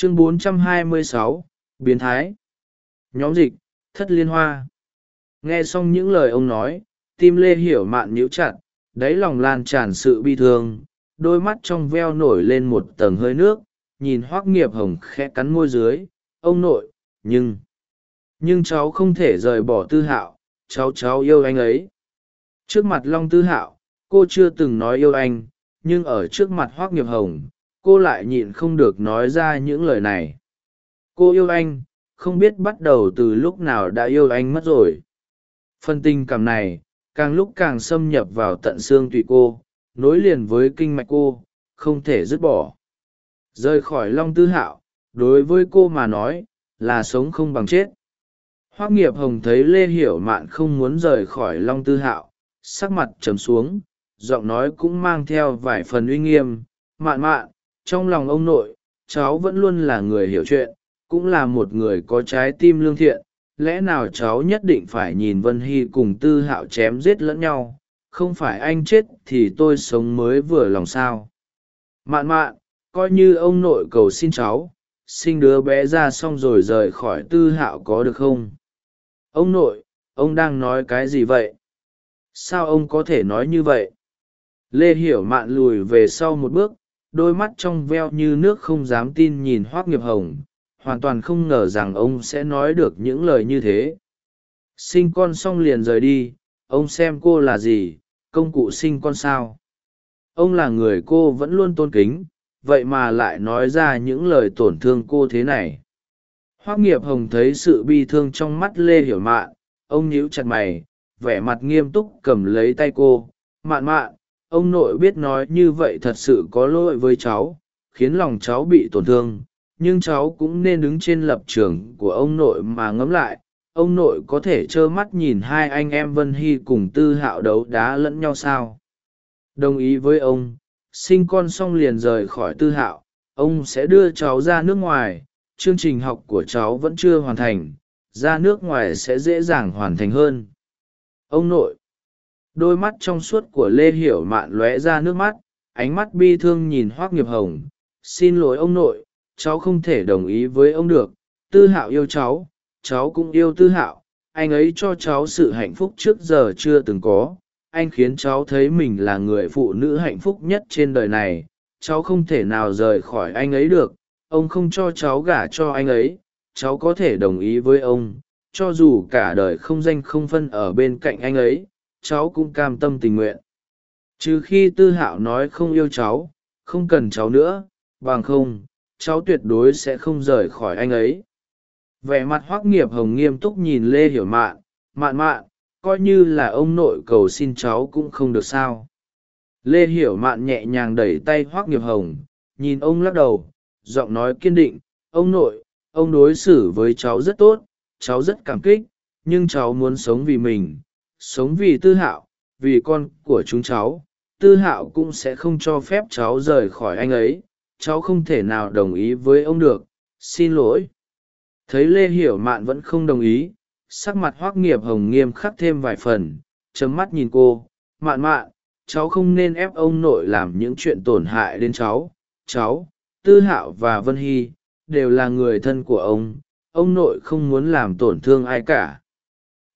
chương 426, biến thái. Nhóm dịch thất liên hoa. Nghe xong những lời ông nói tim lê hiểu mạn nhíu chặt đáy lòng lan tràn sự bi thương. Đôi mắt trong veo nổi lên một tầng hơi nước nhìn hoác nghiệp hồng khẽ cắn môi dưới. Ông nội nhưng nhưng cháu không thể rời bỏ tư hạo. Cháu cháu yêu anh ấy. Trước mặt long tư hạo cô chưa từng nói yêu anh nhưng ở trước mặt hoác nghiệp hồng cô lại nhịn không được nói ra những lời này. Cô yêu anh, không biết bắt đầu từ lúc nào đã yêu anh mất rồi. Phần tình cảm này, càng lúc càng xâm nhập vào tận xương tụy cô, nối liền với kinh mạch cô, không thể dứt bỏ. Rời khỏi long tư hạo, đối với cô mà nói, là sống không bằng chết. Hoác nghiệp hồng thấy lê hiểu mạn không muốn rời khỏi long tư hạo, sắc mặt trầm xuống, giọng nói cũng mang theo vài phần uy nghiêm. Mạn mạn trong lòng ông nội, cháu vẫn luôn là người hiểu chuyện, cũng là một người có trái tim lương thiện, lẽ nào cháu nhất định phải nhìn vân hy cùng tư hạo chém giết lẫn nhau, không phải anh chết thì tôi sống mới vừa lòng sao? Mạn mạn, coi như ông nội cầu xin cháu, sinh đứa bé ra xong rồi rời khỏi tư hạo có được không? Ông nội, ông đang nói cái gì vậy? Sao ông có thể nói như vậy? Lê hiểu mạn lùi về sau một bước đôi mắt trong veo như nước không dám tin nhìn hoác nghiệp hồng, hoàn toàn không ngờ rằng ông sẽ nói được những lời như thế. Sinh con xong liền rời đi, ông xem cô là gì, công cụ sinh con sao? Ông là người cô vẫn luôn tôn kính, vậy mà lại nói ra những lời tổn thương cô thế này. Hoác nghiệp hồng thấy sự bi thương trong mắt lê hiểu mạn, ông nhíu chặt mày, vẻ mặt nghiêm túc cầm lấy tay cô. Mạn mạn ông nội biết nói như vậy thật sự có lỗi với cháu, khiến lòng cháu bị tổn thương, nhưng cháu cũng nên đứng trên lập trường của ông nội mà ngẫm lại. Ông nội có thể trơ mắt nhìn hai anh em vân hy cùng tư hạo đấu đá lẫn nhau sao? Đồng ý với ông, sinh con xong liền rời khỏi tư hạo, ông sẽ đưa cháu ra nước ngoài. Chương trình học của cháu vẫn chưa hoàn thành, ra nước ngoài sẽ dễ dàng hoàn thành hơn. Ông nội đôi mắt trong suốt của lê hiểu mạn lóe ra nước mắt, ánh mắt bi thương nhìn hoác nghiệp hồng. Xin lỗi ông nội, cháu không thể đồng ý với ông được. Tư hạo yêu cháu cháu cũng yêu tư hạo. Anh ấy cho cháu sự hạnh phúc trước giờ chưa từng có. Anh khiến cháu thấy mình là người phụ nữ hạnh phúc nhất trên đời này. Cháu không thể nào rời khỏi anh ấy được. Ông không cho cháu gả cho anh ấy. Cháu có thể đồng ý với ông. Cho dù cả đời không danh không phân ở bên cạnh anh ấy cháu cũng cam tâm tình nguyện. Trừ khi tư hạo nói không yêu cháu, không cần cháu nữa, bằng không, cháu tuyệt đối sẽ không rời khỏi anh ấy. Vẻ mặt hoác nghiệp hồng nghiêm túc nhìn lê hiểu mạn mạn mạn, coi như là ông nội cầu xin cháu cũng không được sao. Lê hiểu mạn nhẹ nhàng đẩy tay hoác nghiệp hồng, nhìn ông lắc đầu, giọng nói kiên định, ông nội, ông đối xử với cháu rất tốt, cháu rất cảm kích, nhưng cháu muốn sống vì mình sống vì tư hạo, vì con của chúng cháu, tư hạo cũng sẽ không cho phép cháu rời khỏi anh ấy, cháu không thể nào đồng ý với ông được, xin lỗi. Thấy lê hiểu mạn vẫn không đồng ý, sắc mặt hoác nghiệp hồng nghiêm khắc thêm vài phần, chấm mắt nhìn cô, mạn mạn, cháu không nên ép ông nội làm những chuyện tổn hại đến cháu. Cháu, tư hạo và vân hy đều là người thân của ông ông nội không muốn làm tổn thương ai cả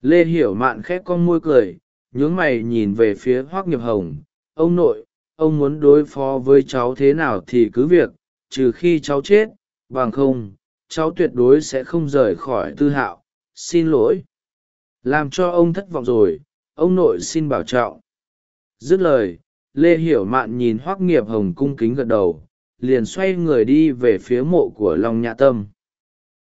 lê hiểu mạn khét con môi cười, nhướng mày nhìn về phía hoác nghiệp hồng. Ông nội, ông muốn đối phó với cháu thế nào thì cứ việc, trừ khi cháu chết, bằng không, cháu tuyệt đối sẽ không rời khỏi tư hạo. Xin lỗi. Làm cho ông thất vọng rồi, ông nội xin bảo trọng. Dứt lời, lê hiểu mạn nhìn hoác nghiệp hồng cung kính gật đầu, liền xoay người đi về phía mộ của long nhã tâm.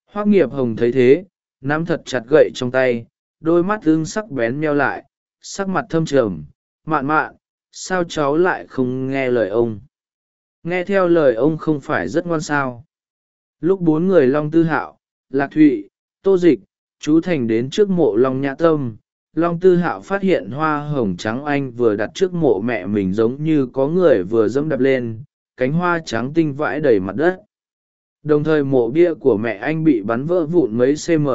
Hoác nghiệp hồng thấy thế, nắm thật chặt gậy trong tay đôi mắt ương sắc bén meo lại, sắc mặt thâm trầm, mạn mạn, sao cháu lại không nghe lời ông? Nghe theo lời ông không phải rất ngoan sao? Lúc bốn người long tư hạo, lạc thụy, tô dịch, chú thành đến trước mộ long nhã tâm, long tư hạo phát hiện hoa hồng trắng anh vừa đặt trước mộ mẹ mình giống như có người vừa dẫm đập lên, cánh hoa trắng tinh vãi đầy mặt đất. Đồng thời mộ bia của mẹ anh bị bắn vỡ vụn mấy cm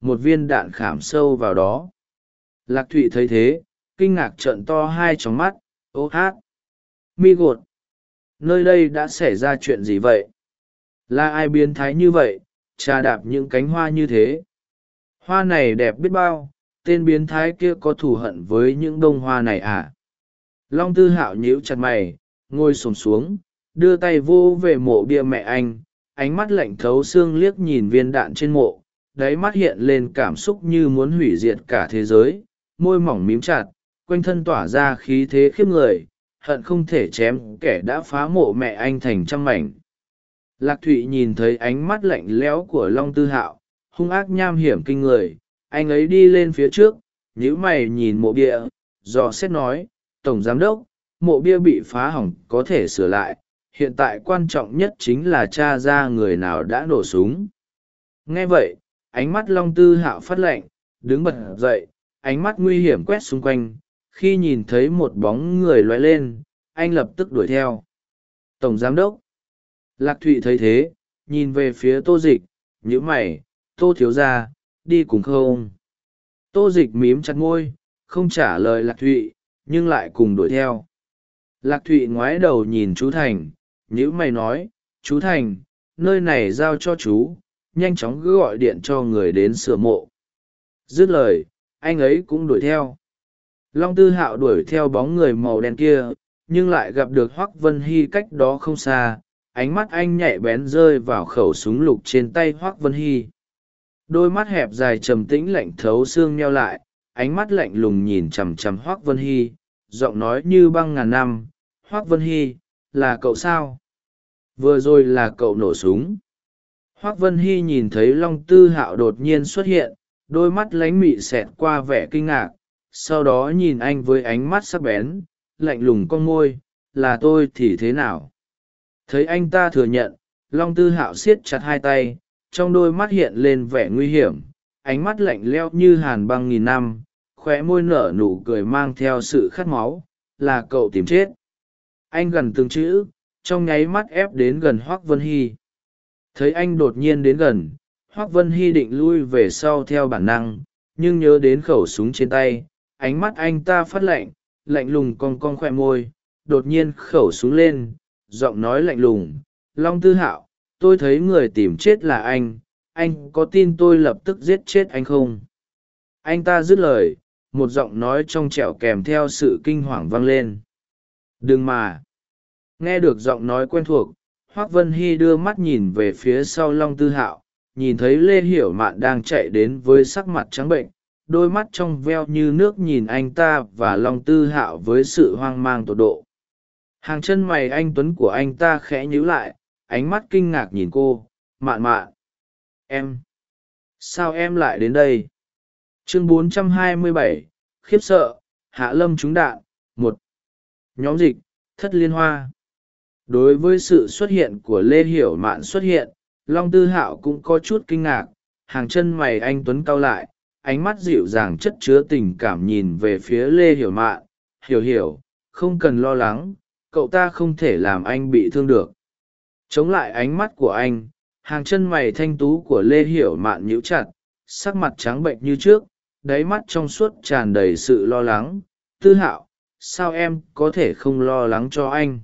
một viên đạn khảm sâu vào đó. Lạc thụy thấy thế, kinh ngạc trợn to hai trong mắt, ô hát. Mi gột, nơi đây đã xảy ra chuyện gì vậy? Là ai biến thái như vậy, trà đạp những cánh hoa như thế? Hoa này đẹp biết bao, tên biến thái kia có thù hận với những bông hoa này à? Long tư hạo nhíu chặt mày, ngồi sồn xuống, đưa tay vô về mộ bia mẹ anh, ánh mắt lạnh thấu xương liếc nhìn viên đạn trên mộ đáy mắt hiện lên cảm xúc như muốn hủy diệt cả thế giới, môi mỏng mím chặt, quanh thân tỏa ra khí thế khiếp người, hận không thể chém kẻ đã phá mộ mẹ anh thành trăm mảnh. Lạc thụy nhìn thấy ánh mắt lạnh lẽo của long tư hạo, hung ác nham hiểm kinh người, anh ấy đi lên phía trước, nhíu mày nhìn mộ bia, dò xét nói, tổng giám đốc, mộ bia bị phá hỏng có thể sửa lại, hiện tại quan trọng nhất chính là t r a ra người nào đã nổ súng. Nghe vậy ánh mắt long tư hạo phát lệnh đứng bật dậy, ánh mắt nguy hiểm quét xung quanh. Khi nhìn thấy một bóng người loay lên, anh lập tức đuổi theo. Tổng giám đốc. Lạc thụy thấy thế, nhìn về phía tô dịch nhữ mày, tô thiếu ra đi cùng không? Tô dịch mím chặt ngôi không trả lời lạc thụy, nhưng lại cùng đuổi theo. Lạc thụy ngoái đầu nhìn chú thành nhữ mày nói, chú thành, nơi này giao cho chú nhanh chóng cứ gọi điện cho người đến sửa mộ. Dứt lời, anh ấy cũng đuổi theo. Long tư hạo đuổi theo bóng người màu đen kia, nhưng lại gặp được hoác vân hy cách đó không xa. Ánh mắt anh nhạy bén rơi vào khẩu súng lục trên tay hoác vân hy. Đôi mắt hẹp dài trầm tĩnh lạnh thấu xương nheo lại, ánh mắt lạnh lùng nhìn chằm chằm hoác vân hy, giọng nói như băng ngàn năm. Hoác vân hy, là cậu sao? Vừa rồi là cậu nổ súng hoác vân hy nhìn thấy long tư hạo đột nhiên xuất hiện, đôi mắt lánh mị xẹt qua vẻ kinh ngạc, sau đó nhìn anh với ánh mắt sắc bén, lạnh lùng con môi, là tôi thì thế nào? Thấy anh ta thừa nhận, long tư hạo siết chặt hai tay, trong đôi mắt hiện lên vẻ nguy hiểm, ánh mắt lạnh leo như hàn băng nghìn năm, khóe môi nở nụ cười mang theo sự khát máu, là cậu tìm chết. Anh gần từng chữ, trong nháy mắt ép đến gần hoác vân hy thấy anh đột nhiên đến gần, hoác vân hy định lui về sau theo bản năng, nhưng nhớ đến khẩu súng trên tay, ánh mắt anh ta phát lạnh lạnh lùng con con khoe môi, đột nhiên khẩu súng lên, giọng nói lạnh lùng, long tư hạo, tôi thấy người tìm chết là anh anh có tin tôi lập tức giết chết anh không? Anh ta dứt lời, một giọng nói trong trẻo kèm theo sự kinh hoàng vang lên. Đừng mà. Nghe được giọng nói quen thuộc hoác vân hy đưa mắt nhìn về phía sau long tư hạo nhìn thấy lê hiểu mạn đang chạy đến với sắc mặt trắng bệnh đôi mắt trong veo như nước nhìn anh ta và long tư hạo với sự hoang mang tột độ. Hàng chân mày anh tuấn của anh ta khẽ nhíu lại ánh mắt kinh ngạc nhìn cô mạn mạn em sao em lại đến đây? Chương 427, khiếp sợ hạ lâm trúng đạn một. Nhóm dịch thất liên hoa đối với sự xuất hiện của lê hiểu mạn xuất hiện, long tư hạo cũng có chút kinh ngạc, hàng chân mày anh tuấn cau lại, ánh mắt dịu dàng chất chứa tình cảm nhìn về phía lê hiểu mạn. Hiểu hiểu, không cần lo lắng, cậu ta không thể làm anh bị thương được. Chống lại ánh mắt của anh, hàng chân mày thanh tú của lê hiểu mạn nhíu chặt, sắc mặt trắng bệnh như trước, đáy mắt trong suốt tràn đầy sự lo lắng. Tư hạo, sao em có thể không lo lắng cho anh?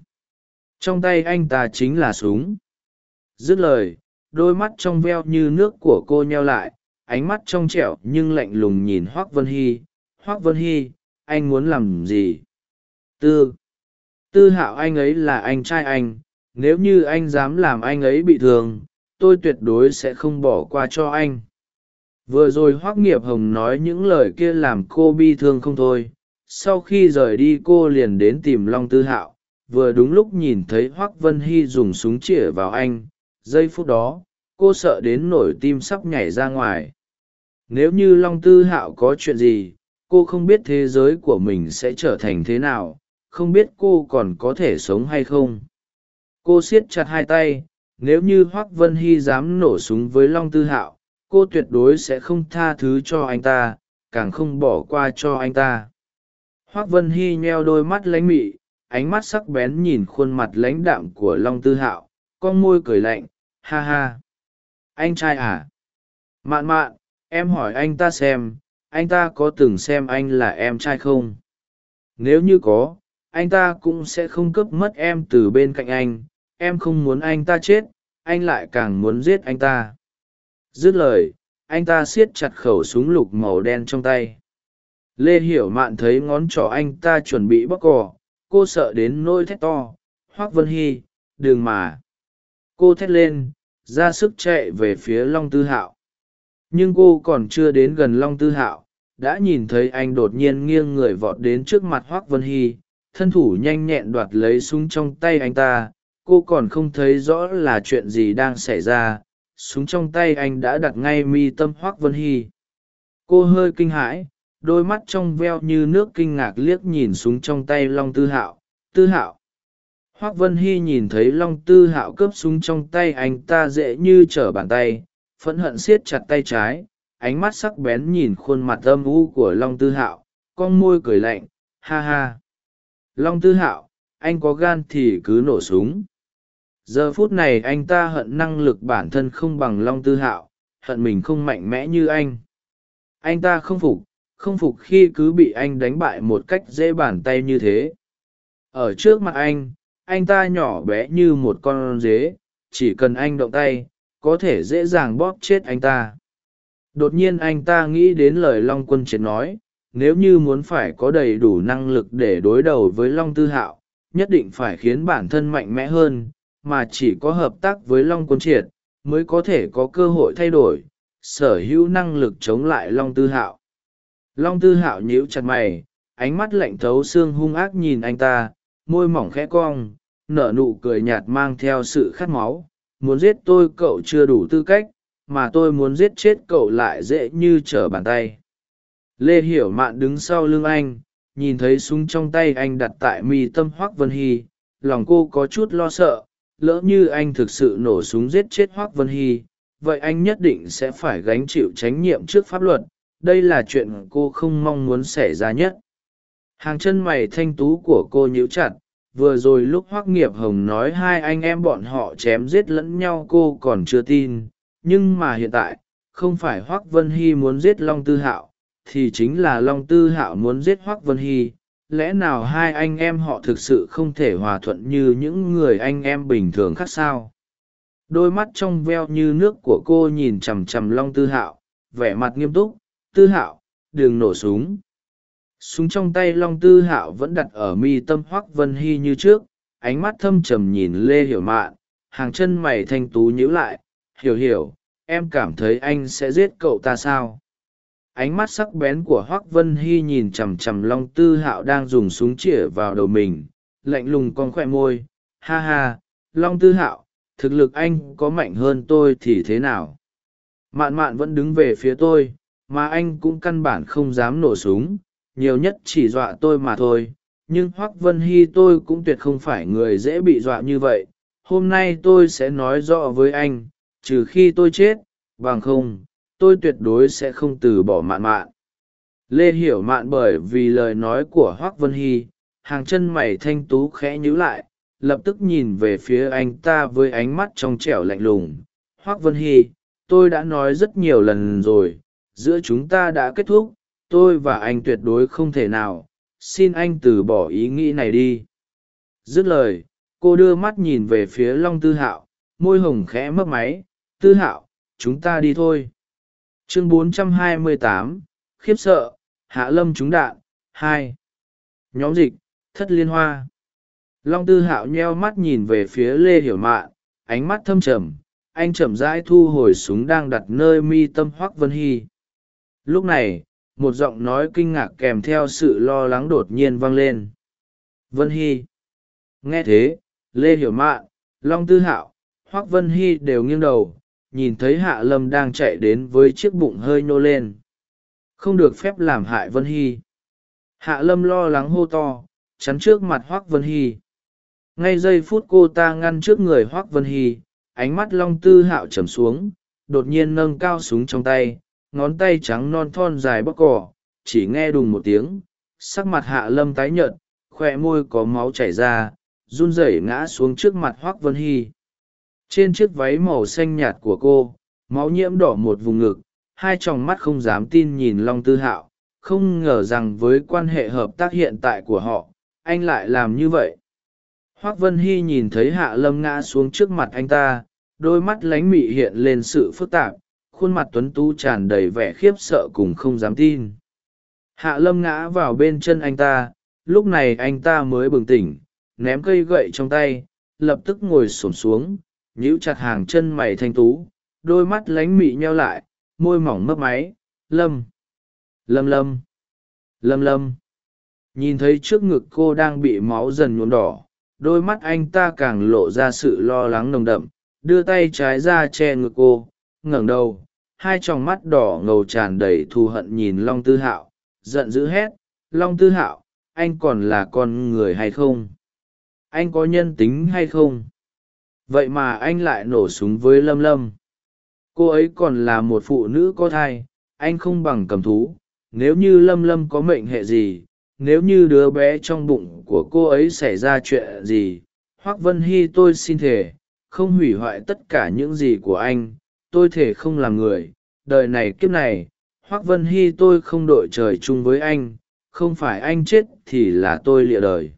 Trong tay anh ta chính là súng. Dứt lời, đôi mắt trong veo như nước của cô nheo lại, ánh mắt trong trẻo nhưng lạnh lùng nhìn hoác vân hy. Hoác vân hy, anh muốn làm gì? Tư. Tư hạo anh ấy là anh trai anh. Nếu như anh dám làm anh ấy bị thương, tôi tuyệt đối sẽ không bỏ qua cho anh. Vừa rồi hoác nghiệp hồng nói những lời kia làm cô bi thương không thôi. Sau khi rời đi, cô liền đến tìm long tư hạo vừa đúng lúc nhìn thấy hoác vân hy dùng súng chĩa vào anh. Giây phút đó, cô sợ đến nổi tim sắp nhảy ra ngoài. Nếu như long tư hạo có chuyện gì, cô không biết thế giới của mình sẽ trở thành thế nào, không biết cô còn có thể sống hay không. Cô siết chặt hai tay, nếu như hoác vân hy dám nổ súng với long tư hạo, cô tuyệt đối sẽ không tha thứ cho anh ta, càng không bỏ qua cho anh ta. Hoác vân hy nheo đôi mắt lánh mị ánh mắt sắc bén nhìn khuôn mặt lãnh đạm của long tư hạo, con môi cười lạnh, ha ha. Anh trai à? Mạn mạn, em hỏi anh ta xem, anh ta có từng xem anh là em trai không? Nếu như có, anh ta cũng sẽ không cướp mất em từ bên cạnh anh. Em không muốn anh ta chết, anh lại càng muốn giết anh ta. Dứt lời, anh ta siết chặt khẩu súng lục màu đen trong tay. Lê hiểu mạn thấy ngón trỏ anh ta chuẩn bị bóc cỏ cô sợ đến nỗi thét to, hoác vân hy, đừng mà. Cô thét lên, ra sức chạy về phía long tư hạo. Nhưng cô còn chưa đến gần long tư hạo, đã nhìn thấy anh đột nhiên nghiêng người vọt đến trước mặt hoác vân hy, thân thủ nhanh nhẹn đoạt lấy súng trong tay anh ta. Cô còn không thấy rõ là chuyện gì đang xảy ra, súng trong tay anh đã đặt ngay mi tâm hoác vân hy. Cô hơi kinh hãi đôi mắt trong veo như nước kinh ngạc liếc nhìn súng trong tay long tư hạo. Tư hạo. Hoác vân hy nhìn thấy long tư hạo cướp súng trong tay anh ta dễ như trở bàn tay, phẫn hận siết chặt tay trái, ánh mắt sắc bén nhìn khuôn mặt âm u của long tư hạo, con môi cười lạnh, ha ha. Long tư hạo, anh có gan thì cứ nổ súng. Giờ phút này anh ta hận năng lực bản thân không bằng long tư hạo, hận mình không mạnh mẽ như anh. Anh ta không phục không phục khi cứ bị anh đánh bại một cách dễ bàn tay như thế. Ở trước mặt anh anh ta nhỏ bé như một con dế, chỉ cần anh động tay, có thể dễ dàng bóp chết anh ta. Đột nhiên anh ta nghĩ đến lời long quân triệt nói, nếu như muốn phải có đầy đủ năng lực để đối đầu với long tư hạo, nhất định phải khiến bản thân mạnh mẽ hơn, mà chỉ có hợp tác với long quân triệt, mới có thể có cơ hội thay đổi, sở hữu năng lực chống lại long tư hạo long tư hạo nhíu chặt mày, ánh mắt lạnh thấu xương hung ác nhìn anh ta, môi mỏng khẽ cong, nở nụ cười nhạt mang theo sự khát máu. Muốn giết tôi cậu chưa đủ tư cách, mà tôi muốn giết chết cậu lại dễ như trở bàn tay. Lê hiểu mạn đứng sau lưng anh, nhìn thấy súng trong tay anh đặt tại mi tâm hoác vân hy, lòng cô có chút lo sợ. Lỡ như anh thực sự nổ súng giết chết hoác vân hy, vậy anh nhất định sẽ phải gánh chịu trách nhiệm trước pháp luật đây là chuyện cô không mong muốn xảy ra nhất. Hàng chân mày thanh tú của cô nhíu chặt, vừa rồi lúc hoác nghiệp hồng nói hai anh em bọn họ chém giết lẫn nhau cô còn chưa tin, nhưng mà hiện tại, không phải hoác vân hy muốn giết long tư hạo, thì chính là long tư hạo muốn giết hoác vân hy. Lẽ nào hai anh em họ thực sự không thể hòa thuận như những người anh em bình thường khác sao? Đôi mắt trong veo như nước của cô nhìn chằm chằm long tư hạo, vẻ mặt nghiêm túc tư hạo, đừng nổ súng. Súng trong tay long tư hạo vẫn đặt ở mi tâm Hoắc vân hy như trước, ánh mắt thâm trầm nhìn lê hiểu mạn, hàng chân mày thanh tú nhíu lại, hiểu hiểu, em cảm thấy anh sẽ giết cậu ta sao? Ánh mắt sắc bén của Hoắc vân hy nhìn chằm chằm long tư hạo đang dùng súng chĩa vào đầu mình, lạnh lùng con khoe môi, ha ha, long tư hạo, thực lực anh có mạnh hơn tôi thì thế nào? Mạn mạn vẫn đứng về phía tôi mà anh cũng căn bản không dám nổ súng, nhiều nhất chỉ dọa tôi mà thôi. Nhưng hoác vân hy tôi cũng tuyệt không phải người dễ bị dọa như vậy. Hôm nay tôi sẽ nói rõ với anh, trừ khi tôi chết, bằng không, tôi tuyệt đối sẽ không từ bỏ mạn mạn. Lê hiểu mạn bởi vì lời nói của hoác vân hy, hàng chân mày thanh tú khẽ nhíu lại, lập tức nhìn về phía anh ta với ánh mắt trong trẻo lạnh lùng. Hoác vân hy, tôi đã nói rất nhiều lần rồi giữa chúng ta đã kết thúc tôi và anh tuyệt đối không thể nào xin anh từ bỏ ý nghĩ này đi. Dứt lời cô đưa mắt nhìn về phía long tư hạo môi hồng khẽ mấp máy tư hạo chúng ta đi thôi. Chương 428, khiếp sợ hạ lâm trúng đạn hai. Nhóm dịch thất liên hoa. Long tư hạo nheo mắt nhìn về phía lê hiểu mạn ánh mắt thâm trầm anh chậm rãi thu hồi súng đang đặt nơi mi tâm Hoắc vân hy lúc này, một giọng nói kinh ngạc kèm theo sự lo lắng đột nhiên vang lên. Vân hy. Nghe thế, lê hiểu mạn long tư hạo hoác vân hy đều nghiêng đầu, nhìn thấy hạ lâm đang chạy đến với chiếc bụng hơi nô lên. Không được phép làm hại vân hy. Hạ lâm lo lắng hô to, chắn trước mặt hoác vân hy. Ngay giây phút cô ta ngăn trước người hoác vân hy, ánh mắt long tư hạo trầm xuống, đột nhiên nâng cao súng trong tay ngón tay trắng non thon dài bóc cỏ, chỉ nghe đùng một tiếng, sắc mặt hạ lâm tái nhợt khoe môi có máu chảy ra, run rẩy ngã xuống trước mặt hoác vân hy. Trên chiếc váy màu xanh nhạt của cô, máu nhiễm đỏ một vùng ngực, hai t r ò n mắt không dám tin nhìn long tư hạo, không ngờ rằng với quan hệ hợp tác hiện tại của họ, anh lại làm như vậy. Hoác vân hy nhìn thấy hạ lâm ngã xuống trước mặt anh ta, đôi mắt lánh mị hiện lên sự phức tạp khuôn mặt tuấn tú tràn đầy vẻ khiếp sợ cùng không dám tin. Hạ lâm ngã vào bên chân anh ta, lúc này anh ta mới bừng tỉnh, ném cây gậy trong tay, lập tức ngồi xổm xuống, nhíu chặt hàng chân mày thanh tú, đôi mắt lánh mị nheo lại, môi mỏng mấp máy, lâm lâm lâm lâm lâm. Nhìn thấy trước ngực cô đang bị máu dần nhuộm đỏ, đôi mắt anh ta càng lộ ra sự lo lắng nồng đậm, đưa tay trái ra che ngực cô, ngẩng đầu hai tròng mắt đỏ ngầu tràn đầy thù hận nhìn long tư hạo, giận dữ hét, long tư hạo, anh còn là con người hay không? Anh có nhân tính hay không? Vậy mà anh lại nổ súng với lâm lâm. Cô ấy còn là một phụ nữ có thai, anh không bằng cầm thú. Nếu như lâm lâm có mệnh hệ gì, nếu như đứa bé trong bụng của cô ấy xảy ra chuyện gì, hoác vân hy tôi xin thể không hủy hoại tất cả những gì của anh tôi thể không làm người, đời này kiếp này, hoác vân hy tôi không đội trời chung với anh, không phải anh chết thì là tôi lịa đời.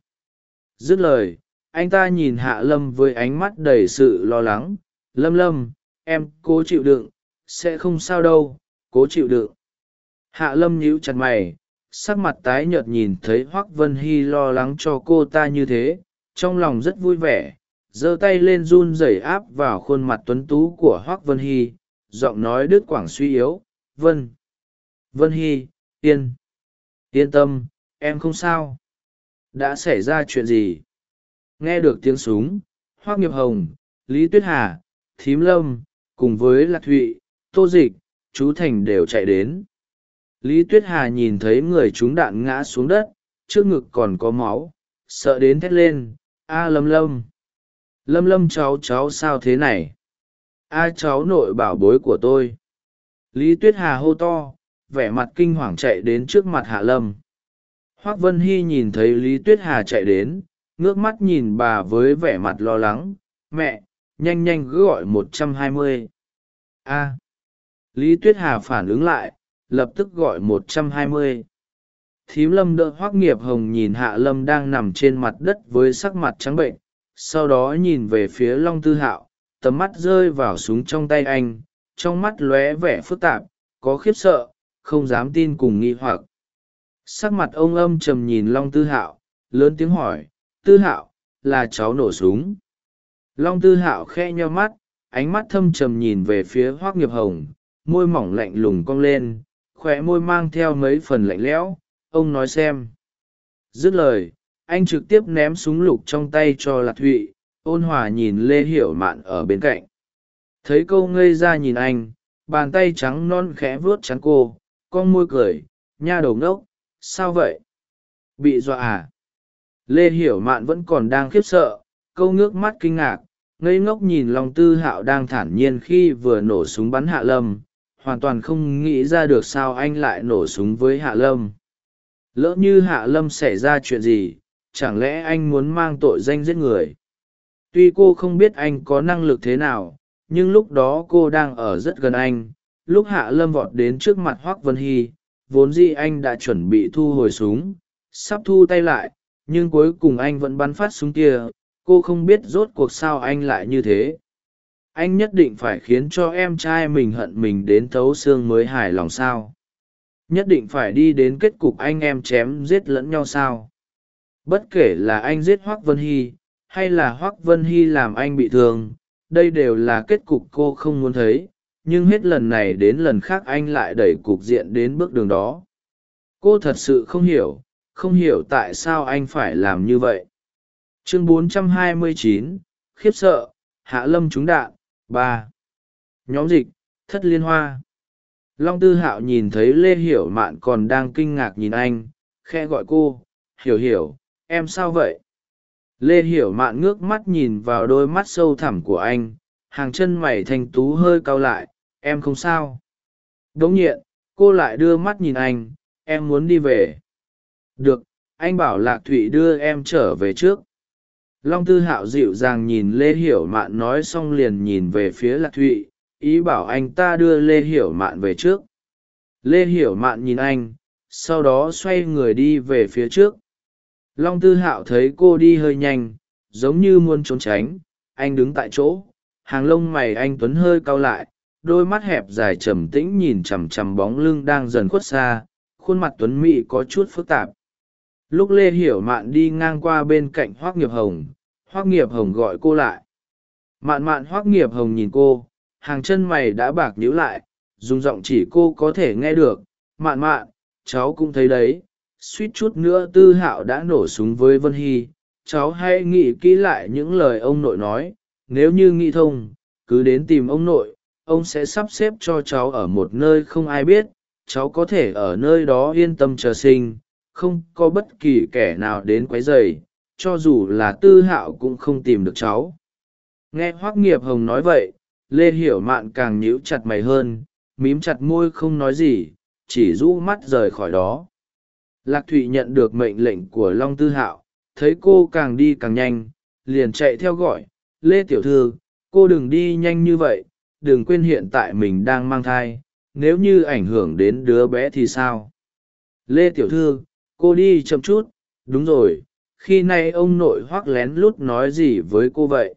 Dứt lời, anh ta nhìn hạ lâm với ánh mắt đầy sự lo lắng. Lâm lâm, em cố chịu đựng, sẽ không sao đâu, cố chịu đựng. Hạ lâm nhíu chặt mày, sắc mặt tái nhợt nhìn thấy hoác vân hy lo lắng cho cô ta như thế, trong lòng rất vui vẻ giơ tay lên run rẩy áp vào khuôn mặt tuấn tú của hoác vân hy, giọng nói đứt quảng suy yếu, vân vân hy, yên yên tâm, em không sao. Đã xảy ra chuyện gì? Nghe được tiếng súng, hoác nghiệp hồng, lý tuyết hà, thím lâm, cùng với lạc thụy, tô dịch, chú thành đều chạy đến. Lý tuyết hà nhìn thấy người chúng đạn ngã xuống đất, trước ngực còn có máu, sợ đến thét lên, a lâm lâm! Lâm lâm cháu cháu sao thế này? A cháu nội bảo bối của tôi. Lý tuyết hà hô to, vẻ mặt kinh hoàng chạy đến trước mặt hạ lâm. Hoác vân hy nhìn thấy lý tuyết hà chạy đến, ngước mắt nhìn bà với vẻ mặt lo lắng. Mẹ, nhanh nhanh cứ gọi một trăm hai mươi. A. Lý tuyết hà phản ứng lại, lập tức gọi một trăm hai mươi. Thím lâm đỡ hoác nghiệp hồng nhìn hạ lâm đang nằm trên mặt đất với sắc mặt trắng bệnh sau đó nhìn về phía long tư hạo, tầm mắt rơi vào súng trong tay anh, trong mắt lóe vẻ phức tạp, có khiếp sợ, không dám tin cùng nghi hoặc. Sắc mặt ông âm trầm nhìn long tư hạo, lớn tiếng hỏi, tư hạo, là cháu nổ súng? Long tư hạo khe nho mắt, ánh mắt thâm trầm nhìn về phía hoác nghiệp hồng, môi mỏng lạnh lùng cong lên khoe môi mang theo mấy phần lạnh lẽo, ông nói xem. Dứt lời anh trực tiếp ném súng lục trong tay cho lạc thụy, ôn hòa nhìn lê hiểu mạn ở bên cạnh. Thấy câu ngây ra nhìn anh, bàn tay trắng non khẽ vuốt chắn cô, con môi cười, nha đầu ngốc, sao vậy? Bị dọa à? Lê hiểu mạn vẫn còn đang khiếp sợ, câu ngước mắt kinh ngạc, ngây ngốc nhìn lòng tư hạo đang thản nhiên khi vừa nổ súng bắn hạ lâm, hoàn toàn không nghĩ ra được sao anh lại nổ súng với hạ lâm. Lỡ như hạ lâm xảy ra chuyện gì chẳng lẽ anh muốn mang tội danh giết người? Tuy cô không biết anh có năng lực thế nào, nhưng lúc đó cô đang ở rất gần anh. Lúc hạ lâm vọt đến trước mặt hoác vân hy, vốn dĩ anh đã chuẩn bị thu hồi súng, sắp thu tay lại, nhưng cuối cùng anh vẫn bắn phát súng kia. Cô không biết rốt cuộc sao anh lại như thế. Anh nhất định phải khiến cho em trai mình hận mình đến thấu xương mới hài lòng sao? Nhất định phải đi đến kết cục anh em chém giết lẫn nhau sao? Bất kể là anh giết hoác vân hy hay là hoác vân hy làm anh bị thương đây đều là kết cục cô không muốn thấy nhưng hết lần này đến lần khác anh lại đẩy cục diện đến bước đường đó. Cô thật sự không hiểu không hiểu tại sao anh phải làm như vậy. Chương 429, khiếp sợ hạ lâm trúng đạn ba. Nhóm dịch thất liên hoa. Long tư hạo nhìn thấy lê hiểu mạn còn đang kinh ngạc nhìn anh khe gọi cô hiểu hiểu em sao vậy? Lê hiểu mạn ngước mắt nhìn vào đôi mắt sâu thẳm của anh, hàng chân mày thanh tú hơi cau lại, em không sao. Đ ỗ n g nhiên, cô lại đưa mắt nhìn anh, em muốn đi về. Được, anh bảo lạc thụy đưa em trở về trước. Long tư hạo dịu dàng nhìn lê hiểu mạn nói xong liền nhìn về phía lạc thụy, ý bảo anh ta đưa lê hiểu mạn về trước. Lê hiểu mạn nhìn anh, sau đó xoay người đi về phía trước long tư hạo thấy cô đi hơi nhanh, giống như muốn trốn tránh. Anh đứng tại chỗ, hàng lông mày anh tuấn hơi cau lại, đôi mắt hẹp dài trầm tĩnh nhìn chằm chằm bóng lưng đang dần khuất xa. Khuôn mặt tuấn mị có chút phức tạp. Lúc lê hiểu mạn đi ngang qua bên cạnh hoác nghiệp hồng, hoác nghiệp hồng gọi cô lại. Mạn mạn hoác nghiệp hồng nhìn cô, hàng chân mày đã bạc nhíu lại, dùng giọng chỉ cô có thể nghe được. Mạn mạn, cháu cũng thấy đấy suýt chút nữa tư hạo đã nổ súng với vân hy. Cháu hãy nghĩ kỹ lại những lời ông nội nói. Nếu như nghĩ thông, cứ đến tìm ông nội, ông sẽ sắp xếp cho cháu ở một nơi không ai biết. Cháu có thể ở nơi đó yên tâm chờ sinh, không có bất kỳ kẻ nào đến q u ấ y dày cho dù là tư hạo cũng không tìm được cháu. Nghe hoác nghiệp hồng nói vậy, lê hiểu mạn càng nhíu chặt mày hơn, mím chặt môi không nói gì, chỉ rũ mắt rời khỏi đó lạc thụy nhận được mệnh lệnh của long tư hạo, thấy cô càng đi càng nhanh, liền chạy theo gọi, lê tiểu thư, cô đừng đi nhanh như vậy, đừng quên hiện tại mình đang mang thai, nếu như ảnh hưởng đến đứa bé thì sao? Lê tiểu thư, cô đi chậm chút. Đúng rồi, khi nay ông nội hoắc lén lút nói gì với cô vậy?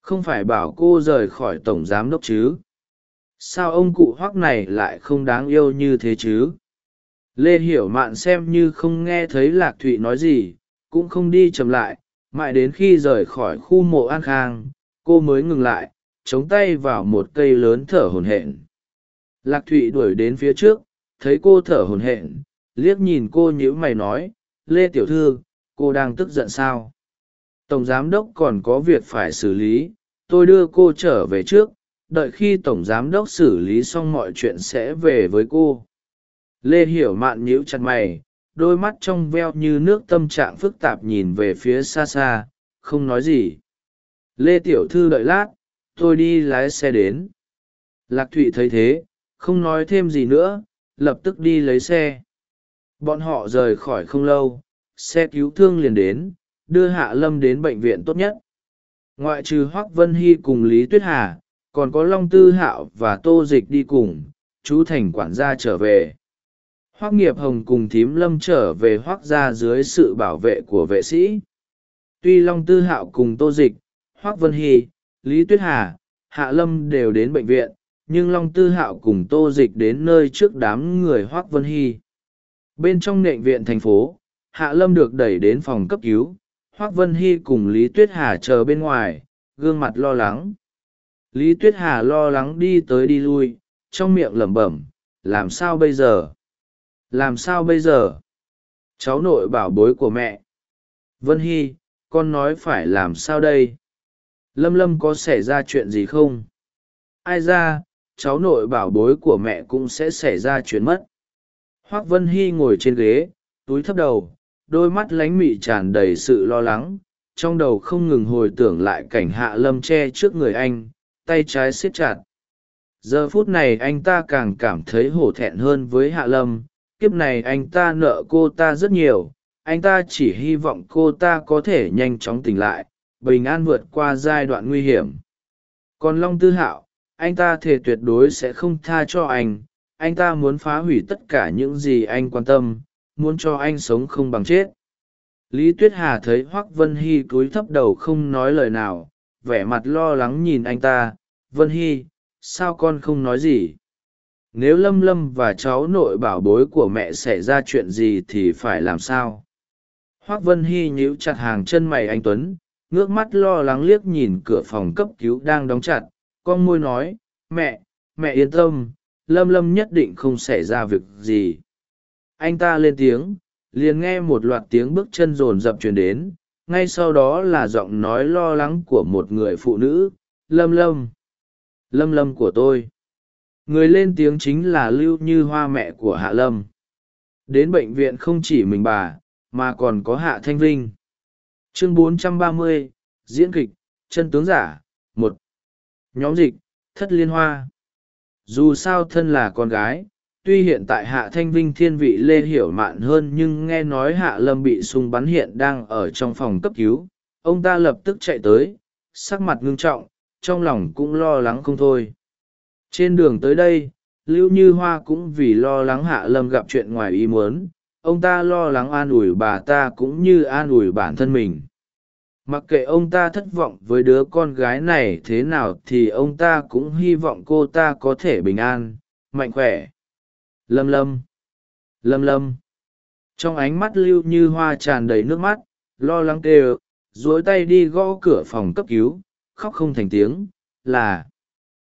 Không phải bảo cô rời khỏi tổng giám đốc chứ. Sao ông cụ hoắc này lại không đáng yêu như thế chứ? Lê hiểu mạn xem như không nghe thấy lạc thụy nói gì, cũng không đi chậm lại, mãi đến khi rời khỏi khu mộ an khang, cô mới ngừng lại, chống tay vào một cây lớn thở hồn hển. Lạc thụy đuổi đến phía trước, thấy cô thở hồn hển, liếc nhìn cô nhíu mày nói, lê tiểu thư, cô đang tức giận sao? Tổng giám đốc còn có việc phải xử lý, tôi đưa cô trở về trước, đợi khi tổng giám đốc xử lý xong mọi chuyện sẽ về với cô lê hiểu mạn nhíu chặt mày, đôi mắt trong veo như nước tâm trạng phức tạp nhìn về phía xa xa, không nói gì. Lê tiểu thư đợi lát, tôi đi lái xe đến. Lạc thụy thấy thế, không nói thêm gì nữa, lập tức đi lấy xe. Bọn họ rời khỏi không lâu, xe cứu thương liền đến, đưa hạ lâm đến bệnh viện tốt nhất. Ngoại trừ hoác vân hy cùng lý tuyết hà, còn có long tư hạo và tô dịch đi cùng, chú thành quản gia trở về hoác nghiệp hồng cùng thím lâm trở về hoác gia dưới sự bảo vệ của vệ sĩ. Tuy long tư hạo cùng tô dịch, hoác vân hy, lý tuyết hà, hạ lâm đều đến bệnh viện, nhưng long tư hạo cùng tô dịch đến nơi trước đám người hoác vân hy. Bên trong nệnh viện thành phố, hạ lâm được đẩy đến phòng cấp cứu, hoác vân hy cùng lý tuyết hà chờ bên ngoài, gương mặt lo lắng. Lý tuyết hà lo lắng đi tới đi lui, trong miệng lẩm bẩm, làm sao bây giờ? Làm sao bây giờ? Cháu nội bảo bối của mẹ. Vân hy, con nói phải làm sao đây? Lâm lâm có xảy ra chuyện gì không? Ai ra, cháu nội bảo bối của mẹ cũng sẽ xảy ra chuyện mất. Hoác vân hy ngồi trên ghế, túi thấp đầu, đôi mắt lánh mị tràn đầy sự lo lắng, trong đầu không ngừng hồi tưởng lại cảnh hạ lâm che trước người anh, tay trái siết chặt. Giờ phút này anh ta càng cảm thấy hổ thẹn hơn với hạ lâm kiếp này anh ta nợ cô ta rất nhiều, anh ta chỉ hy vọng cô ta có thể nhanh chóng tỉnh lại, bình an vượt qua giai đoạn nguy hiểm. Còn long tư hạo, anh ta thề tuyệt đối sẽ không tha cho anh anh ta muốn phá hủy tất cả những gì anh quan tâm, muốn cho anh sống không bằng chết. Lý tuyết hà thấy hoác vân hy cúi thấp đầu không nói lời nào, vẻ mặt lo lắng nhìn anh ta, vân hy, sao con không nói gì? Nếu lâm lâm và cháu nội bảo bối của mẹ xảy ra chuyện gì thì phải làm sao? Hoác vân hy nhíu chặt hàng chân mày anh tuấn, ngước mắt lo lắng liếc nhìn cửa phòng cấp cứu đang đóng chặt, con môi nói, mẹ mẹ yên tâm, lâm lâm nhất định không xảy ra việc gì. Anh ta lên tiếng, liền nghe một loạt tiếng bước chân rồn rập truyền đến, ngay sau đó là giọng nói lo lắng của một người phụ nữ, lâm lâm lâm lâm của tôi người lên tiếng chính là lưu như hoa mẹ của hạ lâm. Đến bệnh viện không chỉ mình bà mà còn có hạ thanh vinh. Chương 430, diễn kịch chân tướng giả một. Nhóm dịch thất liên hoa. Dù sao thân là con gái tuy hiện tại hạ thanh vinh thiên vị lê hiểu mạn hơn nhưng nghe nói hạ lâm bị súng bắn hiện đang ở trong phòng cấp cứu ông ta lập tức chạy tới sắc mặt ngưng trọng trong lòng cũng lo lắng không thôi trên đường tới đây, lưu như hoa cũng vì lo lắng hạ lâm gặp chuyện ngoài ý muốn, ông ta lo lắng an ủi bà ta cũng như an ủi bản thân mình. Mặc kệ ông ta thất vọng với đứa con gái này thế nào thì ông ta cũng hy vọng cô ta có thể bình an, mạnh khỏe. Lâm lâm. Lâm lâm. Trong ánh mắt lưu như hoa tràn đầy nước mắt, lo lắng tê ơ dối tay đi gõ cửa phòng cấp cứu, khóc không thành tiếng, là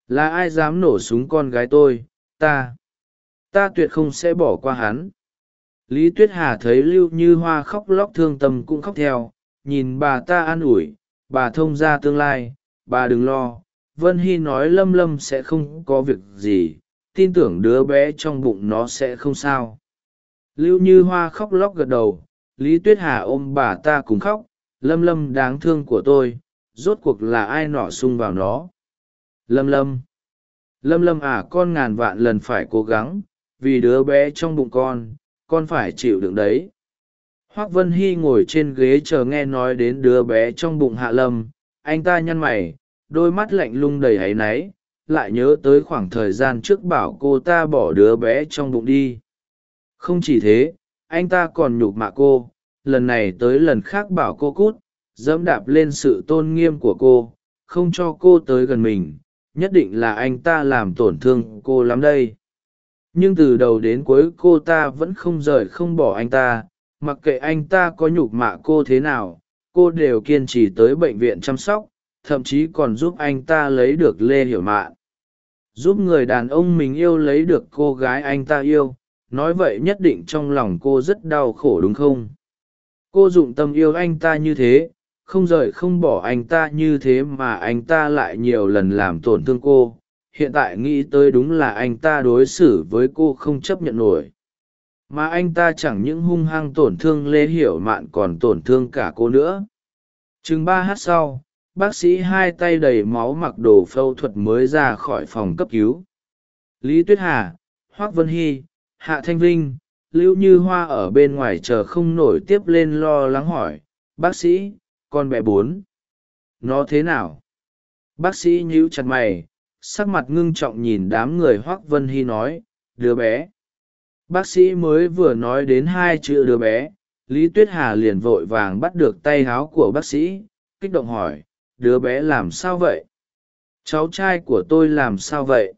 là ai dám nổ súng con gái tôi? Ta. Ta tuyệt không sẽ bỏ qua hắn. Lý tuyết hà thấy lưu như hoa khóc lóc thương tâm cũng khóc theo. Nhìn bà ta an ủi, bà thông ra tương lai, bà đừng lo. Vân hy nói lâm lâm sẽ không có việc gì. Tin tưởng đứa bé trong bụng nó sẽ không sao. Lưu như hoa khóc lóc gật đầu. Lý tuyết hà ôm bà ta cùng khóc. Lâm lâm đáng thương của tôi. Rốt cuộc là ai nọ sung vào nó? Lâm lâm. Lâm lâm à con ngàn vạn lần phải cố gắng, vì đứa bé trong bụng con con phải chịu đựng đấy. Hoác vân hy ngồi trên ghế chờ nghe nói đến đứa bé trong bụng hạ lâm. Anh ta nhăn mày, đôi mắt lạnh lung đầy áy náy, lại nhớ tới khoảng thời gian trước bảo cô ta bỏ đứa bé trong bụng đi. Không chỉ thế, anh ta còn nhục mạ cô. Lần này tới lần khác bảo cô cút, dẫm đạp lên sự tôn nghiêm của cô, không cho cô tới gần mình nhất định là anh ta làm tổn thương cô lắm đây. Nhưng từ đầu đến cuối cô ta vẫn không rời không bỏ anh ta, mặc kệ anh ta có nhục mạ cô thế nào, cô đều kiên trì tới bệnh viện chăm sóc, thậm chí còn giúp anh ta lấy được lê hiểu mạn. Giúp người đàn ông mình yêu lấy được cô gái anh ta yêu, nói vậy nhất định trong lòng cô rất đau khổ đúng không? Cô dụng tâm yêu anh ta như thế không rời không bỏ anh ta như thế mà anh ta lại nhiều lần làm tổn thương cô. Hiện tại nghĩ tới đúng là anh ta đối xử với cô không chấp nhận nổi. Mà anh ta chẳng những hung hăng tổn thương lê hiểu mạn còn tổn thương cả cô nữa. Chừng ba h sau, bác sĩ hai tay đầy máu mặc đồ phẫu thuật mới ra khỏi phòng cấp cứu. Lý tuyết hà, hoác vân hy, hạ thanh vinh, lưu như hoa ở bên ngoài chờ không nổi tiếp lên lo lắng hỏi, bác sĩ con bé bốn. Nó thế nào? Bác sĩ nhíu chặt mày, sắc mặt ngưng trọng nhìn đám người hoác vân hy nói, đứa bé. Bác sĩ mới vừa nói đến hai chữ đứa bé lý tuyết hà liền vội vàng bắt được tay háo của bác sĩ, kích động hỏi, đứa bé làm sao vậy? Cháu trai của tôi làm sao vậy?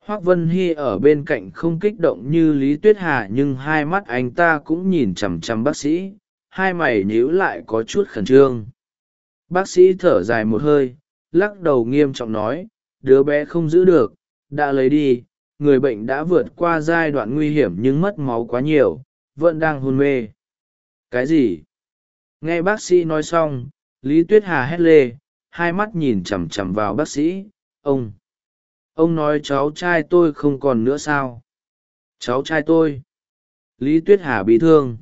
Hoác vân hy ở bên cạnh không kích động như lý tuyết hà nhưng hai mắt anh ta cũng nhìn chằm chằm bác sĩ hai mày nhíu lại có chút khẩn trương. Bác sĩ thở dài một hơi, lắc đầu nghiêm trọng nói, đứa bé không giữ được, đã lấy đi, người bệnh đã vượt qua giai đoạn nguy hiểm nhưng mất máu quá nhiều, vẫn đang hôn mê. Cái gì? Nghe bác sĩ nói xong, lý tuyết hà hét lê, hai mắt nhìn chằm chằm vào bác sĩ, ông. Ông nói cháu trai tôi không còn nữa sao? Cháu trai tôi. Lý tuyết hà bị thương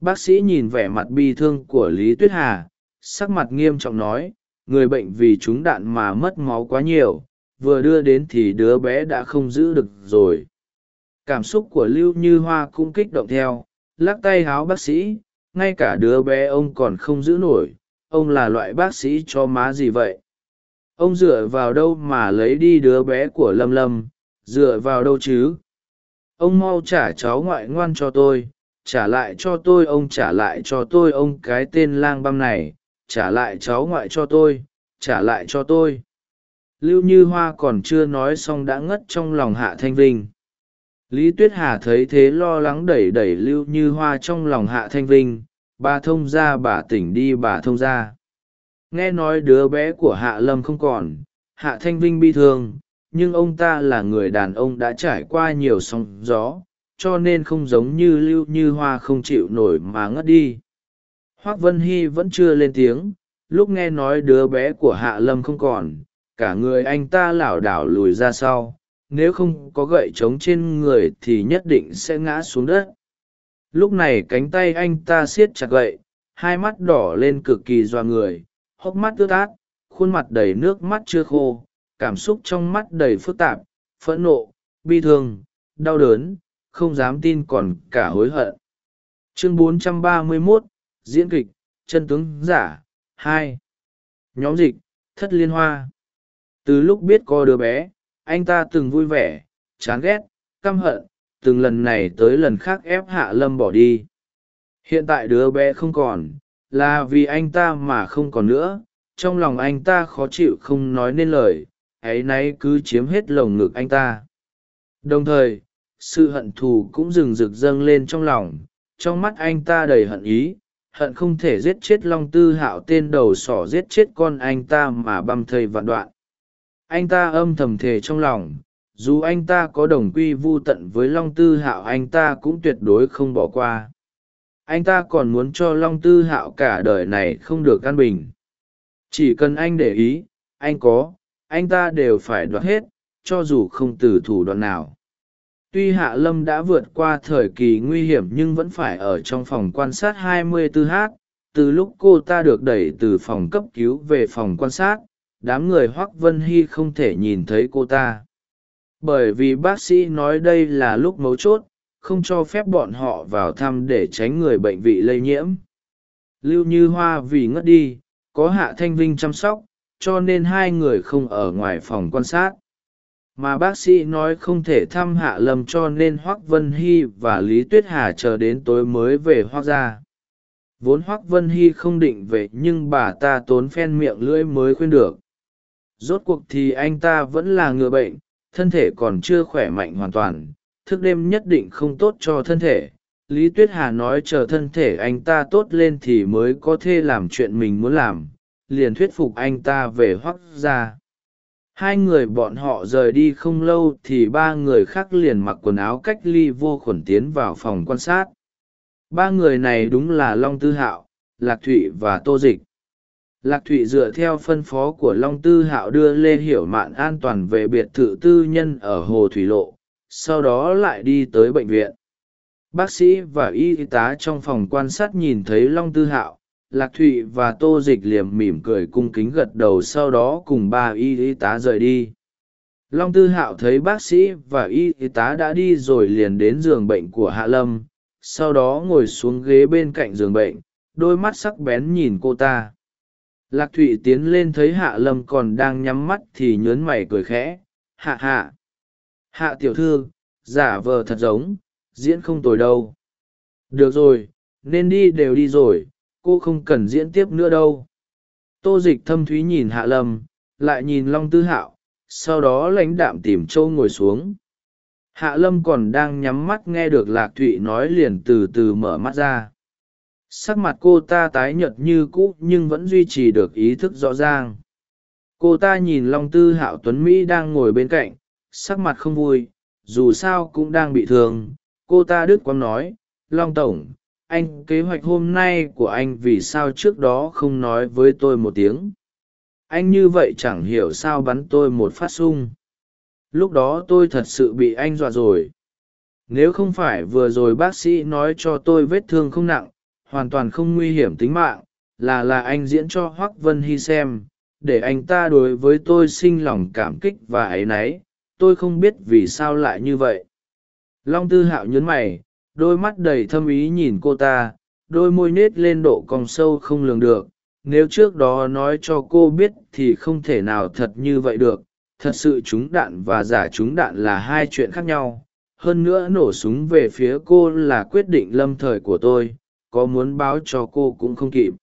bác sĩ nhìn vẻ mặt bi thương của lý tuyết hà, sắc mặt nghiêm trọng nói, người bệnh vì trúng đạn mà mất máu quá nhiều, vừa đưa đến thì đứa bé đã không giữ được rồi. Cảm xúc của lưu như hoa cũng kích động theo, lắc tay háo bác sĩ, ngay cả đứa bé ông còn không giữ nổi, ông là loại bác sĩ cho má gì vậy? Ông dựa vào đâu mà lấy đi đứa bé của lâm lâm, dựa vào đâu chứ? Ông mau trả cháu ngoại ngoan cho tôi trả lại cho tôi ông, trả lại cho tôi ông cái tên lang băm này, trả lại cháu ngoại cho tôi, trả lại cho tôi. Lưu như hoa còn chưa nói xong đã ngất trong lòng hạ thanh vinh. Lý tuyết hà thấy thế lo lắng đẩy đẩy lưu như hoa trong lòng hạ thanh vinh, bà thông ra bà tỉnh đi, bà thông ra nghe nói đứa bé của hạ lâm không còn, hạ thanh vinh bi thương, nhưng ông ta là người đàn ông đã trải qua nhiều sóng gió cho nên không giống như lưu như hoa không chịu nổi mà ngất đi. Hoác vân hy vẫn chưa lên tiếng, lúc nghe nói đứa bé của hạ lâm không còn, cả người anh ta lảo đảo lùi ra sau, nếu không có gậy trống trên người thì nhất định sẽ ngã xuống đất. Lúc này cánh tay anh ta siết chặt gậy, hai mắt đỏ lên cực kỳ doa người, hốc mắt ướt át, khuôn mặt đầy nước mắt chưa khô, cảm xúc trong mắt đầy phức tạp, phẫn nộ, bi thương, đau đớn không dám tin còn cả hối hận. Chương 431, diễn kịch chân tướng giả hai. Nhóm dịch thất liên hoa. Từ lúc biết có đứa bé anh ta từng vui vẻ chán ghét căm hận từng lần này tới lần khác ép hạ lâm bỏ đi. Hiện tại đứa bé không còn là vì anh ta mà không còn nữa trong lòng anh ta khó chịu không nói nên lời áy náy cứ chiếm hết lồng ngực anh ta. Đồng thời sự hận thù cũng rừng rực dâng lên trong lòng, trong mắt anh ta đầy hận ý, hận không thể giết chết long tư hạo tên đầu sỏ giết chết con anh ta mà băm thây vạn đoạn. Anh ta âm thầm thề trong lòng, dù anh ta có đồng quy vô tận với long tư hạo anh ta cũng tuyệt đối không bỏ qua. Anh ta còn muốn cho long tư hạo cả đời này không được căn bình. Chỉ cần anh để ý, anh có, anh ta đều phải đoạt hết, cho dù không từ thủ đoạn nào tuy hạ lâm đã vượt qua thời kỳ nguy hiểm nhưng vẫn phải ở trong phòng quan sát 24h từ lúc cô ta được đẩy từ phòng cấp cứu về phòng quan sát, đám người hoác vân hy không thể nhìn thấy cô ta. Bởi vì bác sĩ nói đây là lúc mấu chốt, không cho phép bọn họ vào thăm để tránh người bệnh vị lây nhiễm. Lưu như hoa vì ngất đi, có hạ thanh vinh chăm sóc, cho nên hai người không ở ngoài phòng quan sát mà bác sĩ nói không thể thăm hạ lâm cho nên hoác vân hy và lý tuyết hà chờ đến tối mới về hoác ra vốn hoác vân hy không định về nhưng bà ta tốn phen miệng lưỡi mới khuyên được. Rốt cuộc thì anh ta vẫn là ngựa bệnh, thân thể còn chưa khỏe mạnh hoàn toàn, thức đêm nhất định không tốt cho thân thể. Lý tuyết hà nói chờ thân thể anh ta tốt lên thì mới có thể làm chuyện mình muốn làm, liền thuyết phục anh ta về hoác ra hai người bọn họ rời đi không lâu thì ba người khác liền mặc quần áo cách ly vô khuẩn tiến vào phòng quan sát. Ba người này đúng là long tư hạo, lạc thụy và tô dịch. Lạc thụy dựa theo phân phó của long tư hạo đưa lê hiểu mạn an toàn về biệt thự tư nhân ở hồ thủy lộ, sau đó lại đi tới bệnh viện. Bác sĩ và y tá trong phòng quan sát nhìn thấy long tư hạo lạc thụy và tô dịch liềm mỉm cười cung kính gật đầu sau đó cùng ba y y tá rời đi. Long tư hạo thấy bác sĩ và y y tá đã đi rồi liền đến giường bệnh của hạ lâm, sau đó ngồi xuống ghế bên cạnh giường bệnh, đôi mắt sắc bén nhìn cô ta. Lạc thụy tiến lên thấy hạ lâm còn đang nhắm mắt thì nhớn mày cười khẽ. Hạ hạ. Hạ tiểu thư, giả vờ thật giống, diễn không tồi đâu. Được rồi, nên đi đều đi rồi cô không cần diễn tiếp nữa đâu. Tô dịch thâm thúy nhìn hạ lâm, lại nhìn long tư hạo, sau đó lãnh đạm tìm châu ngồi xuống. Hạ lâm còn đang nhắm mắt nghe được lạc thụy nói liền từ từ mở mắt ra. Sắc mặt cô ta tái nhợt như cũ nhưng vẫn duy trì được ý thức rõ ràng. Cô ta nhìn long tư hạo tuấn mỹ đang ngồi bên cạnh, sắc mặt không vui, dù sao cũng đang bị thương. Cô ta đứt quang nói, long tổng anh kế hoạch hôm nay của anh vì sao trước đó không nói với tôi một tiếng? Anh như vậy chẳng hiểu sao bắn tôi một phát sung. Lúc đó tôi thật sự bị anh dọa rồi. Nếu không phải vừa rồi bác sĩ nói cho tôi vết thương không nặng, hoàn toàn không nguy hiểm tính mạng, là là anh diễn cho hoác vân hy xem, để anh ta đối với tôi sinh lòng cảm kích và áy náy, tôi không biết vì sao lại như vậy. Long tư hạo nhấn mày đôi mắt đầy thâm ý nhìn cô ta, đôi môi nết lên độ cong sâu không lường được. Nếu trước đó nói cho cô biết thì không thể nào thật như vậy được. Thật sự trúng đạn và giả trúng đạn là hai chuyện khác nhau. Hơn nữa nổ súng về phía cô là quyết định lâm thời của tôi. Có muốn báo cho cô cũng không kịp.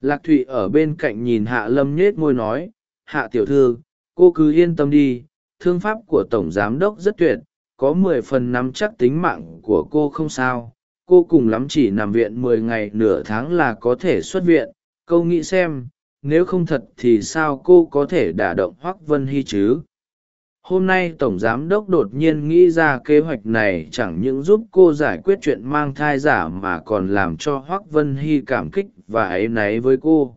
Lạc thụy ở bên cạnh nhìn hạ lâm nhết môi nói, hạ tiểu thư, cô cứ yên tâm đi. Thương pháp của tổng giám đốc rất tuyệt có mười phần nắm chắc tính mạng của cô không sao. Cô cùng lắm chỉ nằm viện mười ngày nửa tháng là có thể xuất viện. Câu nghĩ xem, nếu không thật thì sao cô có thể đả động hoác vân hy chứ? Hôm nay tổng giám đốc đột nhiên nghĩ ra kế hoạch này chẳng những giúp cô giải quyết chuyện mang thai giả mà còn làm cho hoác vân hy cảm kích và áy náy với cô.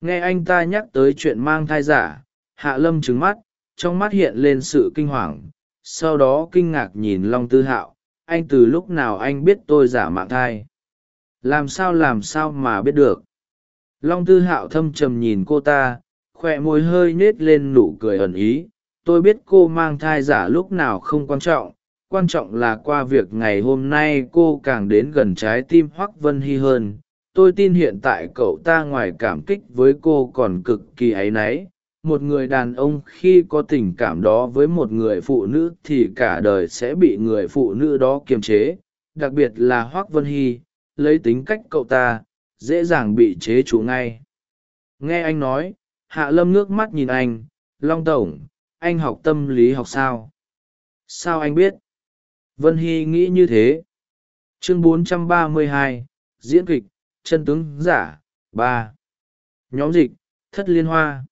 Nghe anh ta nhắc tới chuyện mang thai giả, hạ lâm trứng mắt, trong mắt hiện lên sự kinh hoàng sau đó kinh ngạc nhìn long tư hạo, anh từ lúc nào anh biết tôi giả mạng thai? Làm sao làm sao mà biết được? Long tư hạo thâm trầm nhìn cô ta khoe môi hơi nết lên nụ cười ẩn ý. Tôi biết cô mang thai giả lúc nào không quan trọng quan trọng là qua việc ngày hôm nay cô càng đến gần trái tim hoắc vân hy hơn. Tôi tin hiện tại cậu ta ngoài cảm kích với cô còn cực kỳ áy náy một người đàn ông khi có tình cảm đó với một người phụ nữ thì cả đời sẽ bị người phụ nữ đó kiềm chế. Đặc biệt là hoác vân hy lấy tính cách cậu ta dễ dàng bị chế chủ ngay. Nghe anh nói hạ lâm ngước mắt nhìn anh long tổng anh học tâm lý học sao? Sao anh biết? Vân hy nghĩ như thế. Chương 432, diễn kịch chân tướng giả ba. Nhóm dịch thất liên hoa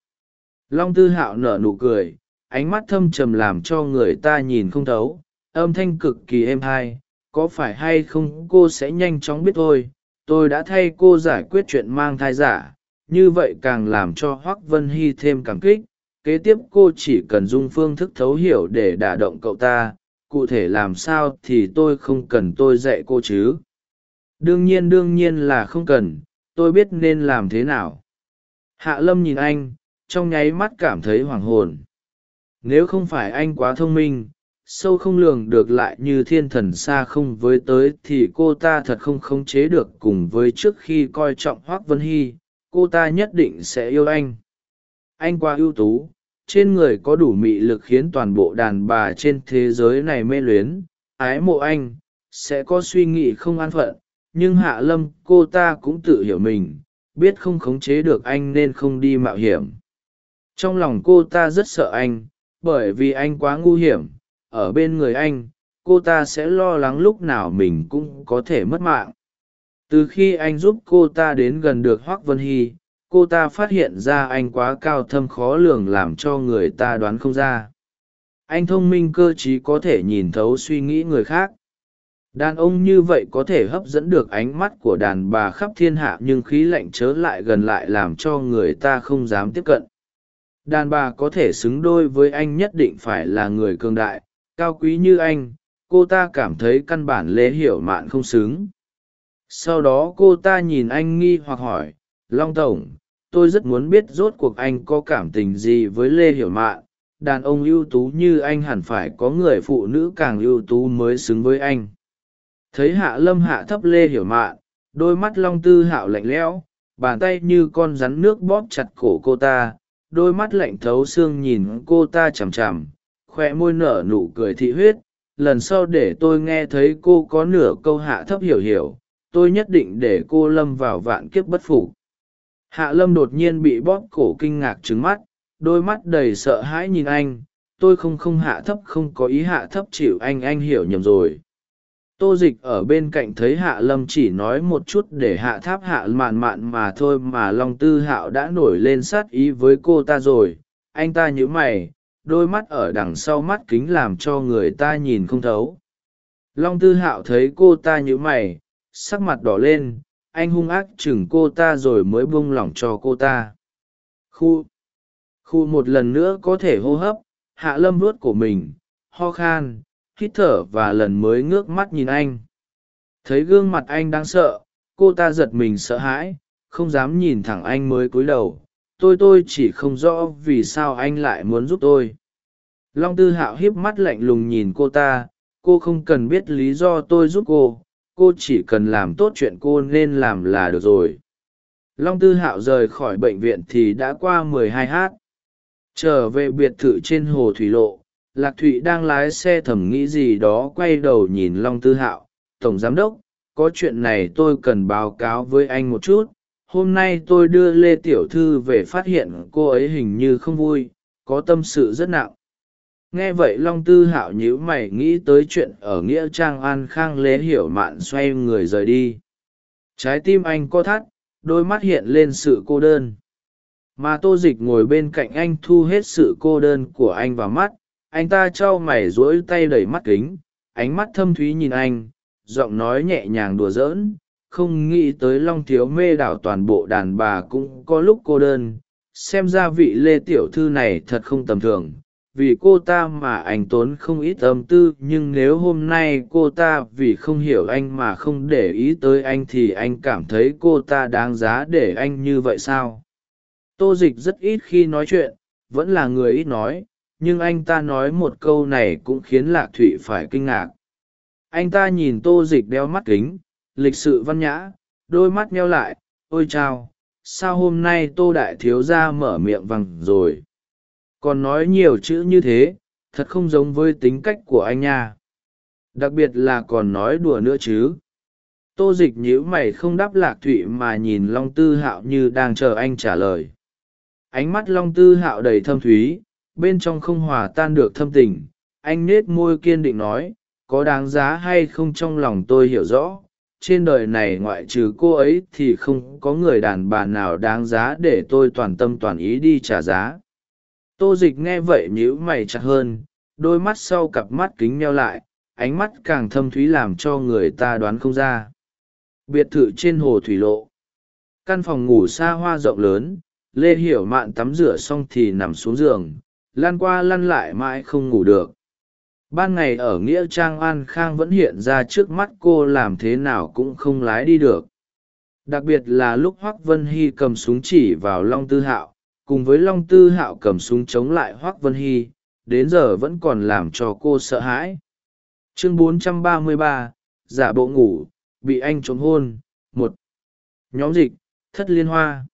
long tư hạo nở nụ cười, ánh mắt thâm trầm làm cho người ta nhìn không thấu, âm thanh cực kỳ êm hai có phải hay không cô sẽ nhanh chóng biết thôi, tôi đã thay cô giải quyết chuyện mang thai giả, như vậy càng làm cho hoác vân hy thêm cảm kích, kế tiếp cô chỉ cần dùng phương thức thấu hiểu để đả động cậu ta, cụ thể làm sao thì tôi không cần tôi dạy cô chứ. Đương nhiên đương nhiên là không cần, tôi biết nên làm thế nào. Hạ lâm nhìn anh trong nháy mắt cảm thấy hoảng hồn. Nếu không phải anh quá thông minh, sâu không lường được lại như thiên thần xa không với tới thì cô ta thật không khống chế được cùng với trước khi coi trọng hoác vân hy, cô ta nhất định sẽ yêu anh. Anh quá ưu tú, trên người có đủ mị lực khiến toàn bộ đàn bà trên thế giới này mê luyến, ái mộ anh, sẽ có suy nghĩ không an phận, nhưng hạ lâm, cô ta cũng tự hiểu mình, biết không khống chế được anh nên không đi mạo hiểm trong lòng cô ta rất sợ anh, bởi vì anh quá ngu hiểm. Ở bên người anh, cô ta sẽ lo lắng lúc nào mình cũng có thể mất mạng. Từ khi anh giúp cô ta đến gần được hoác vân hy, cô ta phát hiện ra anh quá cao thâm khó lường làm cho người ta đoán không ra. Anh thông minh cơ t r í có thể nhìn thấu suy nghĩ người khác. Đàn ông như vậy có thể hấp dẫn được ánh mắt của đàn bà khắp thiên hạ nhưng khí lạnh chớ lại gần lại làm cho người ta không dám tiếp cận đàn bà có thể xứng đôi với anh nhất định phải là người cường đại, cao quý như anh, cô ta cảm thấy căn bản lễ hiểu mạn không xứng. Sau đó cô ta nhìn anh nghi hoặc hỏi, long tổng, tôi rất muốn biết rốt cuộc anh có cảm tình gì với lê hiểu mạn? Đàn ông ưu tú như anh hẳn phải có người phụ nữ càng ưu tú mới xứng với anh. Thấy hạ lâm hạ thấp lê hiểu mạn, đôi mắt long tư hạo lạnh lẽo, bàn tay như con rắn nước bóp chặt cổ cô ta đôi mắt lạnh thấu xương nhìn cô ta chằm chằm khoe môi nở nụ cười thị huyết. Lần sau để tôi nghe thấy cô có nửa câu hạ thấp hiểu hiểu, tôi nhất định để cô lâm vào vạn kiếp bất phục. Hạ lâm đột nhiên bị bóp cổ kinh ngạc trứng mắt, đôi mắt đầy sợ hãi nhìn anh. Tôi không không hạ thấp, không có ý hạ thấp chịu anh anh hiểu nhầm rồi tô dịch ở bên cạnh thấy hạ lâm chỉ nói một chút để hạ tháp hạ mạn mạn mà thôi mà long tư hạo đã nổi lên sát ý với cô ta rồi. Anh ta nhíu mày, đôi mắt ở đằng sau mắt kính làm cho người ta nhìn không thấu. Long tư hạo thấy cô ta nhíu mày, sắc mặt đỏ lên, anh hung ác chừng cô ta rồi mới buông lỏng cho cô ta. Khu khu một lần nữa có thể hô hấp, hạ lâm vuốt của mình, ho khan hít thở và lần mới ngước mắt nhìn anh. Thấy gương mặt anh đang sợ, cô ta giật mình sợ hãi, không dám nhìn thẳng anh mới cúi đầu. Tôi tôi chỉ không rõ vì sao anh lại muốn giúp tôi. Long tư hạo hiếp mắt lạnh lùng nhìn cô ta. Cô không cần biết lý do tôi giúp cô. Cô chỉ cần làm tốt chuyện cô nên làm là được rồi. Long tư hạo rời khỏi bệnh viện thì đã qua 12 h trở về biệt thự trên hồ thủy lộ lạc thụy đang lái xe thầm nghĩ gì đó quay đầu nhìn long tư hạo. Tổng giám đốc, có chuyện này tôi cần báo cáo với anh một chút. Hôm nay tôi đưa lê tiểu thư về phát hiện cô ấy hình như không vui, có tâm sự rất nặng. Nghe vậy long tư hạo nhíu mày nghĩ tới chuyện ở nghĩa trang an khang lễ hiểu mạn xoay người rời đi. Trái tim anh co thắt, đôi mắt hiện lên sự cô đơn. Mà tô dịch ngồi bên cạnh anh thu hết sự cô đơn của anh vào mắt anh ta trao mày rỗi tay đẩy mắt kính, ánh mắt thâm thúy nhìn anh, giọng nói nhẹ nhàng đùa giỡn, không nghĩ tới long thiếu mê đảo toàn bộ đàn bà cũng có lúc cô đơn, xem ra vị lê tiểu thư này thật không tầm thường, vì cô ta mà anh tốn không ít tâm tư, nhưng nếu hôm nay cô ta vì không hiểu anh mà không để ý tới anh thì anh cảm thấy cô ta đáng giá để anh như vậy sao? Tô dịch rất ít khi nói chuyện, vẫn là người ít nói nhưng anh ta nói một câu này cũng khiến lạc thụy phải kinh ngạc. Anh ta nhìn tô dịch đeo mắt kính, lịch sự văn nhã, đôi mắt meo lại, ôi chao, sao hôm nay tô đại thiếu ra mở miệng vằng rồi? Còn nói nhiều chữ như thế, thật không giống với tính cách của anh nha. Đặc biệt là còn nói đùa nữa chứ. Tô dịch nhíu mày không đáp lạc thụy mà nhìn long tư hạo như đang chờ anh trả lời. Ánh mắt long tư hạo đầy thâm thúy bên trong không hòa tan được thâm tình, anh nết môi kiên định nói, có đáng giá hay không trong lòng tôi hiểu rõ, trên đời này ngoại trừ cô ấy thì không có người đàn bà nào đáng giá để tôi toàn tâm toàn ý đi trả giá. Tô dịch nghe vậy nhíu mày chặt hơn, đôi mắt sau cặp mắt kính meo lại, ánh mắt càng thâm thúy làm cho người ta đoán không ra. Biệt thự trên hồ thủy lộ. Căn phòng ngủ xa hoa rộng lớn, lê hiểu mạn tắm rửa xong thì nằm xuống giường lan qua lăn lại mãi không ngủ được. Ban ngày ở nghĩa trang an khang vẫn hiện ra trước mắt cô làm thế nào cũng không lái đi được. Đặc biệt là lúc hoác vân hy cầm súng chỉ vào long tư hạo cùng với long tư hạo cầm súng chống lại hoác vân hy đến giờ vẫn còn làm cho cô sợ hãi. Chương 433, giả bộ ngủ bị anh trốn hôn một. Nhóm dịch thất liên hoa.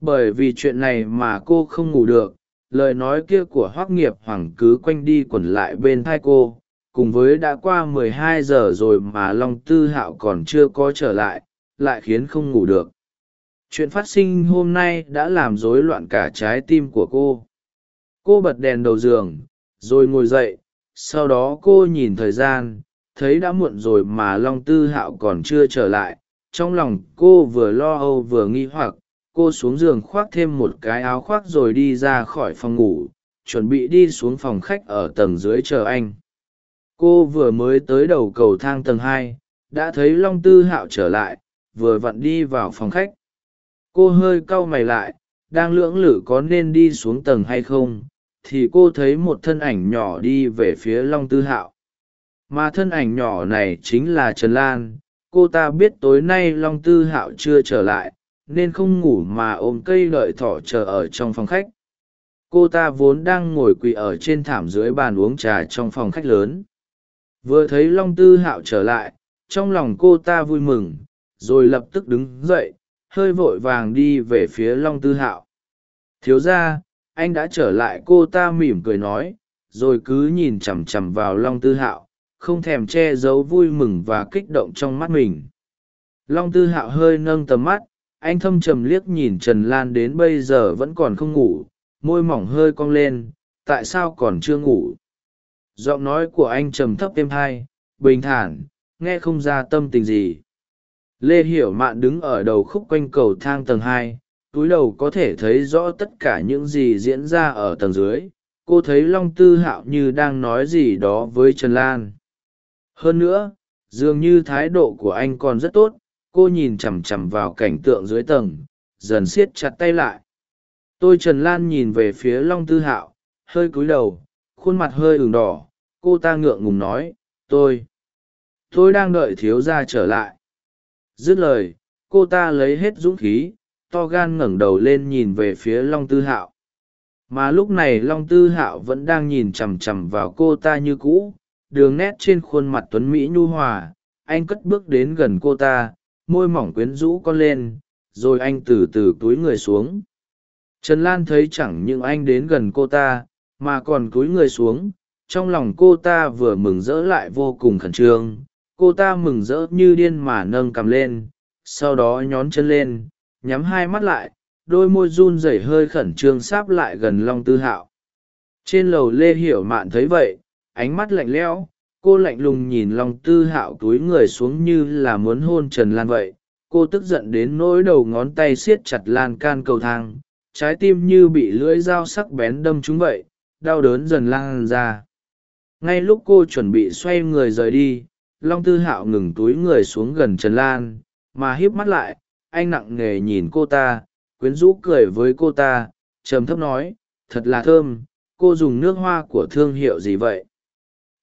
Bởi vì chuyện này mà cô không ngủ được lời nói kia của hoác nghiệp hoàng cứ quanh đi quẩn lại bên thai cô, cùng với đã qua mười hai giờ rồi mà long tư hạo còn chưa có trở lại lại khiến không ngủ được. Chuyện phát sinh hôm nay đã làm rối loạn cả trái tim của cô. Cô bật đèn đầu giường, rồi ngồi dậy, sau đó cô nhìn thời gian, thấy đã muộn rồi mà long tư hạo còn chưa trở lại, trong lòng cô vừa lo âu vừa nghi hoặc cô xuống giường khoác thêm một cái áo khoác rồi đi ra khỏi phòng ngủ, chuẩn bị đi xuống phòng khách ở tầng dưới chờ anh. Cô vừa mới tới đầu cầu thang tầng hai, đã thấy long tư hạo trở lại, vừa vặn đi vào phòng khách. Cô hơi cau mày lại, đang lưỡng lự có nên đi xuống tầng hay không, thì cô thấy một thân ảnh nhỏ đi về phía long tư hạo. Mà thân ảnh nhỏ này chính là trần lan, cô ta biết tối nay long tư hạo chưa trở lại nên không ngủ mà ôm cây lợi thỏ chờ ở trong phòng khách. Cô ta vốn đang ngồi quỳ ở trên thảm dưới bàn uống trà trong phòng khách lớn. Vừa thấy long tư hạo trở lại, trong lòng cô ta vui mừng, rồi lập tức đứng dậy, hơi vội vàng đi về phía long tư hạo. Thiếu ra anh đã trở lại, cô ta mỉm cười nói, rồi cứ nhìn chằm chằm vào long tư hạo, không thèm che giấu vui mừng và kích động trong mắt mình. Long tư hạo hơi nâng tầm mắt anh thâm trầm liếc nhìn trần lan đến bây giờ vẫn còn không ngủ, môi mỏng hơi cong lên, tại sao còn chưa ngủ? Giọng nói của anh trầm thấp êm hai, bình thản, nghe không ra tâm tình gì. Lê hiểu mạn đứng ở đầu khúc quanh cầu thang tầng hai, túi đầu có thể thấy rõ tất cả những gì diễn ra ở tầng dưới. Cô thấy long tư hạo như đang nói gì đó với trần lan. Hơn nữa, dường như thái độ của anh còn rất tốt cô nhìn chằm chằm vào cảnh tượng dưới tầng, dần siết chặt tay lại. Tôi trần lan nhìn về phía long tư hạo, hơi cúi đầu, khuôn mặt hơi ửng đỏ. Cô ta ngượng ngùng nói, tôi tôi đang đợi thiếu gia trở lại. Dứt lời, cô ta lấy hết dũng khí, to gan ngẩng đầu lên nhìn về phía long tư hạo. Mà lúc này long tư hạo vẫn đang nhìn chằm chằm vào cô ta như cũ, đường nét trên khuôn mặt tuấn mỹ nhu hòa. Anh cất bước đến gần cô ta môi mỏng quyến rũ con lên, rồi anh từ từ túi người xuống. Trần lan thấy chẳng những anh đến gần cô ta, mà còn cúi người xuống. Trong lòng cô ta vừa mừng rỡ lại vô cùng khẩn trương. Cô ta mừng rỡ như điên mà nâng cằm lên, sau đó nhón chân lên, nhắm hai mắt lại, đôi môi run rẩy hơi khẩn trương sáp lại gần long tư hạo. Trên lầu lê hiểu mạn thấy vậy, ánh mắt lạnh lẽo cô lạnh lùng nhìn long tư hạo túi người xuống như là muốn hôn trần lan vậy. Cô tức giận đến nỗi đầu ngón tay siết chặt lan can cầu thang, trái tim như bị lưỡi dao sắc bén đâm trúng vậy, đau đớn dần lan ra. Ngay lúc cô chuẩn bị xoay người rời đi, long tư hạo ngừng túi người xuống gần trần lan, mà híp mắt lại, anh nặng nề nhìn cô ta, quyến rũ cười với cô ta, trầm thấp nói, thật là thơm, cô dùng nước hoa của thương hiệu gì vậy?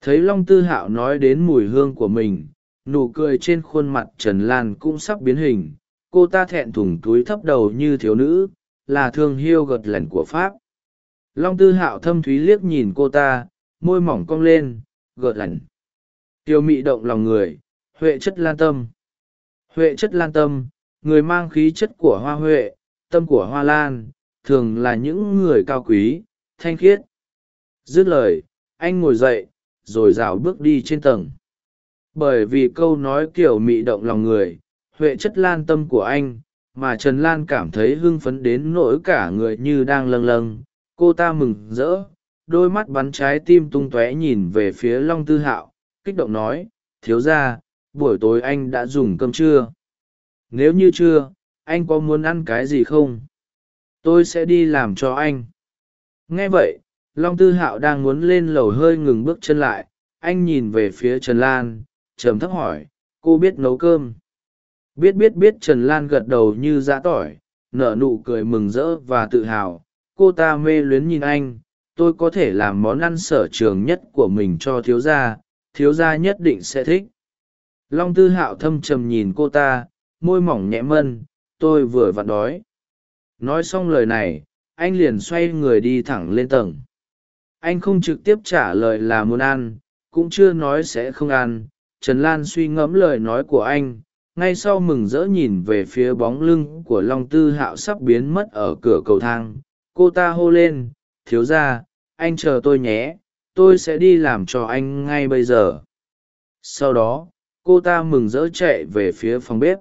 Thấy long tư hạo nói đến mùi hương của mình, nụ cười trên khuôn mặt trần lan cũng sắp biến hình. Cô ta thẹn thùng túi thấp đầu như thiếu nữ, là thương hiêu gật lẩn của pháp. Long tư hạo thâm thúy liếc nhìn cô ta, môi mỏng cong lên gợt lẩn tiêu mị động lòng người, huệ chất lan tâm. Huệ chất lan tâm, người mang khí chất của hoa huệ, tâm của hoa lan, thường là những người cao quý, thanh khiết. Dứt lời, anh ngồi dậy rồi rào bước đi trên tầng. Bởi vì câu nói kiểu mị động lòng người, huệ chất lan tâm của anh, mà trần lan cảm thấy hưng phấn đến nỗi cả người như đang lâng lâng. Cô ta mừng rỡ, đôi mắt bắn trái tim tung tóe nhìn về phía long tư hạo, kích động nói, thiếu ra buổi tối anh đã dùng cơm trưa. Nếu như chưa, anh có muốn ăn cái gì không? Tôi sẽ đi làm cho anh. Nghe vậy long tư hạo đang muốn lên lầu hơi ngừng bước chân lại, anh nhìn về phía trần lan, trầm thấp hỏi, cô biết nấu cơm? Biết biết biết, trần lan gật đầu như giã tỏi, nở nụ cười mừng rỡ và tự hào. Cô ta mê luyến nhìn anh, tôi có thể làm món ăn sở trường nhất của mình cho thiếu gia thiếu gia nhất định sẽ thích. Long tư hạo thâm trầm nhìn cô ta, môi mỏng nhẹ mân, tôi vừa vặn đói. Nói xong lời này, anh liền xoay người đi thẳng lên tầng anh không trực tiếp trả lời là muốn ăn, cũng chưa nói sẽ không ăn. Trần lan suy ngẫm lời nói của anh, ngay sau mừng rỡ nhìn về phía bóng lưng của long tư hạo sắp biến mất ở cửa cầu thang. Cô ta hô lên, thiếu ra anh chờ tôi nhé, tôi sẽ đi làm cho anh ngay bây giờ. Sau đó, cô ta mừng rỡ chạy về phía phòng bếp.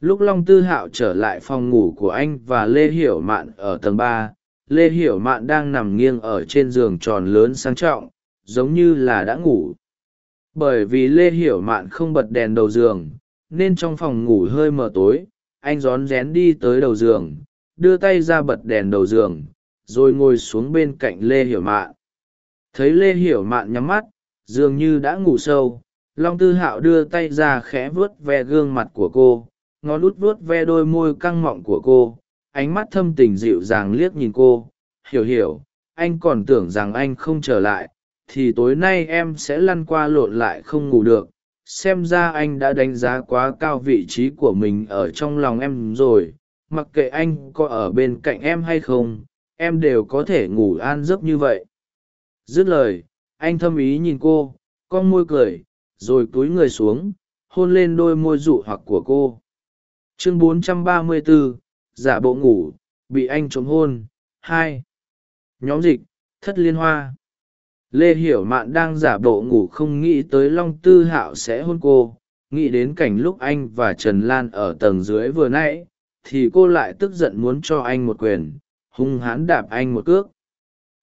Lúc long tư hạo trở lại phòng ngủ của anh và lê hiểu mạn ở tầng ba lê hiểu mạn đang nằm nghiêng ở trên giường tròn lớn sang trọng, giống như là đã ngủ. Bởi vì lê hiểu mạn không bật đèn đầu giường, nên trong phòng ngủ hơi mờ tối, anh rón rén đi tới đầu giường, đưa tay ra bật đèn đầu giường, rồi ngồi xuống bên cạnh lê hiểu mạn. Thấy lê hiểu mạn nhắm mắt, dường như đã ngủ sâu, long tư hạo đưa tay ra khẽ vuốt ve gương mặt của cô, ngón út vuốt ve đôi môi căng mọng của cô ánh mắt thâm tình dịu dàng liếc nhìn cô. Hiểu hiểu anh còn tưởng rằng anh không trở lại thì tối nay em sẽ lăn qua lộn lại không ngủ được. Xem ra anh đã đánh giá quá cao vị trí của mình ở trong lòng em rồi. Mặc kệ anh có ở bên cạnh em hay không em đều có thể ngủ an giấc như vậy. Dứt lời anh thâm ý nhìn cô con môi cười rồi cúi người xuống hôn lên đôi môi dụ hoặc của cô. Chương 434, giả bộ ngủ, bị anh trộm hôn. Hai, nhóm dịch, thất liên hoa. Lê hiểu mạn đang giả bộ ngủ không nghĩ tới long tư hạo sẽ hôn cô. Nghĩ đến cảnh lúc anh và trần lan ở tầng dưới vừa nãy, thì cô lại tức giận muốn cho anh một quyền, hung hãn đạp anh một cước.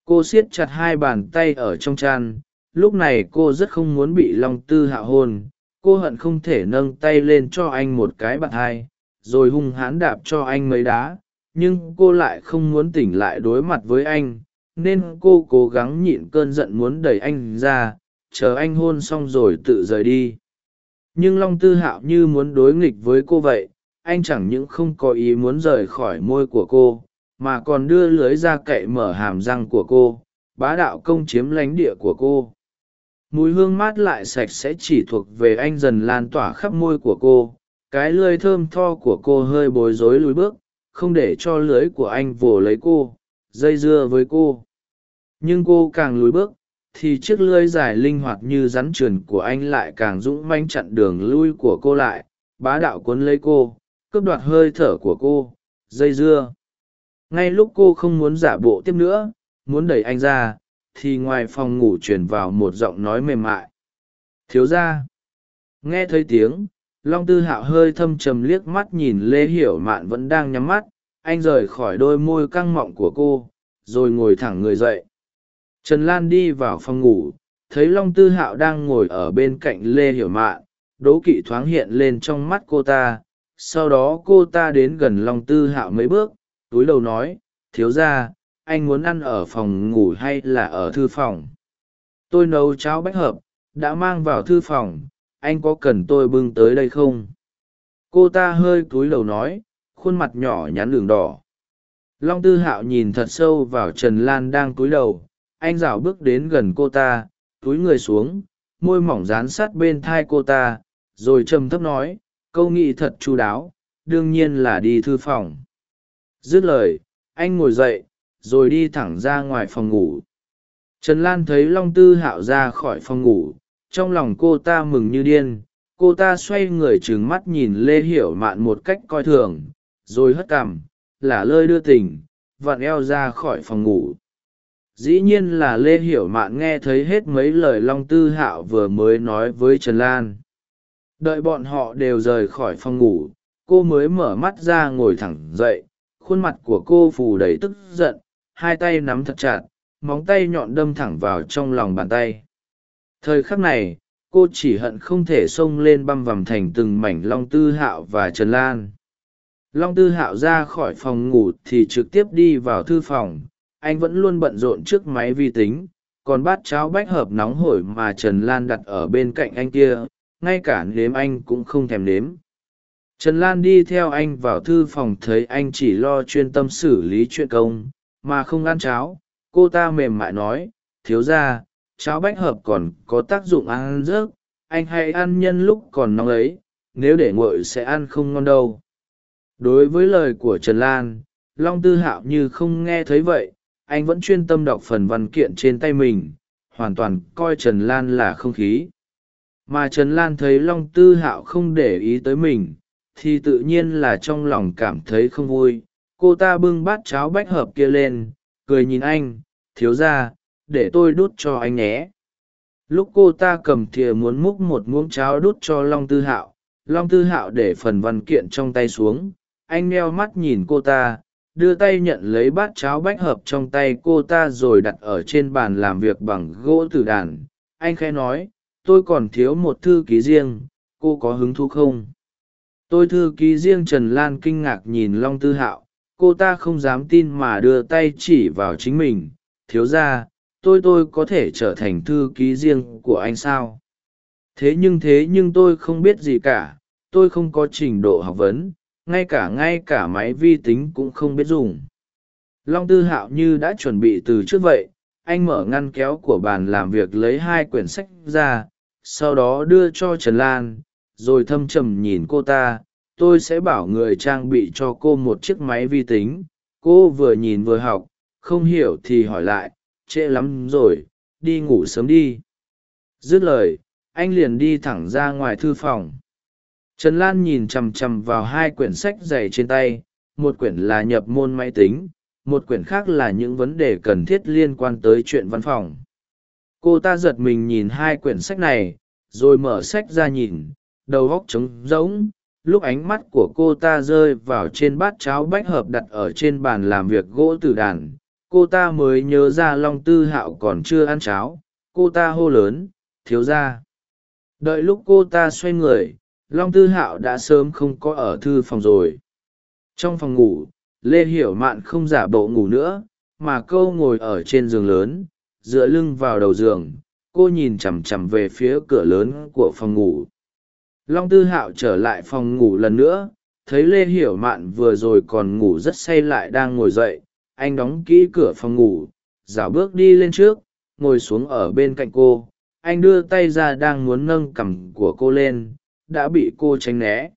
Cô siết chặt hai bàn tay ở trong chăn. Lúc này cô rất không muốn bị long tư hạo hôn. Cô hận không thể nâng tay lên cho anh một cái bạn hai rồi hung hãn đạp cho anh mấy đá, nhưng cô lại không muốn tỉnh lại đối mặt với anh, nên cô cố gắng nhịn cơn giận muốn đẩy anh ra, chờ anh hôn xong rồi tự rời đi. Nhưng long tư hạo như muốn đối nghịch với cô vậy, anh chẳng những không có ý muốn rời khỏi môi của cô, mà còn đưa lưới ra cậy mở hàm răng của cô, bá đạo công chiếm lánh địa của cô. Mùi hương mát lại sạch sẽ chỉ thuộc về anh dần lan tỏa khắp môi của cô cái lưới thơm tho của cô hơi bối rối lùi bước, không để cho lưới của anh vồ lấy cô, dây dưa với cô. Nhưng cô càng lùi bước, thì chiếc lưới dài linh hoạt như rắn trườn của anh lại càng dũng manh chặn đường lui của cô lại, bá đạo cuốn lấy cô, cướp đoạt hơi thở của cô, dây dưa. Ngay lúc cô không muốn giả bộ tiếp nữa, muốn đẩy anh ra, thì ngoài phòng ngủ truyền vào một giọng nói mềm mại. Thiếu ra nghe thấy tiếng long tư hạo hơi thâm trầm liếc mắt nhìn lê hiểu mạn vẫn đang nhắm mắt, anh rời khỏi đôi môi căng mọng của cô, rồi ngồi thẳng người dậy. Trần lan đi vào phòng ngủ, thấy long tư hạo đang ngồi ở bên cạnh lê hiểu mạn, đố kỵ thoáng hiện lên trong mắt cô ta. Sau đó cô ta đến gần long tư hạo mấy bước, túi đầu nói, thiếu ra anh muốn ăn ở phòng ngủ hay là ở thư phòng? Tôi nấu cháo bách hợp, đã mang vào thư phòng anh có cần tôi bưng tới đây không? Cô ta hơi cúi đầu nói, khuôn mặt nhỏ nhắn đường đỏ. Long tư hạo nhìn thật sâu vào trần lan đang cúi đầu, anh rảo bước đến gần cô ta, túi người xuống, môi mỏng dán sát bên thai cô ta, rồi trầm thấp nói, câu nghị thật chu đáo, đương nhiên là đi thư phòng. Dứt lời, anh ngồi dậy, rồi đi thẳng ra ngoài phòng ngủ. Trần lan thấy long tư hạo ra khỏi phòng ngủ trong lòng cô ta mừng như điên, cô ta xoay người trừng mắt nhìn lê hiểu mạn một cách coi thường, rồi hất cằm lả lơi đưa tình vặn eo ra khỏi phòng ngủ. Dĩ nhiên là lê hiểu mạn nghe thấy hết mấy lời long tư hạo vừa mới nói với trần lan. Đợi bọn họ đều rời khỏi phòng ngủ, cô mới mở mắt ra ngồi thẳng dậy, khuôn mặt của cô phù đầy tức giận, hai tay nắm thật chặt, móng tay nhọn đâm thẳng vào trong lòng bàn tay thời khắc này, cô chỉ hận không thể xông lên băm vằm thành từng mảnh long tư hạo và trần lan. Long tư hạo ra khỏi phòng ngủ thì trực tiếp đi vào thư phòng. Anh vẫn luôn bận rộn trước máy vi tính, còn bát cháo bách hợp nóng hổi mà trần lan đặt ở bên cạnh anh kia, ngay cả nếm anh cũng không thèm nếm. Trần lan đi theo anh vào thư phòng thấy anh chỉ lo chuyên tâm xử lý chuyện công, mà không ăn cháo. Cô ta mềm mại nói, thiếu ra cháo bách hợp còn có tác dụng ăn rớt, anh hãy ăn nhân lúc còn nóng ấy, nếu để nguội sẽ ăn không ngon đâu. Đối với lời của trần lan, long tư hạo như không nghe thấy vậy, anh vẫn chuyên tâm đọc phần văn kiện trên tay mình, hoàn toàn coi trần lan là không khí. Mà trần lan thấy long tư hạo không để ý tới mình, thì tự nhiên là trong lòng cảm thấy không vui. Cô ta bưng bát cháo bách hợp kia lên, cười nhìn anh, thiếu ra để tôi đút cho anh nhé. Lúc cô ta cầm thìa muốn múc một muỗng cháo đút cho long tư hạo, long tư hạo để phần văn kiện trong tay xuống. Anh neo mắt nhìn cô ta, đưa tay nhận lấy bát cháo bách hợp trong tay cô ta rồi đặt ở trên bàn làm việc bằng gỗ tử đàn. Anh khẽ nói, tôi còn thiếu một thư ký riêng, cô có hứng thú không? Tôi thư ký riêng trần lan kinh ngạc nhìn long tư hạo, cô ta không dám tin mà đưa tay chỉ vào chính mình. Thiếu ra tôi tôi có thể trở thành thư ký riêng của anh sao? Thế nhưng thế nhưng tôi không biết gì cả, tôi không có trình độ học vấn, ngay cả ngay cả máy vi tính cũng không biết dùng. Long tư hạo như đã chuẩn bị từ trước vậy, anh mở ngăn kéo của bàn làm việc lấy hai quyển sách ra, sau đó đưa cho trần lan, rồi thâm trầm nhìn cô ta, tôi sẽ bảo người trang bị cho cô một chiếc máy vi tính. Cô vừa nhìn vừa học, không hiểu thì hỏi lại trễ lắm rồi, đi ngủ sớm đi. Dứt lời, anh liền đi thẳng ra ngoài thư phòng. Trần lan nhìn chằm chằm vào hai quyển sách dày trên tay, một quyển là nhập môn máy tính, một quyển khác là những vấn đề cần thiết liên quan tới chuyện văn phòng. Cô ta giật mình nhìn hai quyển sách này, rồi mở sách ra nhìn, đầu góc trống rỗng, lúc ánh mắt của cô ta rơi vào trên bát cháo bách hợp đặt ở trên bàn làm việc gỗ tử đàn cô ta mới nhớ ra long tư hạo còn chưa ăn cháo. Cô ta hô lớn, thiếu ra đợi lúc cô ta xoay người, long tư hạo đã sớm không có ở thư phòng rồi. Trong phòng ngủ, lê hiểu mạn không giả bộ ngủ nữa, mà câu ngồi ở trên giường lớn, dựa lưng vào đầu giường. Cô nhìn chằm chằm về phía cửa lớn của phòng ngủ. Long tư hạo trở lại phòng ngủ lần nữa, thấy lê hiểu mạn vừa rồi còn ngủ rất say lại đang ngồi dậy anh đóng kỹ cửa phòng ngủ rảo bước đi lên trước ngồi xuống ở bên cạnh cô. Anh đưa tay ra đang muốn nâng cằm của cô lên đã bị cô tránh né.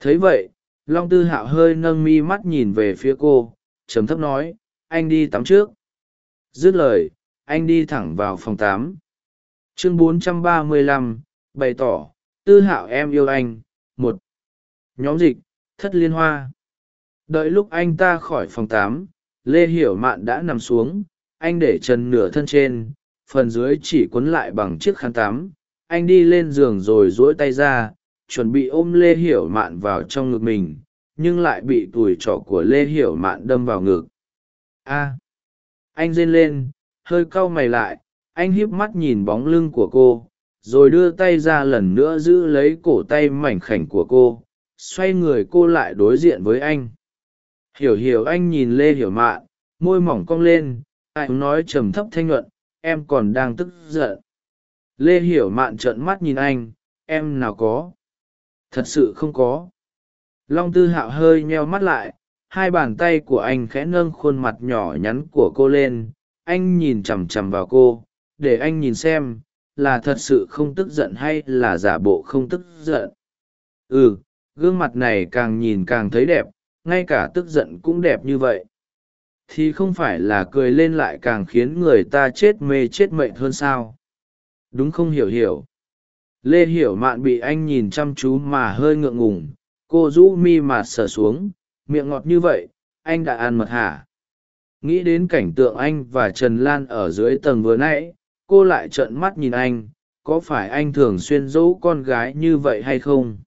Thấy vậy long tư hạo hơi nâng mi mắt nhìn về phía cô trầm thấp nói anh đi tắm trước. Dứt lời anh đi thẳng vào phòng tám chương 435, bày tỏ tư hạo em yêu anh. Một. Nhóm dịch thất liên hoa. Đợi lúc anh ta khỏi phòng tám lê hiểu mạn đã nằm xuống, anh để chân nửa thân trên, phần dưới chỉ quấn lại bằng chiếc khăn tắm. Anh đi lên giường rồi duỗi tay ra, chuẩn bị ôm lê hiểu mạn vào trong ngực mình, nhưng lại bị tủi trỏ của lê hiểu mạn đâm vào ngực. A! Anh rên lên, hơi cau mày lại, anh hiếp mắt nhìn bóng lưng của cô, rồi đưa tay ra lần nữa giữ lấy cổ tay mảnh khảnh của cô, xoay người cô lại đối diện với anh hiểu hiểu anh nhìn lê hiểu mạn, môi mỏng cong lên anh nói trầm thấp thanh nhuận, em còn đang tức giận. Lê hiểu mạn trợn mắt nhìn anh, em nào có? Thật sự không có. Long tư hạo hơi meo mắt lại, hai bàn tay của anh khẽ nâng khuôn mặt nhỏ nhắn của cô lên, anh nhìn chằm chằm vào cô, để anh nhìn xem, là thật sự không tức giận hay là giả bộ không tức giận. Ừ gương mặt này càng nhìn càng thấy đẹp ngay cả tức giận cũng đẹp như vậy. Thì không phải là cười lên lại càng khiến người ta chết mê chết mệnh hơn sao? Đúng không hiểu hiểu? Lê hiểu mạn bị anh nhìn chăm chú mà hơi ngượng ngùng. Cô rũ mi mà sờ xuống, miệng ngọt như vậy, anh đã ăn mật hả? Nghĩ đến cảnh tượng anh và trần lan ở dưới tầng vừa nãy, cô lại trợn mắt nhìn anh. Có phải anh thường xuyên dỗ con gái như vậy hay không?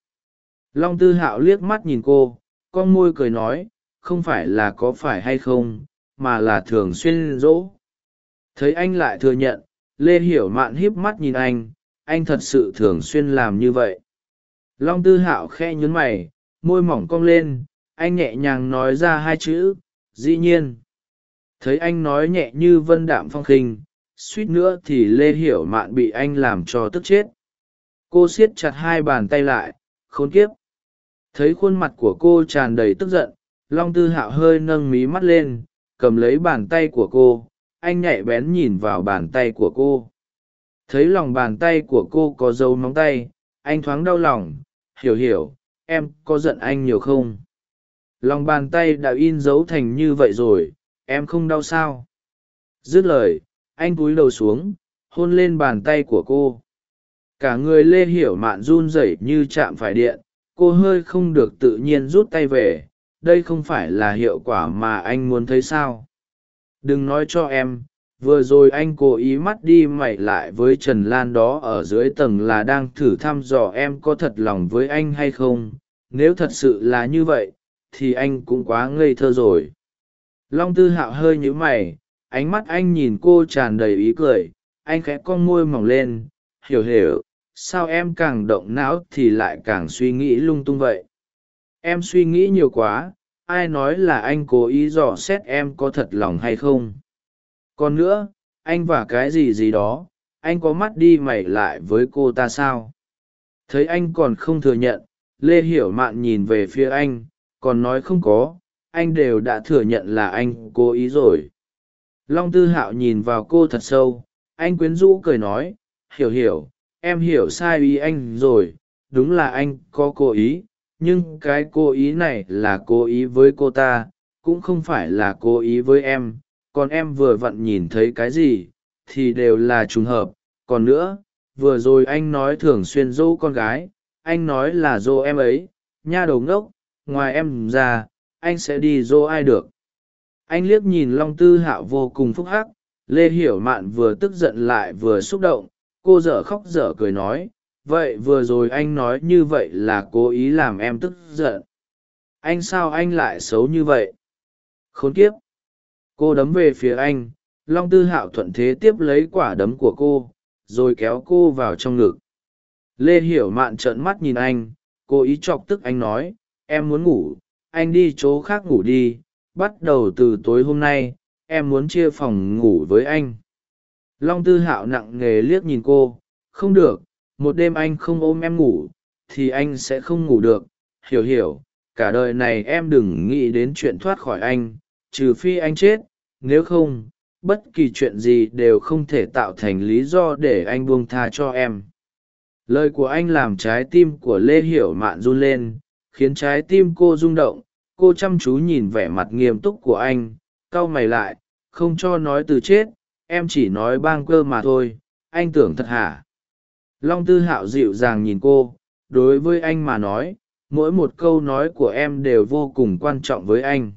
Long tư hạo liếc mắt nhìn cô con môi cười nói, không phải là có phải hay không, mà là thường xuyên dỗ thấy anh lại thừa nhận, lê hiểu mạn híp mắt nhìn anh anh thật sự thường xuyên làm như vậy. Long tư hạo khe nhún mày, môi mỏng cong lên, anh nhẹ nhàng nói ra hai chữ, dĩ nhiên. Thấy anh nói nhẹ như vân đạm phong khinh, suýt nữa thì lê hiểu mạn bị anh làm cho tức chết. Cô siết chặt hai bàn tay lại, khốn kiếp thấy khuôn mặt của cô tràn đầy tức giận, long tư hạo hơi nâng mí mắt lên, cầm lấy bàn tay của cô, anh nhạy bén nhìn vào bàn tay của cô. Thấy lòng bàn tay của cô có dấu móng tay, anh thoáng đau lòng, hiểu hiểu, em có giận anh nhiều không? Lòng bàn tay đã in dấu thành như vậy rồi, em không đau sao? Dứt lời, anh cúi đầu xuống, hôn lên bàn tay của cô. Cả người lê hiểu mạn run rẩy như chạm phải điện cô hơi không được tự nhiên rút tay về, đây không phải là hiệu quả mà anh muốn thấy sao? Đừng nói cho em, vừa rồi anh cố ý mắt đi mày lại với trần lan đó ở dưới tầng là đang thử thăm dò em có thật lòng với anh hay không? Nếu thật sự là như vậy, thì anh cũng quá ngây thơ rồi. Long tư hạo hơi nhữ mày, ánh mắt anh nhìn cô tràn đầy ý cười, anh khẽ con môi mỏng lên, hiểu hiểu sao em càng động não thì lại càng suy nghĩ lung tung vậy? Em suy nghĩ nhiều quá, ai nói là anh cố ý dò xét em có thật lòng hay không? Còn nữa, anh và cái gì gì đó, anh có mắt đi mày lại với cô ta sao? Thấy anh còn không thừa nhận, lê hiểu mạn nhìn về phía anh, còn nói không có, anh đều đã thừa nhận là anh cố ý rồi. Long tư hạo nhìn vào cô thật sâu, anh quyến rũ cười nói, hiểu hiểu em hiểu sai ý anh rồi, đúng là anh có cố ý, nhưng cái cố ý này là cố ý với cô ta, cũng không phải là cố ý với em, còn em vừa vặn nhìn thấy cái gì, thì đều là trùng hợp, còn nữa, vừa rồi anh nói thường xuyên dỗ con gái, anh nói là dỗ em ấy, nha đầu ngốc, ngoài em ra, anh sẽ đi dỗ ai được. Anh liếc nhìn long tư hạo vô cùng phúc hắc, lê hiểu mạn vừa tức giận lại vừa xúc động cô dở khóc dở cười nói, vậy vừa rồi anh nói như vậy là cố ý làm em tức giận. Anh sao anh lại xấu như vậy? Khốn kiếp! Cô đấm về phía anh, long tư hạo thuận thế tiếp lấy quả đấm của cô, rồi kéo cô vào trong ngực. Lê hiểu mạn trợn mắt nhìn anh cô ý chọc tức anh nói, em muốn ngủ, anh đi chỗ khác ngủ đi, bắt đầu từ tối hôm nay, em muốn chia phòng ngủ với anh long tư hạo nặng nề liếc nhìn cô, không được, một đêm anh không ôm em ngủ, thì anh sẽ không ngủ được. Hiểu hiểu, cả đời này em đừng nghĩ đến chuyện thoát khỏi anh, trừ phi anh chết. Nếu không, bất kỳ chuyện gì đều không thể tạo thành lý do để anh buông tha cho em. Lời của anh làm trái tim của lê hiểu mạn run lên, khiến trái tim cô rung động. Cô chăm chú nhìn vẻ mặt nghiêm túc của anh, cau mày lại, không cho nói từ chết em chỉ nói bang cơ mà thôi, anh tưởng thật hả? Long tư hạo dịu dàng nhìn cô, đối với anh mà nói, mỗi một câu nói của em đều vô cùng quan trọng với anh.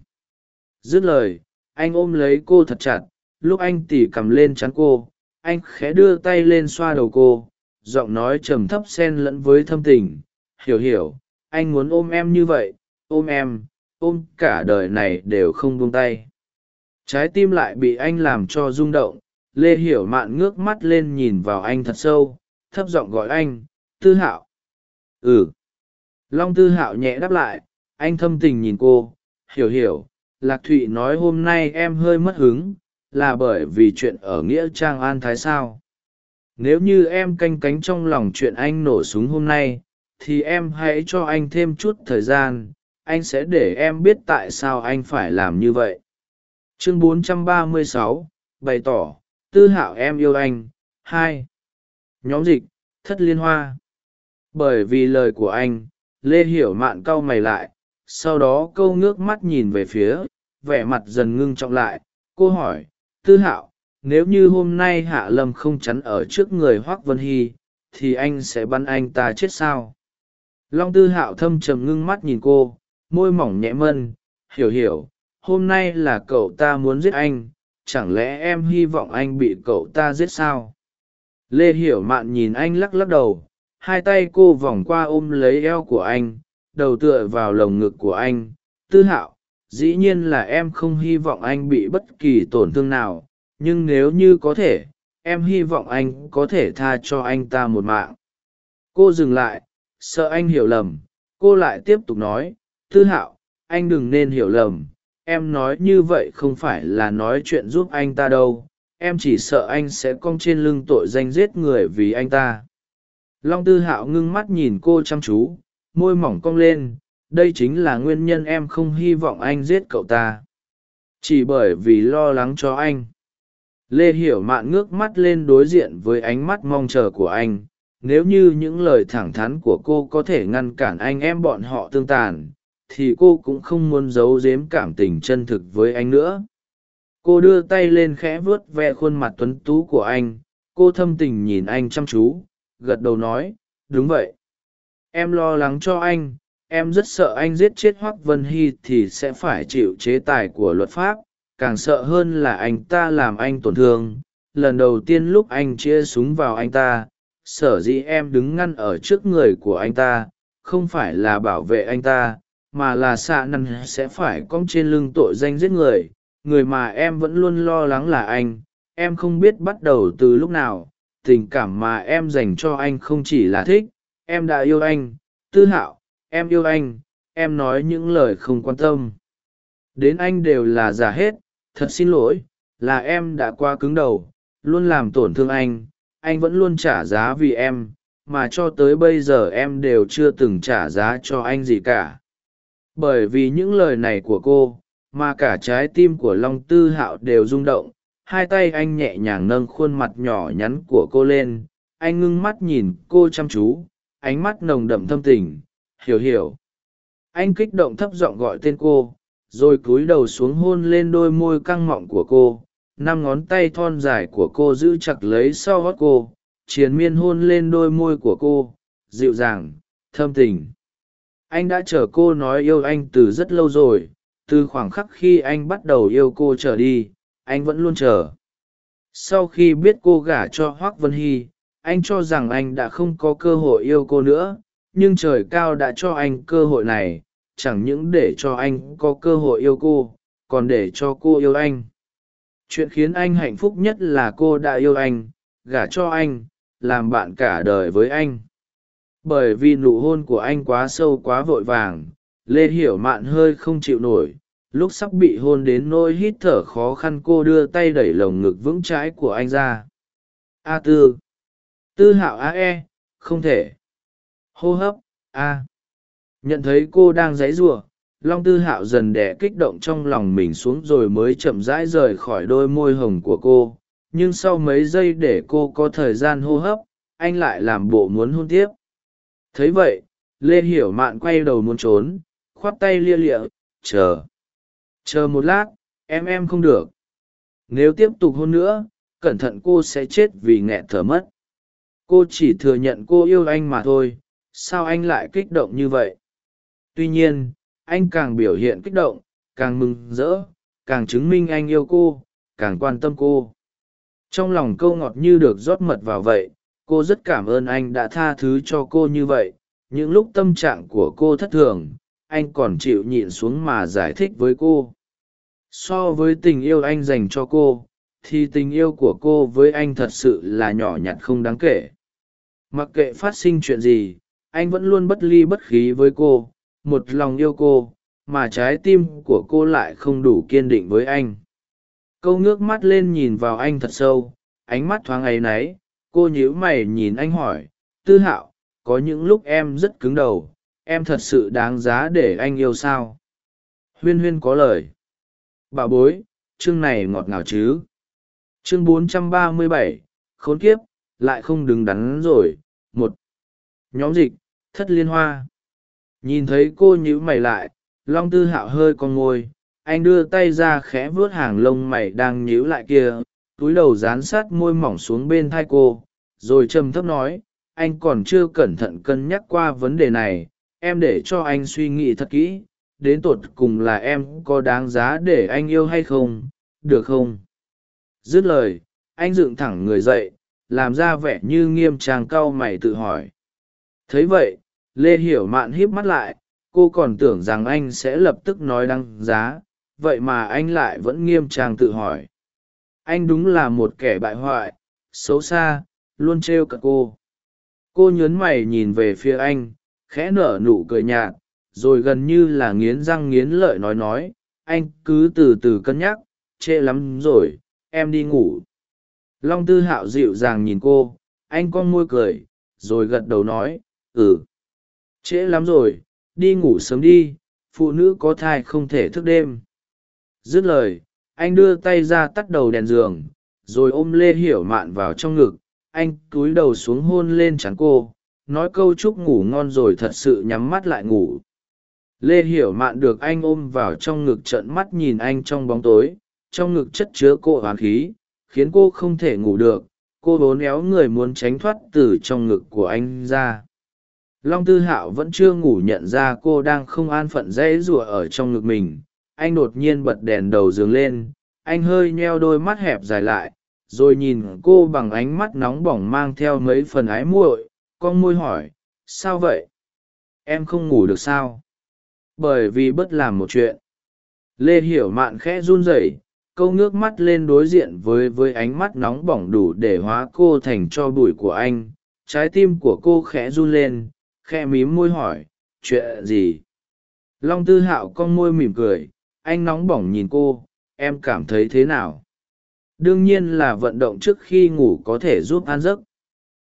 Dứt lời, anh ôm lấy cô thật chặt, lúc anh tỉ cầm lên chắn cô, anh khẽ đưa tay lên xoa đầu cô, giọng nói trầm thấp xen lẫn với thâm tình. Hiểu hiểu, anh muốn ôm em như vậy, ôm em, ôm cả đời này đều không buông tay. Trái tim lại bị anh làm cho rung động lê hiểu mạn ngước mắt lên nhìn vào anh thật sâu thấp giọng gọi anh tư hạo. Ừ. Long tư hạo nhẹ đáp lại anh thâm tình nhìn cô hiểu hiểu lạc thụy nói hôm nay em hơi mất hứng là bởi vì chuyện ở nghĩa trang an thái sao? Nếu như em canh cánh trong lòng chuyện anh nổ súng hôm nay thì em hãy cho anh thêm chút thời gian anh sẽ để em biết tại sao anh phải làm như vậy. Chương 436, bày tỏ tư hạo em yêu anh. Hai. Nhóm dịch, thất liên hoa. Bởi vì lời của anh, lê hiểu mạn cau mày lại, sau đó câu ngước mắt nhìn về phía, vẻ mặt dần ngưng trọng lại. Cô hỏi, tư hạo, nếu như hôm nay hạ lâm không chắn ở trước người hoác vân hy, thì anh sẽ bắn anh ta chết sao? Long tư hạo thâm trầm ngưng mắt nhìn cô, môi mỏng nhẹ mân, hiểu hiểu, hôm nay là cậu ta muốn giết anh chẳng lẽ em hy vọng anh bị cậu ta giết sao? Lê hiểu mạn nhìn anh lắc lắc đầu, hai tay cô vòng qua ôm lấy eo của anh, đầu tựa vào lồng ngực của anh. Tư hạo, dĩ nhiên là em không hy vọng anh bị bất kỳ tổn thương nào, nhưng nếu như có thể, em hy vọng anh có thể tha cho anh ta một mạng. Cô dừng lại, sợ anh hiểu lầm, cô lại tiếp tục nói, tư hạo, anh đừng nên hiểu lầm em nói như vậy không phải là nói chuyện giúp anh ta đâu, em chỉ sợ anh sẽ cong trên lưng tội danh giết người vì anh ta. Long tư hạo ngưng mắt nhìn cô chăm chú, môi mỏng cong lên, đây chính là nguyên nhân em không hy vọng anh giết cậu ta. Chỉ bởi vì lo lắng cho anh. Lê hiểu mạn ngước mắt lên đối diện với ánh mắt mong chờ của anh, nếu như những lời thẳng thắn của cô có thể ngăn cản anh em bọn họ tương tàn thì cô cũng không muốn giấu giếm cảm tình chân thực với anh nữa. Cô đưa tay lên khẽ vuốt ve khuôn mặt tuấn tú của anh. Cô thâm tình nhìn anh chăm chú, gật đầu nói, đúng vậy. Em lo lắng cho anh. Em rất sợ anh giết chết hoác vân hy thì sẽ phải chịu chế tài của luật pháp. Càng sợ hơn là anh ta làm anh tổn thương. Lần đầu tiên lúc anh chia súng vào anh ta, sở dĩ em đứng ngăn ở trước người của anh ta, không phải là bảo vệ anh ta mà là xạ nằn sẽ phải cong trên lưng tội danh giết người. Người mà em vẫn luôn lo lắng là anh. Em không biết bắt đầu từ lúc nào. Tình cảm mà em dành cho anh không chỉ là thích. Em đã yêu anh. Tư hạo. Em yêu anh. Em nói những lời không quan tâm. Đến anh đều là giả hết. Thật xin lỗi. Là em đã quá cứng đầu. Luôn làm tổn thương anh. Anh vẫn luôn trả giá vì em. Mà cho tới bây giờ em đều chưa từng trả giá cho anh gì cả bởi vì những lời này của cô, mà cả trái tim của long tư hạo đều rung động, hai tay anh nhẹ nhàng nâng khuôn mặt nhỏ nhắn của cô lên, anh ngưng mắt nhìn cô chăm chú, ánh mắt nồng đậm thâm tình, hiểu hiểu. Anh kích động thấp giọng gọi tên cô, rồi cúi đầu xuống hôn lên đôi môi căng mọng của cô, năm ngón tay thon dài của cô giữ chặt lấy sau gót cô, triền miên hôn lên đôi môi của cô, dịu dàng, thâm tình anh đã chờ cô nói yêu anh từ rất lâu rồi, từ khoảng khắc khi anh bắt đầu yêu cô trở đi, anh vẫn luôn chờ. Sau khi biết cô gả cho hoác vân hy, anh cho rằng anh đã không có cơ hội yêu cô nữa, nhưng trời cao đã cho anh cơ hội này, chẳng những để cho anh có cơ hội yêu cô, còn để cho cô yêu anh. Chuyện khiến anh hạnh phúc nhất là cô đã yêu anh, gả cho anh, làm bạn cả đời với anh bởi vì nụ hôn của anh quá sâu quá vội vàng, lê hiểu mạn hơi không chịu nổi, lúc sắp bị hôn đến nỗi hít thở khó khăn cô đưa tay đẩy lồng ngực vững chãi của anh ra. A tư. Tư hạo a e không thể. Hô hấp, a. Nhận thấy cô đang dãy giụa, long tư hạo dần đẻ kích động trong lòng mình xuống rồi mới chậm rãi rời khỏi đôi môi hồng của cô. Nhưng sau mấy giây để cô có thời gian hô hấp, anh lại làm bộ muốn hôn tiếp thấy vậy, lê hiểu mạn quay đầu muốn trốn, khoát tay lia lịa, chờ chờ một lát, em em không được. Nếu tiếp tục hôn nữa, cẩn thận cô sẽ chết vì nghẹn thở mất. Cô chỉ thừa nhận cô yêu anh mà thôi, sao anh lại kích động như vậy? Tuy nhiên, anh càng biểu hiện kích động, càng mừng rỡ, càng chứng minh anh yêu cô, càng quan tâm cô. Trong lòng câu ngọt như được rót mật vào vậy cô rất cảm ơn anh đã tha thứ cho cô như vậy. Những lúc tâm trạng của cô thất thường, anh còn chịu nhịn xuống mà giải thích với cô. So với tình yêu anh dành cho cô, thì tình yêu của cô với anh thật sự là nhỏ nhặt không đáng kể. Mặc kệ phát sinh chuyện gì, anh vẫn luôn bất ly bất khí với cô, một lòng yêu cô, mà trái tim của cô lại không đủ kiên định với anh. Câu ngước mắt lên nhìn vào anh thật sâu, ánh mắt thoáng áy náy cô nhíu mày nhìn anh hỏi tư hạo có những lúc em rất cứng đầu em thật sự đáng giá để anh yêu sao? Huyên huyên có lời bà bối chương này ngọt ngào chứ? Chương 437, khốn kiếp lại không đứng đắn rồi một nhóm dịch thất liên hoa. Nhìn thấy cô nhíu mày lại long tư hạo hơi con ngôi anh đưa tay ra khẽ vuốt hàng lông mày đang nhíu lại kia túi đầu dán sát môi mỏng xuống bên thai cô, rồi trầm thấp nói, anh còn chưa cẩn thận cân nhắc qua vấn đề này, em để cho anh suy nghĩ thật kỹ, đến tột cùng là em có đáng giá để anh yêu hay không, được không? Dứt lời, anh dựng thẳng người dậy, làm ra vẻ như nghiêm trang cau mày tự hỏi. Thấy vậy, lê hiểu mạn híp mắt lại, cô còn tưởng rằng anh sẽ lập tức nói đăng giá, vậy mà anh lại vẫn nghiêm trang tự hỏi anh đúng là một kẻ bại hoại, xấu xa, luôn trêu cả cô. Cô nhớn mày nhìn về phía anh, khẽ nở nụ cười nhạt, rồi gần như là nghiến răng nghiến lợi nói nói, anh cứ từ từ cân nhắc, trễ lắm rồi, em đi ngủ. Long tư hạo dịu dàng nhìn cô, anh con môi cười, rồi gật đầu nói ừ. Trễ lắm rồi, đi ngủ sớm đi, phụ nữ có thai không thể thức đêm. Dứt lời anh đưa tay ra tắt đầu đèn giường, rồi ôm lê hiểu mạn vào trong ngực. Anh cúi đầu xuống hôn lên trán cô, nói câu chúc ngủ ngon rồi thật sự nhắm mắt lại ngủ. Lê hiểu mạn được anh ôm vào trong ngực trợn mắt nhìn anh trong bóng tối, trong ngực chất chứa cô hoán khí, khiến cô không thể ngủ được. Cô vốn éo người muốn tránh thoát từ trong ngực của anh ra. Long tư hạo vẫn chưa ngủ nhận ra cô đang không an phận dễ rủa ở trong ngực mình anh đột nhiên bật đèn đầu giường lên, anh hơi nheo đôi mắt hẹp dài lại, rồi nhìn cô bằng ánh mắt nóng bỏng mang theo mấy phần ái muội, con môi hỏi, sao vậy? Em không ngủ được sao? Bởi vì bất làm một chuyện. Lê hiểu mạn khẽ run rẩy, câu ngước mắt lên đối diện với với ánh mắt nóng bỏng đủ để hóa cô thành cho bụi của anh. Trái tim của cô khẽ run lên, khẽ mím môi hỏi, chuyện gì? Long tư hạo con môi mỉm cười anh nóng bỏng nhìn cô, em cảm thấy thế nào? Đương nhiên là vận động trước khi ngủ có thể giúp an giấc.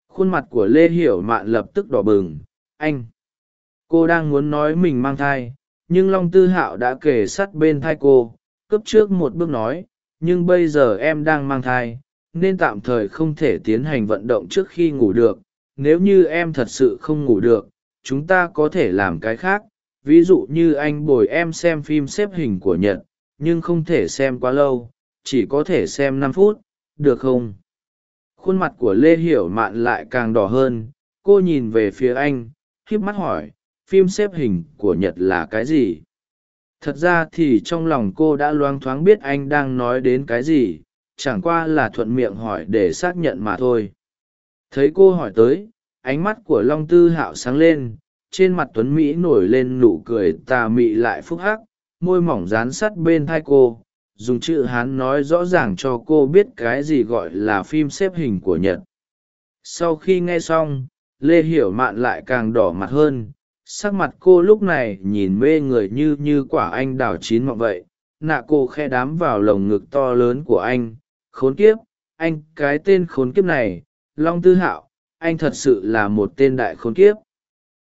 Khuôn mặt của lê hiểu mạn lập tức đỏ bừng. Anh, cô đang muốn nói mình mang thai, nhưng long tư hạo đã kề sắt bên thai cô, cấp trước một bước nói, nhưng bây giờ em đang mang thai, nên tạm thời không thể tiến hành vận động trước khi ngủ được. Nếu như em thật sự không ngủ được, chúng ta có thể làm cái khác ví dụ như anh bồi em xem phim xếp hình của nhật, nhưng không thể xem quá lâu, chỉ có thể xem năm phút, được không? Khuôn mặt của lê hiểu mạn lại càng đỏ hơn, cô nhìn về phía anh k mắt hỏi, phim xếp hình của nhật là cái gì? Thật ra thì trong lòng cô đã loáng thoáng biết anh đang nói đến cái gì, chẳng qua là thuận miệng hỏi để xác nhận mà thôi. Thấy cô hỏi tới, ánh mắt của long tư hạo sáng lên trên mặt tuấn mỹ nổi lên nụ cười tà mị lại phúc hắc, môi mỏng dán sắt bên thai cô, dùng chữ hán nói rõ ràng cho cô biết cái gì gọi là phim xếp hình của nhật. Sau khi nghe xong, lê hiểu mạn lại càng đỏ mặt hơn, sắc mặt cô lúc này nhìn mê người như như quả anh đào chín mọng vậy, nạ cô khe đám vào lồng ngực to lớn của anh, khốn kiếp, anh, cái tên khốn kiếp này, long tư hạo, anh thật sự là một tên đại khốn kiếp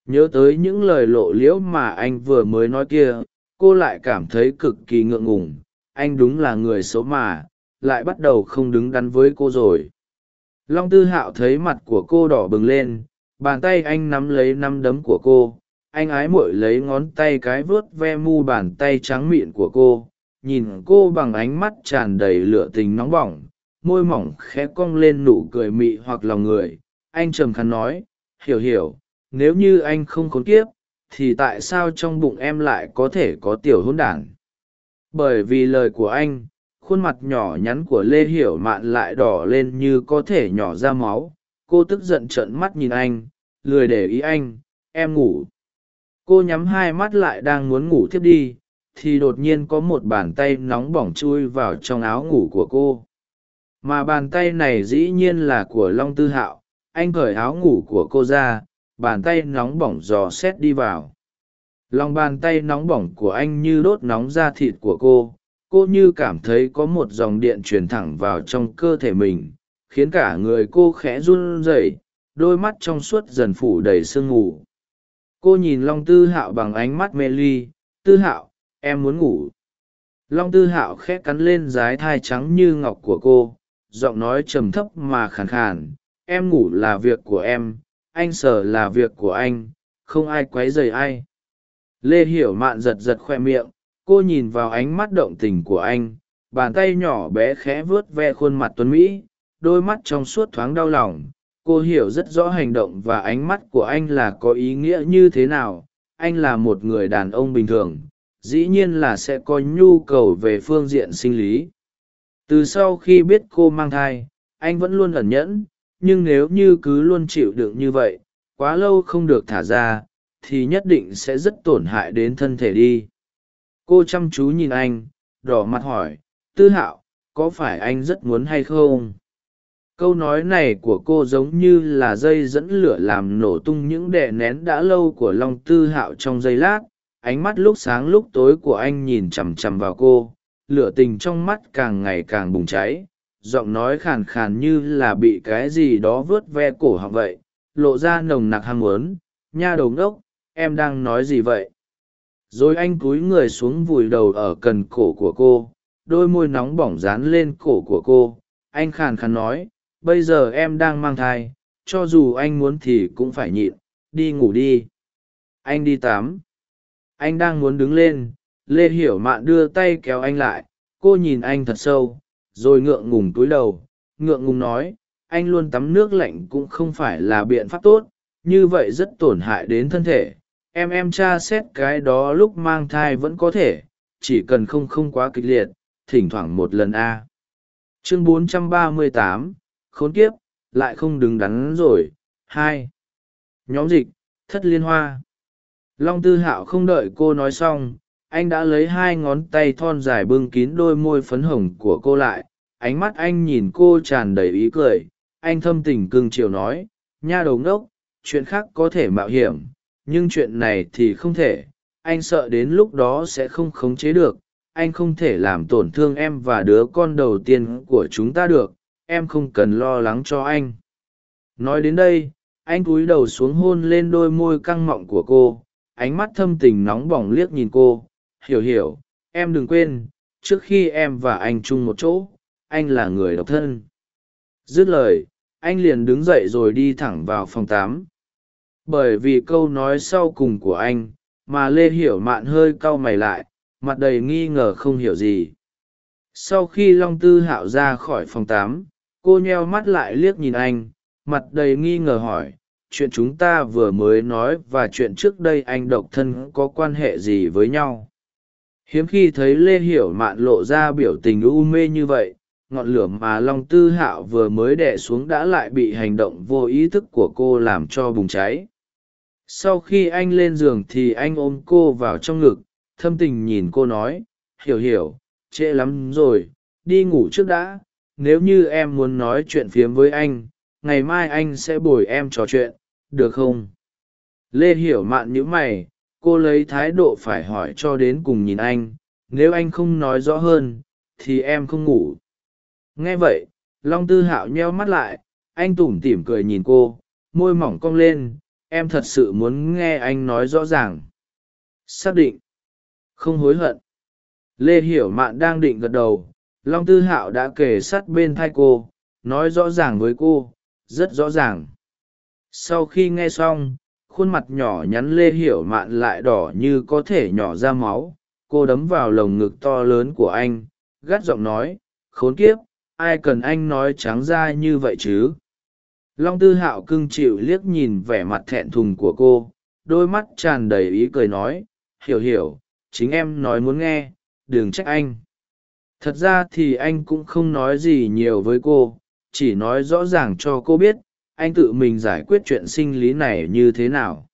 nhớ tới những lời lộ liễu mà anh vừa mới nói kia, cô lại cảm thấy cực kỳ ngượng ngùng. Anh đúng là người xấu mà, lại bắt đầu không đứng đắn với cô rồi. Long tư hạo thấy mặt của cô đỏ bừng lên, bàn tay anh nắm lấy nắm đấm của cô. Anh ái mội lấy ngón tay cái vớt ve mu bàn tay trắng mịn của cô. Nhìn cô bằng ánh mắt tràn đầy lửa tình nóng bỏng, môi mỏng khẽ cong lên nụ cười mị hoặc lòng người. Anh trầm khắn nói, hiểu hiểu nếu như anh không khốn kiếp, thì tại sao trong bụng em lại có thể có tiểu hôn đản? Bởi vì lời của anh, khuôn mặt nhỏ nhắn của lê hiểu mạn lại đỏ lên như có thể nhỏ ra máu. Cô tức giận trợn mắt nhìn anh, lười để ý anh, em ngủ. Cô nhắm hai mắt lại đang muốn ngủ thiếp đi, thì đột nhiên có một bàn tay nóng bỏng chui vào trong áo ngủ của cô. Mà bàn tay này dĩ nhiên là của long tư hạo. Anh cởi áo ngủ của cô ra bàn tay nóng bỏng dò xét đi vào. Lòng bàn tay nóng bỏng của anh như đốt nóng da thịt của cô. Cô như cảm thấy có một dòng điện truyền thẳng vào trong cơ thể mình, khiến cả người cô khẽ run rẩy, đôi mắt trong suốt dần phủ đầy sương ngủ. cô nhìn long tư hạo bằng ánh mắt mê ly. Tư hạo, em muốn ngủ. Long tư hạo khẽ cắn lên dái thai trắng như ngọc của cô, giọng nói trầm thấp mà khàn khàn. Em ngủ là việc của em anh sở là việc của anh, không ai q u ấ y dày ai. Lê hiểu mạn giật giật khoe miệng, cô nhìn vào ánh mắt động tình của anh, bàn tay nhỏ bé khẽ vớt ve khuôn mặt tuấn mỹ, đôi mắt trong suốt thoáng đau lòng. Cô hiểu rất rõ hành động và ánh mắt của anh là có ý nghĩa như thế nào. Anh là một người đàn ông bình thường, dĩ nhiên là sẽ có nhu cầu về phương diện sinh lý. Từ sau khi biết cô mang thai, anh vẫn luôn ẩn nhẫn nhưng nếu như cứ luôn chịu đựng như vậy, quá lâu không được thả ra, thì nhất định sẽ rất tổn hại đến thân thể đi. Cô chăm chú nhìn anh, đỏ mặt hỏi, tư hạo, có phải anh rất muốn hay không? Câu nói này của cô giống như là dây dẫn lửa làm nổ tung những đè nén đã lâu của long tư hạo trong giây lát. Ánh mắt lúc sáng lúc tối của anh nhìn chằm chằm vào cô, lửa tình trong mắt càng ngày càng bùng cháy giọng nói khàn khàn như là bị cái gì đó vớt ve cổ họng vậy, lộ ra nồng nặc ham muốn. Nha đầu ngốc, em đang nói gì vậy? Rồi anh cúi người xuống vùi đầu ở cần cổ của cô, đôi môi nóng bỏng dán lên cổ của cô. Anh khàn khàn nói, bây giờ em đang mang thai, cho dù anh muốn thì cũng phải nhịn, đi ngủ đi. Anh đi tắm. Anh đang muốn đứng lên, lê hiểu mạn đưa tay kéo anh lại, cô nhìn anh thật sâu rồi ngượng ngùng túi đầu ngượng ngùng nói anh luôn tắm nước lạnh cũng không phải là biện pháp tốt như vậy rất tổn hại đến thân thể. Em em tra xét cái đó lúc mang thai vẫn có thể chỉ cần không không quá kịch liệt thỉnh thoảng một lần a. Chương 438, khốn kiếp lại không đứng đắn rồi hai. Nhóm dịch thất liên hoa. Long tư hạo không đợi cô nói xong anh đã lấy hai ngón tay thon dài bưng kín đôi môi phấn hồng của cô lại ánh mắt anh nhìn cô tràn đầy ý cười. Anh thâm tình cưng chiều nói, nha đầu ngốc, chuyện khác có thể mạo hiểm, nhưng chuyện này thì không thể. Anh sợ đến lúc đó sẽ không khống chế được. Anh không thể làm tổn thương em và đứa con đầu tiên của chúng ta được. Em không cần lo lắng cho anh. Nói đến đây, anh cúi đầu xuống hôn lên đôi môi căng mọng của cô. Ánh mắt thâm tình nóng bỏng liếc nhìn cô. Hiểu hiểu, em đừng quên, trước khi em và anh chung một chỗ anh là người độc thân. Dứt lời, anh liền đứng dậy rồi đi thẳng vào phòng tám bởi vì câu nói sau cùng của anh, mà lê hiểu mạn hơi cau mày lại, mặt đầy nghi ngờ không hiểu gì. Sau khi long tư hạo ra khỏi phòng tám cô nheo mắt lại liếc nhìn anh, mặt đầy nghi ngờ hỏi, chuyện chúng ta vừa mới nói và chuyện trước đây anh độc thân có quan hệ gì với nhau? Hiếm khi thấy lê hiểu mạn lộ ra biểu tình u mê như vậy ngọn lửa mà long tư hạo vừa mới đẻ xuống đã lại bị hành động vô ý thức của cô làm cho bùng cháy. Sau khi anh lên giường thì anh ôm cô vào trong ngực, thâm tình nhìn cô nói, hiểu hiểu, trễ lắm rồi, đi ngủ trước đã, nếu như em muốn nói chuyện phiếm với anh, ngày mai anh sẽ bồi em trò chuyện, được không? Lê hiểu mạn nhữ mày, cô lấy thái độ phải hỏi cho đến cùng nhìn anh, nếu anh không nói rõ hơn, thì em không ngủ nghe vậy, long tư hạo nheo mắt lại, anh tủm tỉm cười nhìn cô, môi mỏng cong lên, em thật sự muốn nghe anh nói rõ ràng. Xác định. Không hối hận. Lê hiểu mạn đang định gật đầu, long tư hạo đã kể sát bên thai cô, nói rõ ràng với cô, rất rõ ràng. Sau khi nghe xong, khuôn mặt nhỏ nhắn lê hiểu mạn lại đỏ như có thể nhỏ ra máu, cô đấm vào lồng ngực to lớn của anh, gắt giọng nói, khốn kiếp ai cần anh nói trắng ra như vậy chứ? Long tư hạo cưng chịu liếc nhìn vẻ mặt thẹn thùng của cô, đôi mắt tràn đầy ý cười nói, hiểu hiểu, chính em nói muốn nghe, đừng trách anh. Thật ra thì anh cũng không nói gì nhiều với cô, chỉ nói rõ ràng cho cô biết, anh tự mình giải quyết chuyện sinh lý này như thế nào.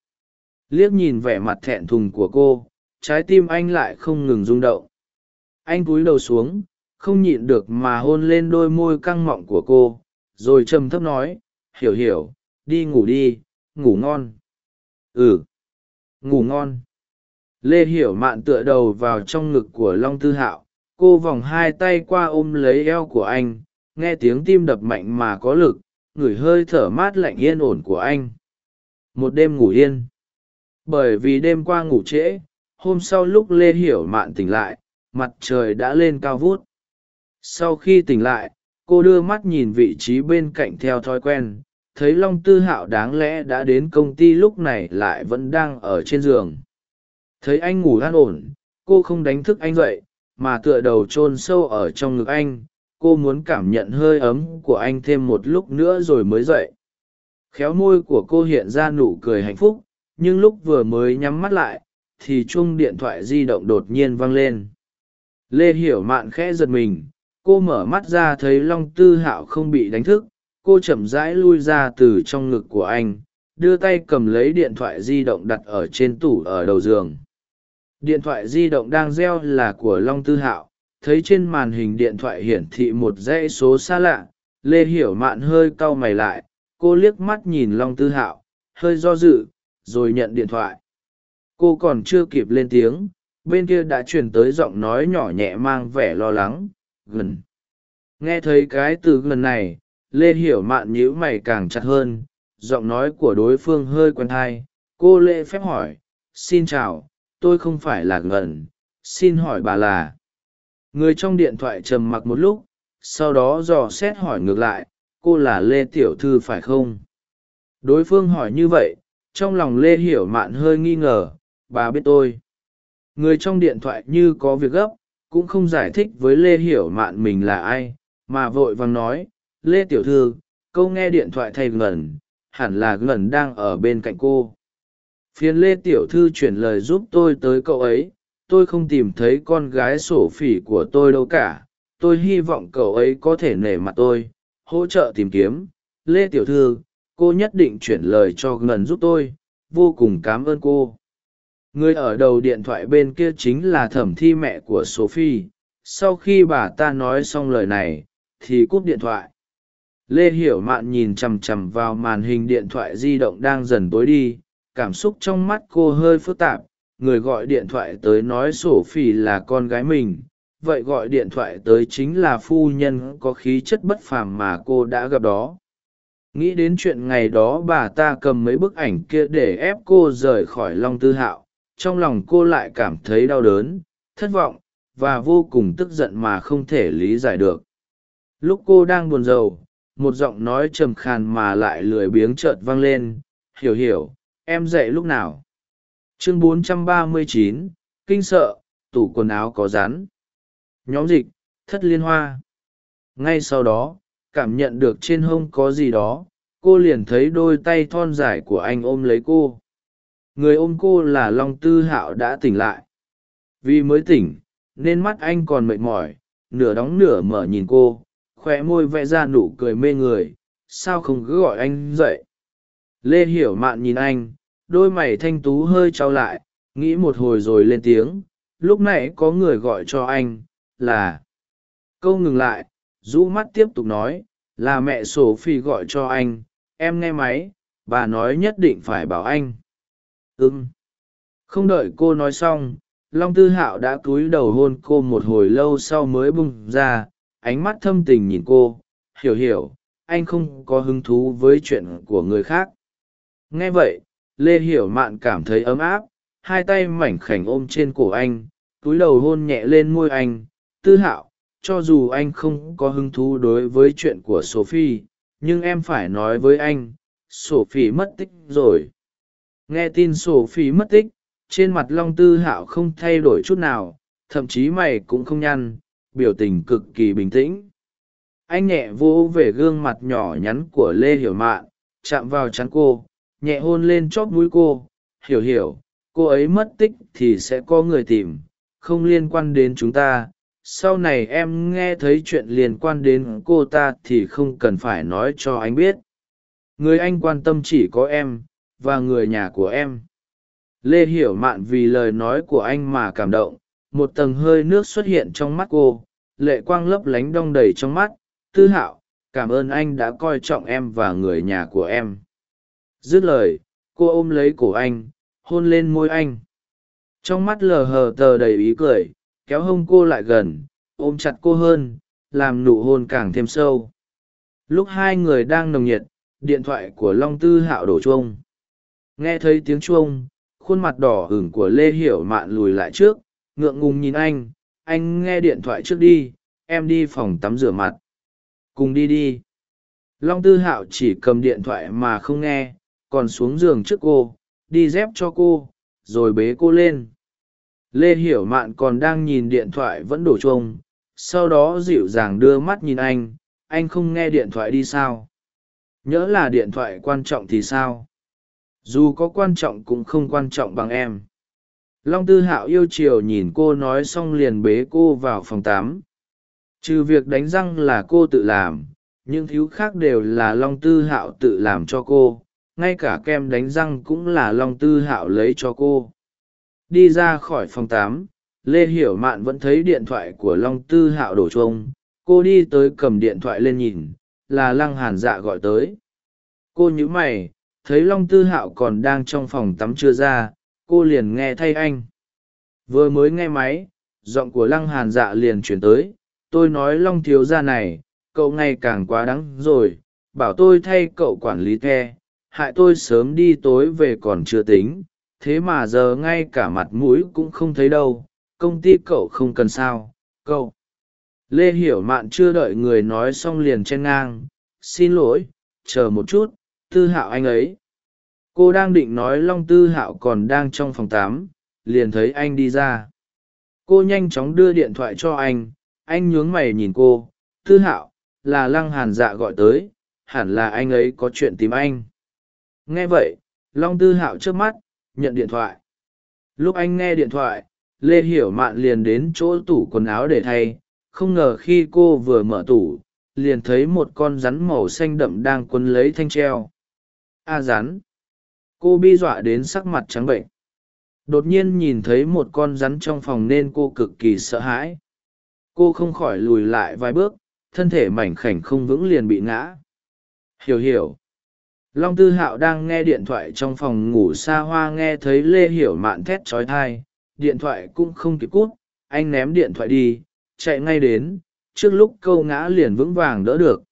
Liếc nhìn vẻ mặt thẹn thùng của cô, trái tim anh lại không ngừng rung động. Anh cúi đầu xuống không nhịn được mà hôn lên đôi môi căng mọng của cô, rồi trầm thấp nói, hiểu hiểu, đi ngủ đi, ngủ ngon. Ừ ngủ ngon. Lê hiểu mạn tựa đầu vào trong ngực của long tư hạo, cô vòng hai tay qua ôm lấy eo của anh, nghe tiếng tim đập mạnh mà có lực ngửi hơi thở mát lạnh yên ổn của anh. Một đêm ngủ yên. Bởi vì đêm qua ngủ trễ, hôm sau lúc lê hiểu mạn tỉnh lại, mặt trời đã lên cao vút sau khi tỉnh lại, cô đưa mắt nhìn vị trí bên cạnh theo thói quen, thấy long tư hạo đáng lẽ đã đến công ty lúc này lại vẫn đang ở trên giường. Thấy anh ngủ an ổn, cô không đánh thức anh dậy, mà tựa đầu chôn sâu ở trong ngực anh, cô muốn cảm nhận hơi ấm của anh thêm một lúc nữa rồi mới dậy. Khéo môi của cô hiện ra nụ cười hạnh phúc, nhưng lúc vừa mới nhắm mắt lại, thì chuông điện thoại di động đột nhiên vang lên. Lê hiểu mạn khẽ giật mình cô mở mắt ra thấy long tư hạo không bị đánh thức, cô chậm rãi lui ra từ trong ngực của anh, đưa tay cầm lấy điện thoại di động đặt ở trên tủ ở đầu giường. Điện thoại di động đang reo là của long tư hạo, thấy trên màn hình điện thoại hiển thị một dãy số xa lạ, lê hiểu mạn hơi cau mày lại, cô liếc mắt nhìn long tư hạo, hơi do dự, rồi nhận điện thoại. Cô còn chưa kịp lên tiếng, bên kia đã truyền tới giọng nói nhỏ nhẹ mang vẻ lo lắng gần. Nghe thấy cái từ gần này, lê hiểu mạn nhíu mày càng chặt hơn, giọng nói của đối phương hơi quen thai. Cô lễ phép hỏi, xin chào, tôi không phải là gần. Xin hỏi bà là? Người trong điện thoại trầm mặc một lúc, sau đó dò xét hỏi ngược lại, cô là lê tiểu thư phải không? Đối phương hỏi như vậy, trong lòng lê hiểu mạn hơi nghi ngờ, bà biết tôi. Người trong điện thoại như có việc gấp cũng không giải thích với lê hiểu mạn mình là ai, mà vội vàng nói, lê tiểu thư, câu nghe điện thoại thay ngẩn hẳn là ngẩn đang ở bên cạnh cô. Phiền lê tiểu thư chuyển lời giúp tôi tới cậu ấy, tôi không tìm thấy con gái sổ phỉ của tôi đâu cả, tôi hy vọng cậu ấy có thể nể mặt tôi, hỗ trợ tìm kiếm. Lê tiểu thư, cô nhất định chuyển lời cho ngần giúp tôi, vô cùng cảm ơn cô người ở đầu điện thoại bên kia chính là thẩm thi mẹ của sophie. Sau khi bà ta nói xong lời này, thì cúp điện thoại. Lê hiểu mạn nhìn chằm chằm vào màn hình điện thoại di động đang dần tối đi. Cảm xúc trong mắt cô hơi phức tạp. Người gọi điện thoại tới nói sổ phỉ là con gái mình. Vậy gọi điện thoại tới chính là phu nhân có khí chất bất phàm mà cô đã gặp đó. Nghĩ đến chuyện ngày đó bà ta cầm mấy bức ảnh kia để ép cô rời khỏi long tư hạo trong lòng cô lại cảm thấy đau đớn thất vọng và vô cùng tức giận mà không thể lý giải được. Lúc cô đang buồn rầu một giọng nói trầm khàn mà lại lười biếng chợt vang lên hiểu hiểu em dậy lúc nào? Chương 439, kinh sợ tủ quần áo có rắn. Nhóm dịch thất liên hoa. Ngay sau đó cảm nhận được trên hông có gì đó cô liền thấy đôi tay thon dài của anh ôm lấy cô người ôm cô là long tư hạo đã tỉnh lại. Vì mới tỉnh, nên mắt anh còn mệt mỏi, nửa đóng nửa mở nhìn cô khoe môi vẽ ra nụ cười mê người, sao không cứ gọi anh dậy? Lê hiểu mạn nhìn anh, đôi mày thanh tú hơi trao lại, nghĩ một hồi rồi lên tiếng, lúc nãy có người gọi cho anh, là câu ngừng lại, rũ mắt tiếp tục nói, là mẹ sổ phi gọi cho anh, em nghe máy, bà nói nhất định phải bảo anh ưng không đợi cô nói xong, long tư hạo đã cúi đầu hôn cô một hồi lâu sau mới bung ra, ánh mắt thâm tình nhìn cô, hiểu hiểu, anh không có hứng thú với chuyện của người khác. Nghe vậy, lê hiểu mạn cảm thấy ấm áp, hai tay mảnh khảnh ôm trên cổ anh, túi đầu hôn nhẹ lên môi anh, tư hạo, cho dù anh không có hứng thú đối với chuyện của sophie, nhưng em phải nói với anh, sophie mất tích rồi nghe tin sổ sophie mất tích, trên mặt long tư hạo không thay đổi chút nào, thậm chí mày cũng không nhăn, biểu tình cực kỳ bình tĩnh. Anh nhẹ vỗ về gương mặt nhỏ nhắn của lê hiểu mạn, chạm vào chắn cô, nhẹ hôn lên chóp mũi cô. Hiểu hiểu, cô ấy mất tích thì sẽ có người tìm, không liên quan đến chúng ta. Sau này em nghe thấy chuyện liên quan đến cô ta thì không cần phải nói cho anh biết. Người anh quan tâm chỉ có em và người nhà của em. Lê hiểu mạn vì lời nói của anh mà cảm động, một tầng hơi nước xuất hiện trong mắt cô, lệ quang lấp lánh đong đầy trong mắt. Tư hạo, cảm ơn anh đã coi trọng em và người nhà của em. Dứt lời, cô ôm lấy cổ anh, hôn lên môi anh. Trong mắt lờ hờ tờ đầy ý cười, kéo hông cô lại gần, ôm chặt cô hơn, làm nụ hôn càng thêm sâu. Lúc hai người đang nồng nhiệt, điện thoại của long tư hạo đổ chuông nghe thấy tiếng chuông, khuôn mặt đỏ hửng của lê hiểu mạn lùi lại trước, ngượng ngùng nhìn anh anh nghe điện thoại trước đi, em đi phòng tắm rửa mặt. Cùng đi đi. Long tư hạo chỉ cầm điện thoại mà không nghe, còn xuống giường trước cô, đi dép cho cô, rồi bế cô lên. Lê hiểu mạn còn đang nhìn điện thoại vẫn đổ chuông, sau đó dịu dàng đưa mắt nhìn anh anh không nghe điện thoại đi sao? Nhỡ là điện thoại quan trọng thì sao? Dù có quan trọng cũng không quan trọng bằng em. Long tư hạo yêu chiều nhìn cô nói xong liền bế cô vào phòng tám trừ việc đánh răng là cô tự làm, những thứ khác đều là long tư hạo tự làm cho cô. Ngay cả kem đánh răng cũng là long tư hạo lấy cho cô. Đi ra khỏi phòng tám lê hiểu mạn vẫn thấy điện thoại của long tư hạo đổ chuông. Cô đi tới cầm điện thoại lên nhìn, là lăng hàn dạ gọi tới. Cô nhíu mày thấy long tư hạo còn đang trong phòng tắm chưa ra, cô liền nghe thay anh. Vừa mới nghe máy, giọng của lăng hàn dạ liền chuyển tới, tôi nói long thiếu gia này, cậu ngày càng quá đắng rồi, bảo tôi thay cậu quản lý the, hại tôi sớm đi tối về còn chưa tính, thế mà giờ ngay cả mặt mũi cũng không thấy đâu, công ty cậu không cần sao, cậu. Lê hiểu mạn chưa đợi người nói xong liền chen ngang, xin lỗi, chờ một chút tư hạo anh ấy. Cô đang định nói long tư hạo còn đang trong phòng tám liền thấy anh đi ra. Cô nhanh chóng đưa điện thoại cho anh anh nhướng mày nhìn cô. Tư hạo, là lăng hàn dạ gọi tới, hẳn là anh ấy có chuyện tìm anh. Nghe vậy, long tư hạo trước mắt, nhận điện thoại. Lúc anh nghe điện thoại, lê hiểu mạn liền đến chỗ tủ quần áo để thay. Không ngờ khi cô vừa mở tủ, liền thấy một con rắn màu xanh đậm đang quấn lấy thanh treo a rắn. Cô bi dọa đến sắc mặt trắng bệnh. Đột nhiên nhìn thấy một con rắn trong phòng nên cô cực kỳ sợ hãi. Cô không khỏi lùi lại vài bước, thân thể mảnh khảnh không vững liền bị ngã. Hiểu hiểu. Long tư hạo đang nghe điện thoại trong phòng ngủ xa hoa nghe thấy lê hiểu mạn thét trói thai điện thoại cũng không kịp cút, anh ném điện thoại đi, chạy ngay đến, trước lúc câu ngã liền vững vàng đỡ được.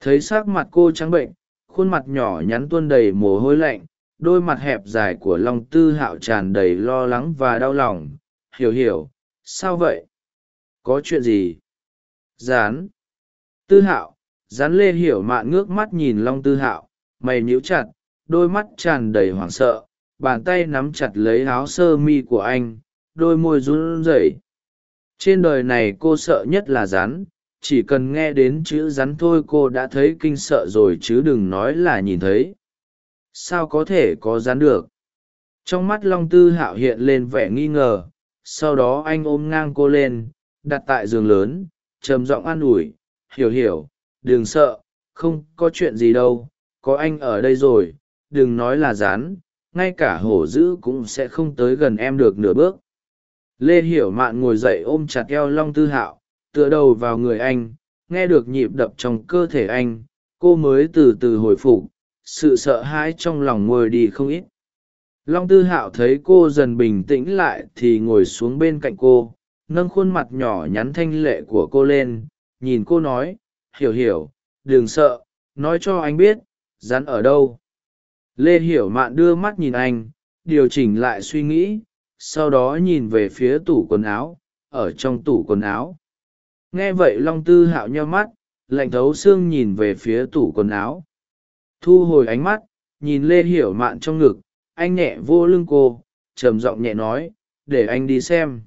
Thấy s ắ c mặt cô trắng bệnh khuôn mặt nhỏ nhắn tuôn đầy mồ hôi lạnh, đôi mặt hẹp dài của long tư hạo tràn đầy lo lắng và đau lòng. Hiểu hiểu, sao vậy? Có chuyện gì? Dán tư hạo dán lê hiểu mạn ngước mắt nhìn long tư hạo, mày nhíu chặt, đôi mắt tràn đầy hoảng sợ, bàn tay nắm chặt lấy áo sơ mi của anh, đôi môi run rẩy. Trên đời này cô sợ nhất là rắn chỉ cần nghe đến chữ rắn thôi cô đã thấy kinh sợ rồi chứ đừng nói là nhìn thấy. Sao có thể có rắn được? Trong mắt long tư hạo hiện lên vẻ nghi ngờ, sau đó anh ôm ngang cô lên, đặt tại giường lớn, trầm giọng an ủi, hiểu hiểu, đừng sợ, không có chuyện gì đâu, có anh ở đây rồi, đừng nói là rán ngay cả hổ dữ cũng sẽ không tới gần em được nửa bước. Lê hiểu mạn ngồi dậy ôm chặt eo long tư hạo tựa đầu vào người anh, nghe được nhịp đập trong cơ thể anh, cô mới từ từ hồi phục, sự sợ hãi trong lòng ngồi đi không ít. Long tư hạo thấy cô dần bình tĩnh lại thì ngồi xuống bên cạnh cô, nâng khuôn mặt nhỏ nhắn thanh lệ của cô lên, nhìn cô nói, hiểu hiểu, đừng sợ, nói cho anh biết, rắn ở đâu? Lê hiểu mạn đưa mắt nhìn anh, điều chỉnh lại suy nghĩ, sau đó nhìn về phía tủ quần áo, ở trong tủ quần áo nghe vậy long tư hạo nheo mắt, lạnh thấu xương nhìn về phía tủ quần áo. Thu hồi ánh mắt, nhìn lê hiểu mạn trong ngực, anh nhẹ vô lưng cô, trầm giọng nhẹ nói, để anh đi xem.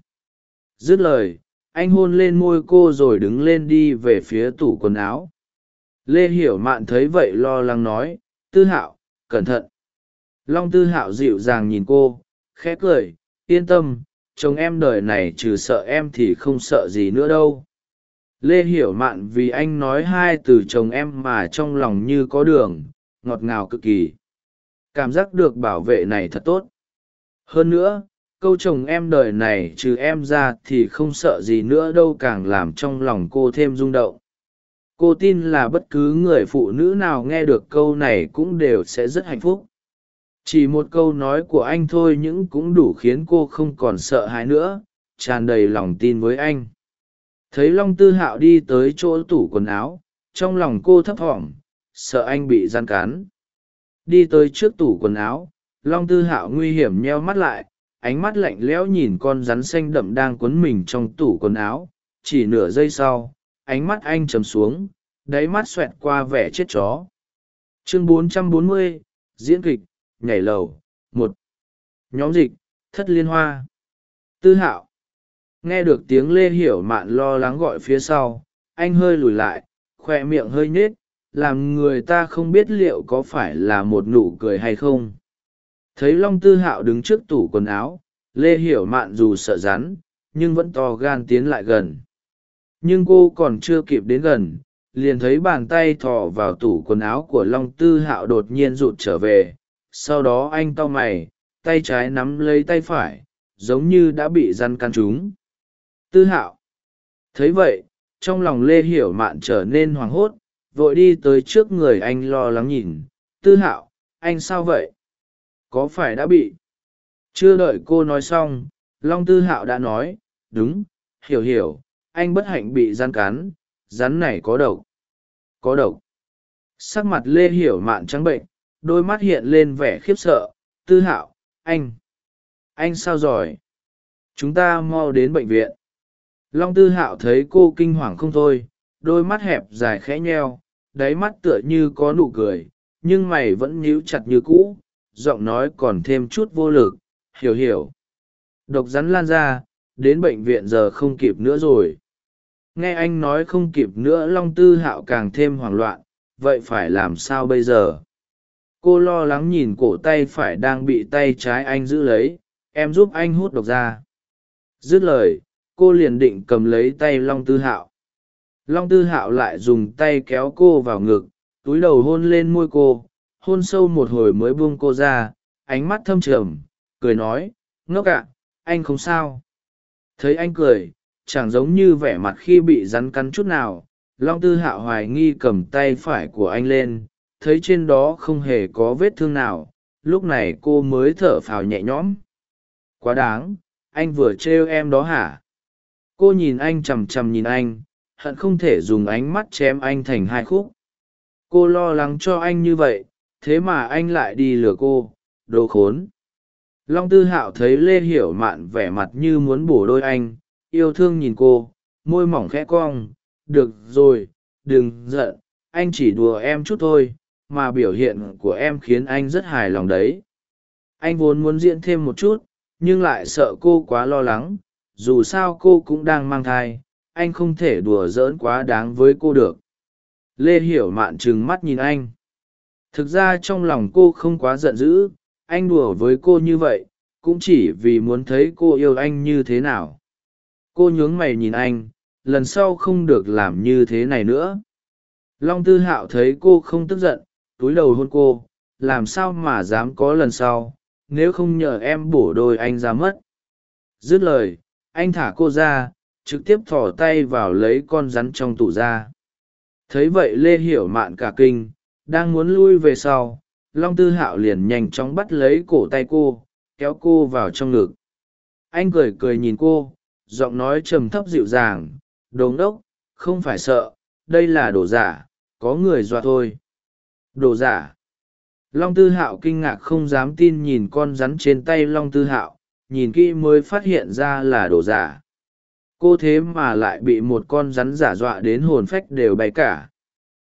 Dứt lời, anh hôn lên môi cô rồi đứng lên đi về phía tủ quần áo. Lê hiểu mạn thấy vậy lo lắng nói, tư hạo, cẩn thận. Long tư hạo dịu dàng nhìn cô, khẽ cười, yên tâm, chồng em đời này trừ sợ em thì không sợ gì nữa đâu lê hiểu mạn vì anh nói hai từ chồng em mà trong lòng như có đường, ngọt ngào cực kỳ. Cảm giác được bảo vệ này thật tốt. Hơn nữa, câu chồng em đời này trừ em ra thì không sợ gì nữa đâu càng làm trong lòng cô thêm rung động. Cô tin là bất cứ người phụ nữ nào nghe được câu này cũng đều sẽ rất hạnh phúc. Chỉ một câu nói của anh thôi nhưng cũng đủ khiến cô không còn sợ hãi nữa, tràn đầy lòng tin với anh thấy long tư hạo đi tới chỗ tủ quần áo trong lòng cô thấp thỏm sợ anh bị gian cán. Đi tới trước tủ quần áo long tư hạo nguy hiểm nheo mắt lại ánh mắt lạnh lẽo nhìn con rắn xanh đậm đang quấn mình trong tủ quần áo. Chỉ nửa giây sau ánh mắt anh trầm xuống đáy mắt xoẹt qua vẻ chết chó. Chương 440, diễn kịch nhảy lầu một. Nhóm dịch thất liên hoa. Tư hạo nghe được tiếng lê hiểu mạn lo lắng gọi phía sau, anh hơi lùi lại, khoe miệng hơi nhết làm người ta không biết liệu có phải là một nụ cười hay không. Thấy long tư hạo đứng trước tủ quần áo, lê hiểu mạn dù sợ rắn, nhưng vẫn to gan tiến lại gần. Nhưng cô còn chưa kịp đến gần, liền thấy bàn tay thò vào tủ quần áo của long tư hạo đột nhiên rụt trở về. Sau đó anh cau mày, tay trái nắm lấy tay phải, giống như đã bị răn căn chúng tư hạo. Thấy vậy, trong lòng lê hiểu mạn trở nên hoảng hốt, vội đi tới trước người anh lo lắng nhìn. Tư hạo, anh sao vậy? Có phải đã bị? Chưa đợi cô nói xong, long tư hạo đã nói, đúng, hiểu hiểu, anh bất hạnh bị rắn cắn, rắn này có độc. Có độc? Sắc mặt lê hiểu mạn trắng bệnh, đôi mắt hiện lên vẻ khiếp sợ. Tư hạo, anh anh sao giỏi chúng ta mau đến bệnh viện long tư hạo thấy cô kinh hoàng không thôi, đôi mắt hẹp dài khẽ nheo, đáy mắt tựa như có nụ cười, nhưng mày vẫn nhíu chặt như cũ, giọng nói còn thêm chút vô lực, hiểu hiểu. Độc rắn lan ra, đến bệnh viện giờ không kịp nữa rồi. Nghe anh nói không kịp nữa, long tư hạo càng thêm hoảng loạn, vậy phải làm sao bây giờ? Cô lo lắng nhìn cổ tay phải đang bị tay trái anh giữ lấy, em giúp anh hút độc ra. Dứt lời cô liền định cầm lấy tay long tư hạo. Long tư hạo lại dùng tay kéo cô vào ngực, túi đầu hôn lên môi cô, hôn sâu một hồi mới buông cô ra, ánh mắt thâm trầm, cười nói, ngốc ạ, anh không sao. Thấy anh cười, chẳng giống như vẻ mặt khi bị rắn cắn chút nào, long tư hạo hoài nghi cầm tay phải của anh lên, thấy trên đó không hề có vết thương nào, lúc này cô mới thở phào nhẹ nhõm. Quá đáng, anh vừa trêu em đó hả? Cô nhìn anh chằm chằm nhìn anh, hận không thể dùng ánh mắt chém anh thành hai khúc. Cô lo lắng cho anh như vậy, thế mà anh lại đi lừa cô, đồ khốn. Long tư hạo thấy lê hiểu mạn vẻ mặt như muốn bổ đôi anh, yêu thương nhìn cô, môi mỏng khẽ cong, được rồi, đừng giận, anh chỉ đùa em chút thôi, mà biểu hiện của em khiến anh rất hài lòng đấy. Anh vốn muốn diễn thêm một chút, nhưng lại sợ cô quá lo lắng dù sao cô cũng đang mang thai, anh không thể đùa giỡn quá đáng với cô được. Lê hiểu mạn trừng mắt nhìn anh. Thực ra trong lòng cô không quá giận dữ, anh đùa với cô như vậy, cũng chỉ vì muốn thấy cô yêu anh như thế nào. Cô nhướng mày nhìn anh, lần sau không được làm như thế này nữa. Long tư hạo thấy cô không tức giận, túi đầu hôn cô, làm sao mà dám có lần sau, nếu không nhờ em bổ đôi anh ra mất. Dứt lời anh thả cô ra, trực tiếp thỏ tay vào lấy con rắn trong tủ ra. Thấy vậy lê hiểu mạn cả kinh, đang muốn lui về sau, long tư hạo liền nhanh chóng bắt lấy cổ tay cô, kéo cô vào trong ngực. Anh cười cười nhìn cô, giọng nói trầm thấp dịu dàng đồn đốc không phải sợ, đây là đồ giả, có người dọa thôi. Đồ giả? Long tư hạo kinh ngạc không dám tin nhìn con rắn trên tay long tư hạo nhìn kỹ mới phát hiện ra là đồ giả. Cô thế mà lại bị một con rắn giả dọa đến hồn phách đều bay cả.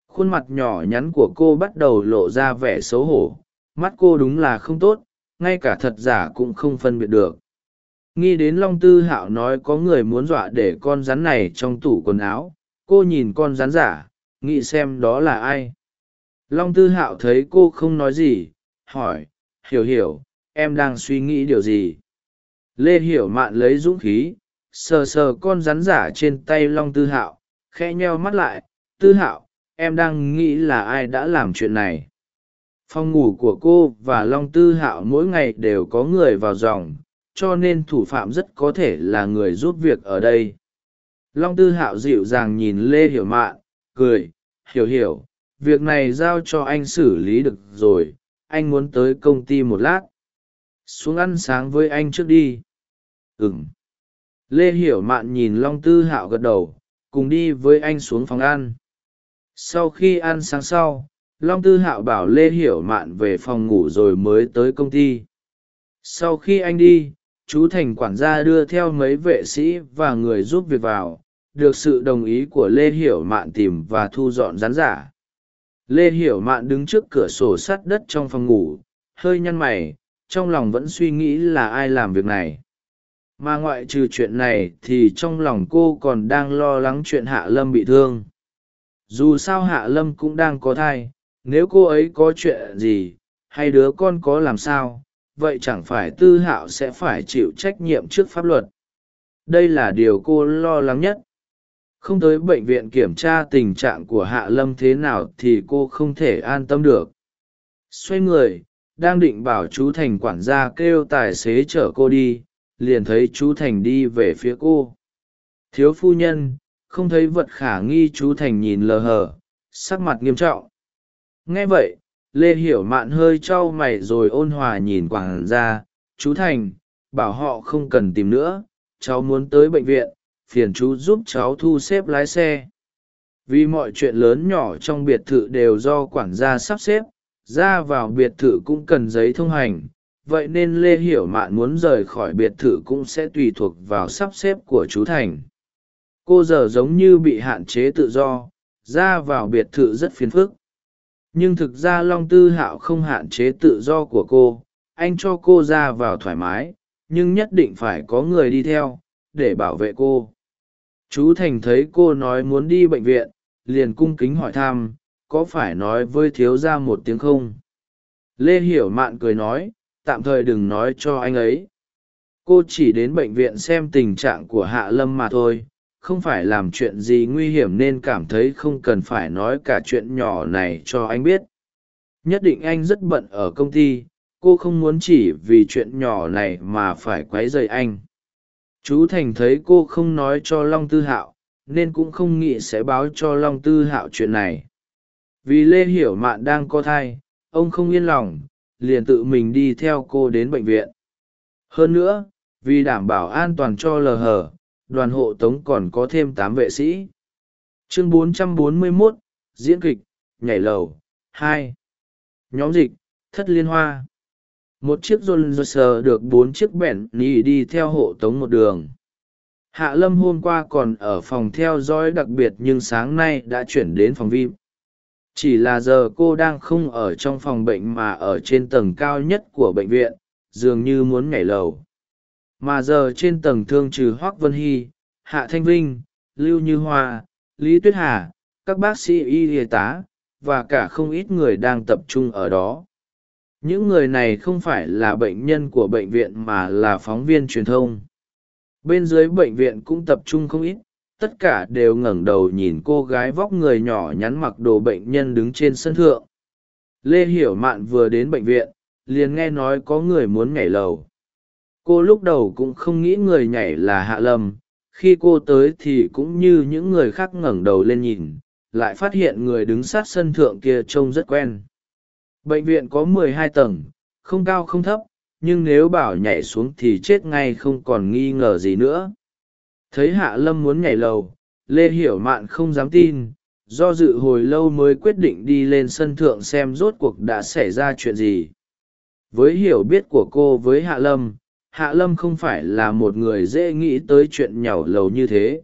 Khuôn mặt nhỏ nhắn của cô bắt đầu lộ ra vẻ xấu hổ. Mắt cô đúng là không tốt, ngay cả thật giả cũng không phân biệt được. Nghĩ đến long tư hạo nói có người muốn dọa để con rắn này trong tủ quần áo, cô nhìn con rắn giả, nghĩ xem đó là ai. Long tư hạo thấy cô không nói gì, hỏi, hiểu hiểu, em đang suy nghĩ điều gì? Lê hiểu mạn lấy dũng khí, sờ sờ con rắn giả trên tay long tư hạo khe nheo mắt lại, tư hạo, em đang nghĩ là ai đã làm chuyện này? Phòng ngủ của cô và long tư hạo mỗi ngày đều có người vào dòng, cho nên thủ phạm rất có thể là người giúp việc ở đây. Long tư hạo dịu dàng nhìn lê hiểu mạn, cười, hiểu hiểu, việc này giao cho anh xử lý được rồi, anh muốn tới công ty một lát. Xuống ăn sáng với anh trước đi ừng lê hiểu mạn nhìn long tư hạo gật đầu, cùng đi với anh xuống phòng ăn. Sau khi ăn sáng sau, long tư hạo bảo lê hiểu mạn về phòng ngủ rồi mới tới công ty. Sau khi anh đi, chú thành quản gia đưa theo mấy vệ sĩ và người giúp việc vào, được sự đồng ý của lê hiểu mạn tìm và thu dọn rán giả. Lê hiểu mạn đứng trước cửa sổ sắt đất trong phòng ngủ, hơi nhăn mày, trong lòng vẫn suy nghĩ là ai làm việc này mà ngoại trừ chuyện này thì trong lòng cô còn đang lo lắng chuyện hạ lâm bị thương. Dù sao hạ lâm cũng đang có thai, nếu cô ấy có chuyện gì, hay đứa con có làm sao, vậy chẳng phải tư hạo sẽ phải chịu trách nhiệm trước pháp luật. Đây là điều cô lo lắng nhất. Không tới bệnh viện kiểm tra tình trạng của hạ lâm thế nào thì cô không thể an tâm được. Xoay người, đang định bảo chú thành quản gia kêu tài xế chở cô đi liền thấy chú thành đi về phía cô. Thiếu phu nhân, không thấy vật khả nghi chú thành nhìn lờ hờ, sắc mặt nghiêm trọng. Nghe vậy, lê hiểu mạn hơi trau mày rồi ôn hòa nhìn quản gia, chú thành, bảo họ không cần tìm nữa, cháu muốn tới bệnh viện, phiền chú giúp cháu thu xếp lái xe. Vì mọi chuyện lớn nhỏ trong biệt thự đều do quản gia sắp xếp, ra vào biệt thự cũng cần giấy thông hành vậy nên lê hiểu mạn muốn rời khỏi biệt thự cũng sẽ tùy thuộc vào sắp xếp của chú thành. Cô giờ giống như bị hạn chế tự do, ra vào biệt thự rất phiền phức. Nhưng thực ra long tư hạo không hạn chế tự do của cô, anh cho cô ra vào thoải mái, nhưng nhất định phải có người đi theo, để bảo vệ cô. Chú thành thấy cô nói muốn đi bệnh viện, liền cung kính hỏi thăm, có phải nói với thiếu gia một tiếng không? Lê hiểu mạn cười nói tạm thời đừng nói cho anh ấy. Cô chỉ đến bệnh viện xem tình trạng của hạ lâm mà thôi, không phải làm chuyện gì nguy hiểm nên cảm thấy không cần phải nói cả chuyện nhỏ này cho anh biết. Nhất định anh rất bận ở công ty, cô không muốn chỉ vì chuyện nhỏ này mà phải q u ấ y dày anh. Chú thành thấy cô không nói cho long tư hạo, nên cũng không nghĩ sẽ báo cho long tư hạo chuyện này. Vì lê hiểu mạn đang có thai, ông không yên lòng liền tự mình đi theo cô đến bệnh viện. Hơn nữa vì đảm bảo an toàn cho lờ hờ đoàn hộ tống còn có thêm tám vệ sĩ. Chương 441, diễn kịch nhảy lầu hai. Nhóm dịch thất liên hoa. Một chiếc rôn rơ sờ được bốn chiếc bẻn nỉ đi theo hộ tống một đường. Hạ lâm hôm qua còn ở phòng theo dõi đặc biệt nhưng sáng nay đã chuyển đến phòng vip chỉ là giờ cô đang không ở trong phòng bệnh mà ở trên tầng cao nhất của bệnh viện, dường như muốn nhảy lầu. Mà giờ trên tầng thương trừ hoác vân hy, hạ thanh vinh, lưu như hoa, lý tuyết hà, các bác sĩ y y tá, và cả không ít người đang tập trung ở đó. Những người này không phải là bệnh nhân của bệnh viện mà là phóng viên truyền thông. Bên dưới bệnh viện cũng tập trung không ít tất cả đều ngẩng đầu nhìn cô gái vóc người nhỏ nhắn mặc đồ bệnh nhân đứng trên sân thượng. Lê hiểu mạn vừa đến bệnh viện, liền nghe nói có người muốn nhảy lầu. Cô lúc đầu cũng không nghĩ người nhảy là hạ lâm khi cô tới thì cũng như những người khác ngẩng đầu lên nhìn, lại phát hiện người đứng sát sân thượng kia trông rất quen. Bệnh viện có mười hai tầng, không cao không thấp, nhưng nếu bảo nhảy xuống thì chết ngay không còn nghi ngờ gì nữa thấy hạ lâm muốn nhảy lầu, lê hiểu mạn không dám tin, do dự hồi lâu mới quyết định đi lên sân thượng xem rốt cuộc đã xảy ra chuyện gì. Với hiểu biết của cô với hạ lâm hạ lâm không phải là một người dễ nghĩ tới chuyện nhảy lầu như thế.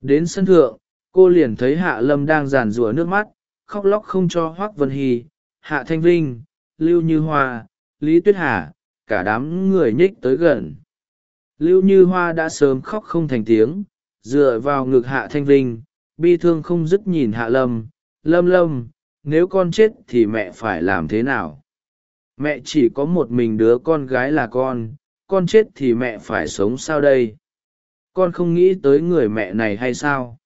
Đến sân thượng, cô liền thấy hạ lâm đang giàn rủa nước mắt, khóc lóc không cho hoác vân hy, hạ thanh vinh, lưu như hoa, lý tuyết hà, cả đám người nhích tới gần lưu như hoa đã sớm khóc không thành tiếng, dựa vào ngực hạ thanh linh bi thương không dứt nhìn hạ lâm lâm lâm, nếu con chết thì mẹ phải làm thế nào? Mẹ chỉ có một mình đứa con gái là con con chết thì mẹ phải sống sao đây? Con không nghĩ tới người mẹ này hay sao?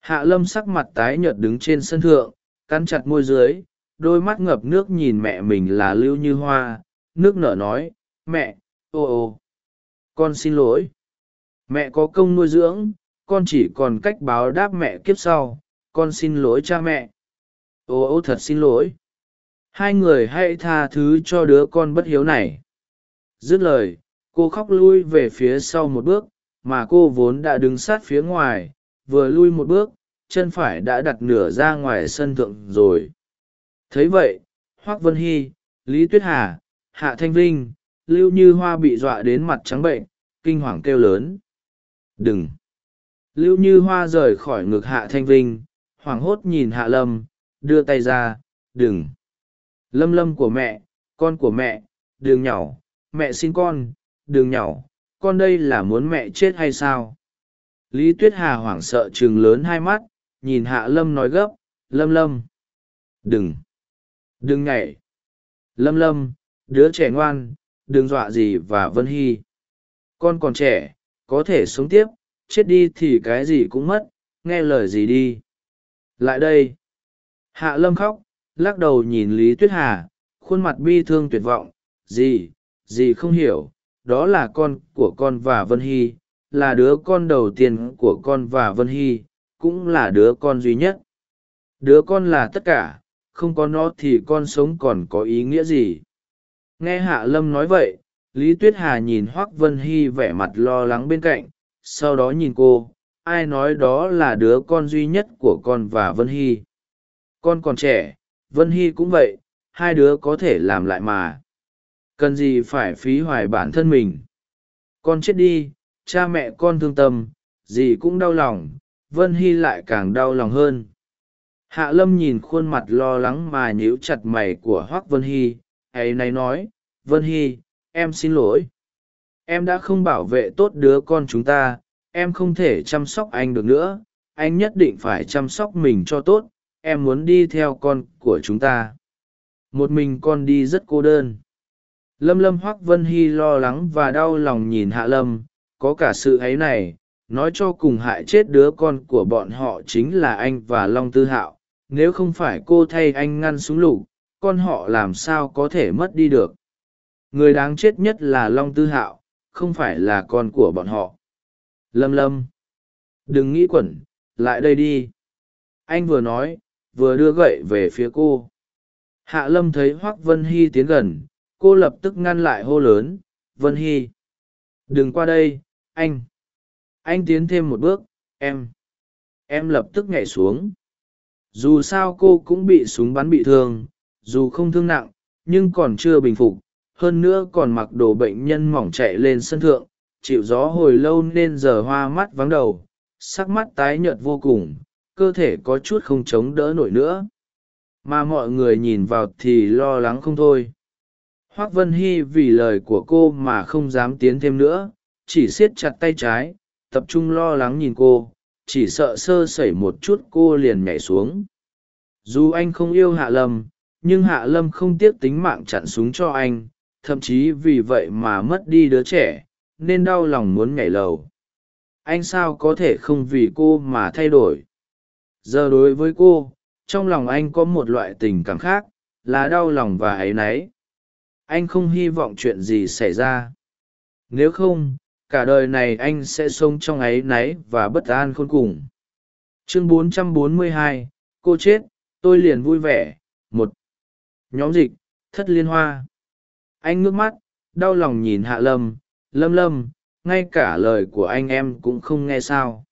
Hạ lâm sắc mặt tái nhợt đứng trên sân thượng, cắn chặt môi dưới, đôi mắt ngập nước nhìn mẹ mình là lưu như hoa, nước nở nói, mẹ, ô ô con xin lỗi. Mẹ có công nuôi dưỡng, con chỉ còn cách báo đáp mẹ kiếp sau. Con xin lỗi cha mẹ. Ô ô, thật xin lỗi. Hai người hãy tha thứ cho đứa con bất hiếu này. Dứt lời, cô khóc lui về phía sau một bước, mà cô vốn đã đứng sát phía ngoài, vừa lui một bước, chân phải đã đặt nửa ra ngoài sân thượng rồi. Thấy vậy, hoác vân hy, lý tuyết hà, hạ thanh vinh lưu như hoa bị dọa đến mặt trắng bệnh, kinh hoàng kêu lớn. Đừng. Lưu như hoa rời khỏi ngực hạ thanh vinh, hoảng hốt nhìn hạ lâm, đưa tay ra, đừng. Lâm lâm của mẹ, con của mẹ đường nhàu mẹ xin con đường nhàu con đây là muốn mẹ chết hay sao? Lý tuyết hà hoảng sợ chừng lớn hai mắt, nhìn hạ lâm nói gấp, lâm lâm. Đừng. Đừng nhảy. Lâm lâm, đứa trẻ ngoan đừng dọa gì và vân hy. Con còn trẻ, có thể sống tiếp, chết đi thì cái gì cũng mất, nghe lời gì đi. Lại đây. Hạ lâm khóc, lắc đầu nhìn lý tuyết hà, khuôn mặt bi thương tuyệt vọng. Gì gì không hiểu, đó là con của con và vân hy, là đứa con đầu tiên của con và vân hy, cũng là đứa con duy nhất. Đứa con là tất cả, không có nó thì con sống còn có ý nghĩa gì? Nghe hạ lâm nói vậy, lý tuyết hà nhìn hoác vân hy vẻ mặt lo lắng bên cạnh, sau đó nhìn cô, ai nói đó là đứa con duy nhất của con và vân hy. Con còn trẻ, vân hy cũng vậy, hai đứa có thể làm lại mà. Cần gì phải phí hoài bản thân mình. Con chết đi, cha mẹ con thương tâm dì cũng đau lòng, vân hy lại càng đau lòng hơn. Hạ lâm nhìn khuôn mặt lo lắng mà nhíu chặt mày của hoác vân hy ấy này nói, vân hy, em xin lỗi. Em đã không bảo vệ tốt đứa con chúng ta, em không thể chăm sóc anh được nữa, anh nhất định phải chăm sóc mình cho tốt, em muốn đi theo con của chúng ta. Một mình con đi rất cô đơn. Lâm lâm hoác vân hy lo lắng và đau lòng nhìn hạ lâm, có cả sự ấy này, nói cho cùng hại chết đứa con của bọn họ chính là anh và long tư hạo, nếu không phải cô thay anh ngăn súng lục con họ làm sao có thể mất đi được. Người đáng chết nhất là long tư hạo, không phải là con của bọn họ. Lâm lâm, đừng nghĩ quẩn, lại đây đi. Anh vừa nói, vừa đưa gậy về phía cô. Hạ lâm thấy hoác vân hy tiến gần, cô lập tức ngăn lại hô lớn, vân hy, đừng qua đây, anh anh tiến thêm một bước, em em lập tức nhảy xuống. Dù sao cô cũng bị súng bắn bị thương dù không thương nặng, nhưng còn chưa bình phục, hơn nữa còn mặc đồ bệnh nhân mỏng chạy lên sân thượng, chịu gió hồi lâu nên giờ hoa mắt vắng đầu, sắc mắt tái nhợt vô cùng, cơ thể có chút không chống đỡ nổi nữa. Mà mọi người nhìn vào thì lo lắng không thôi. Hoác vân hy vì lời của cô mà không dám tiến thêm nữa, chỉ siết chặt tay trái, tập trung lo lắng nhìn cô, chỉ sợ sơ sẩy một chút cô liền nhảy xuống. Dù anh không yêu hạ lâm nhưng hạ lâm không tiếc tính mạng chặn súng cho anh thậm chí vì vậy mà mất đi đứa trẻ nên đau lòng muốn nhảy lầu. Anh sao có thể không vì cô mà thay đổi? Giờ đối với cô trong lòng anh có một loại tình cảm khác là đau lòng và áy náy. Anh không hy vọng chuyện gì xảy ra. Nếu không cả đời này anh sẽ sống trong áy náy và bất an khôn cùng. Chương 442, cô chết tôi liền vui vẻ. Một nhóm dịch, thất liên hoa. Anh ngước mắt, đau lòng nhìn hạ lâm lâm lâm, ngay cả lời của anh em cũng không nghe sao.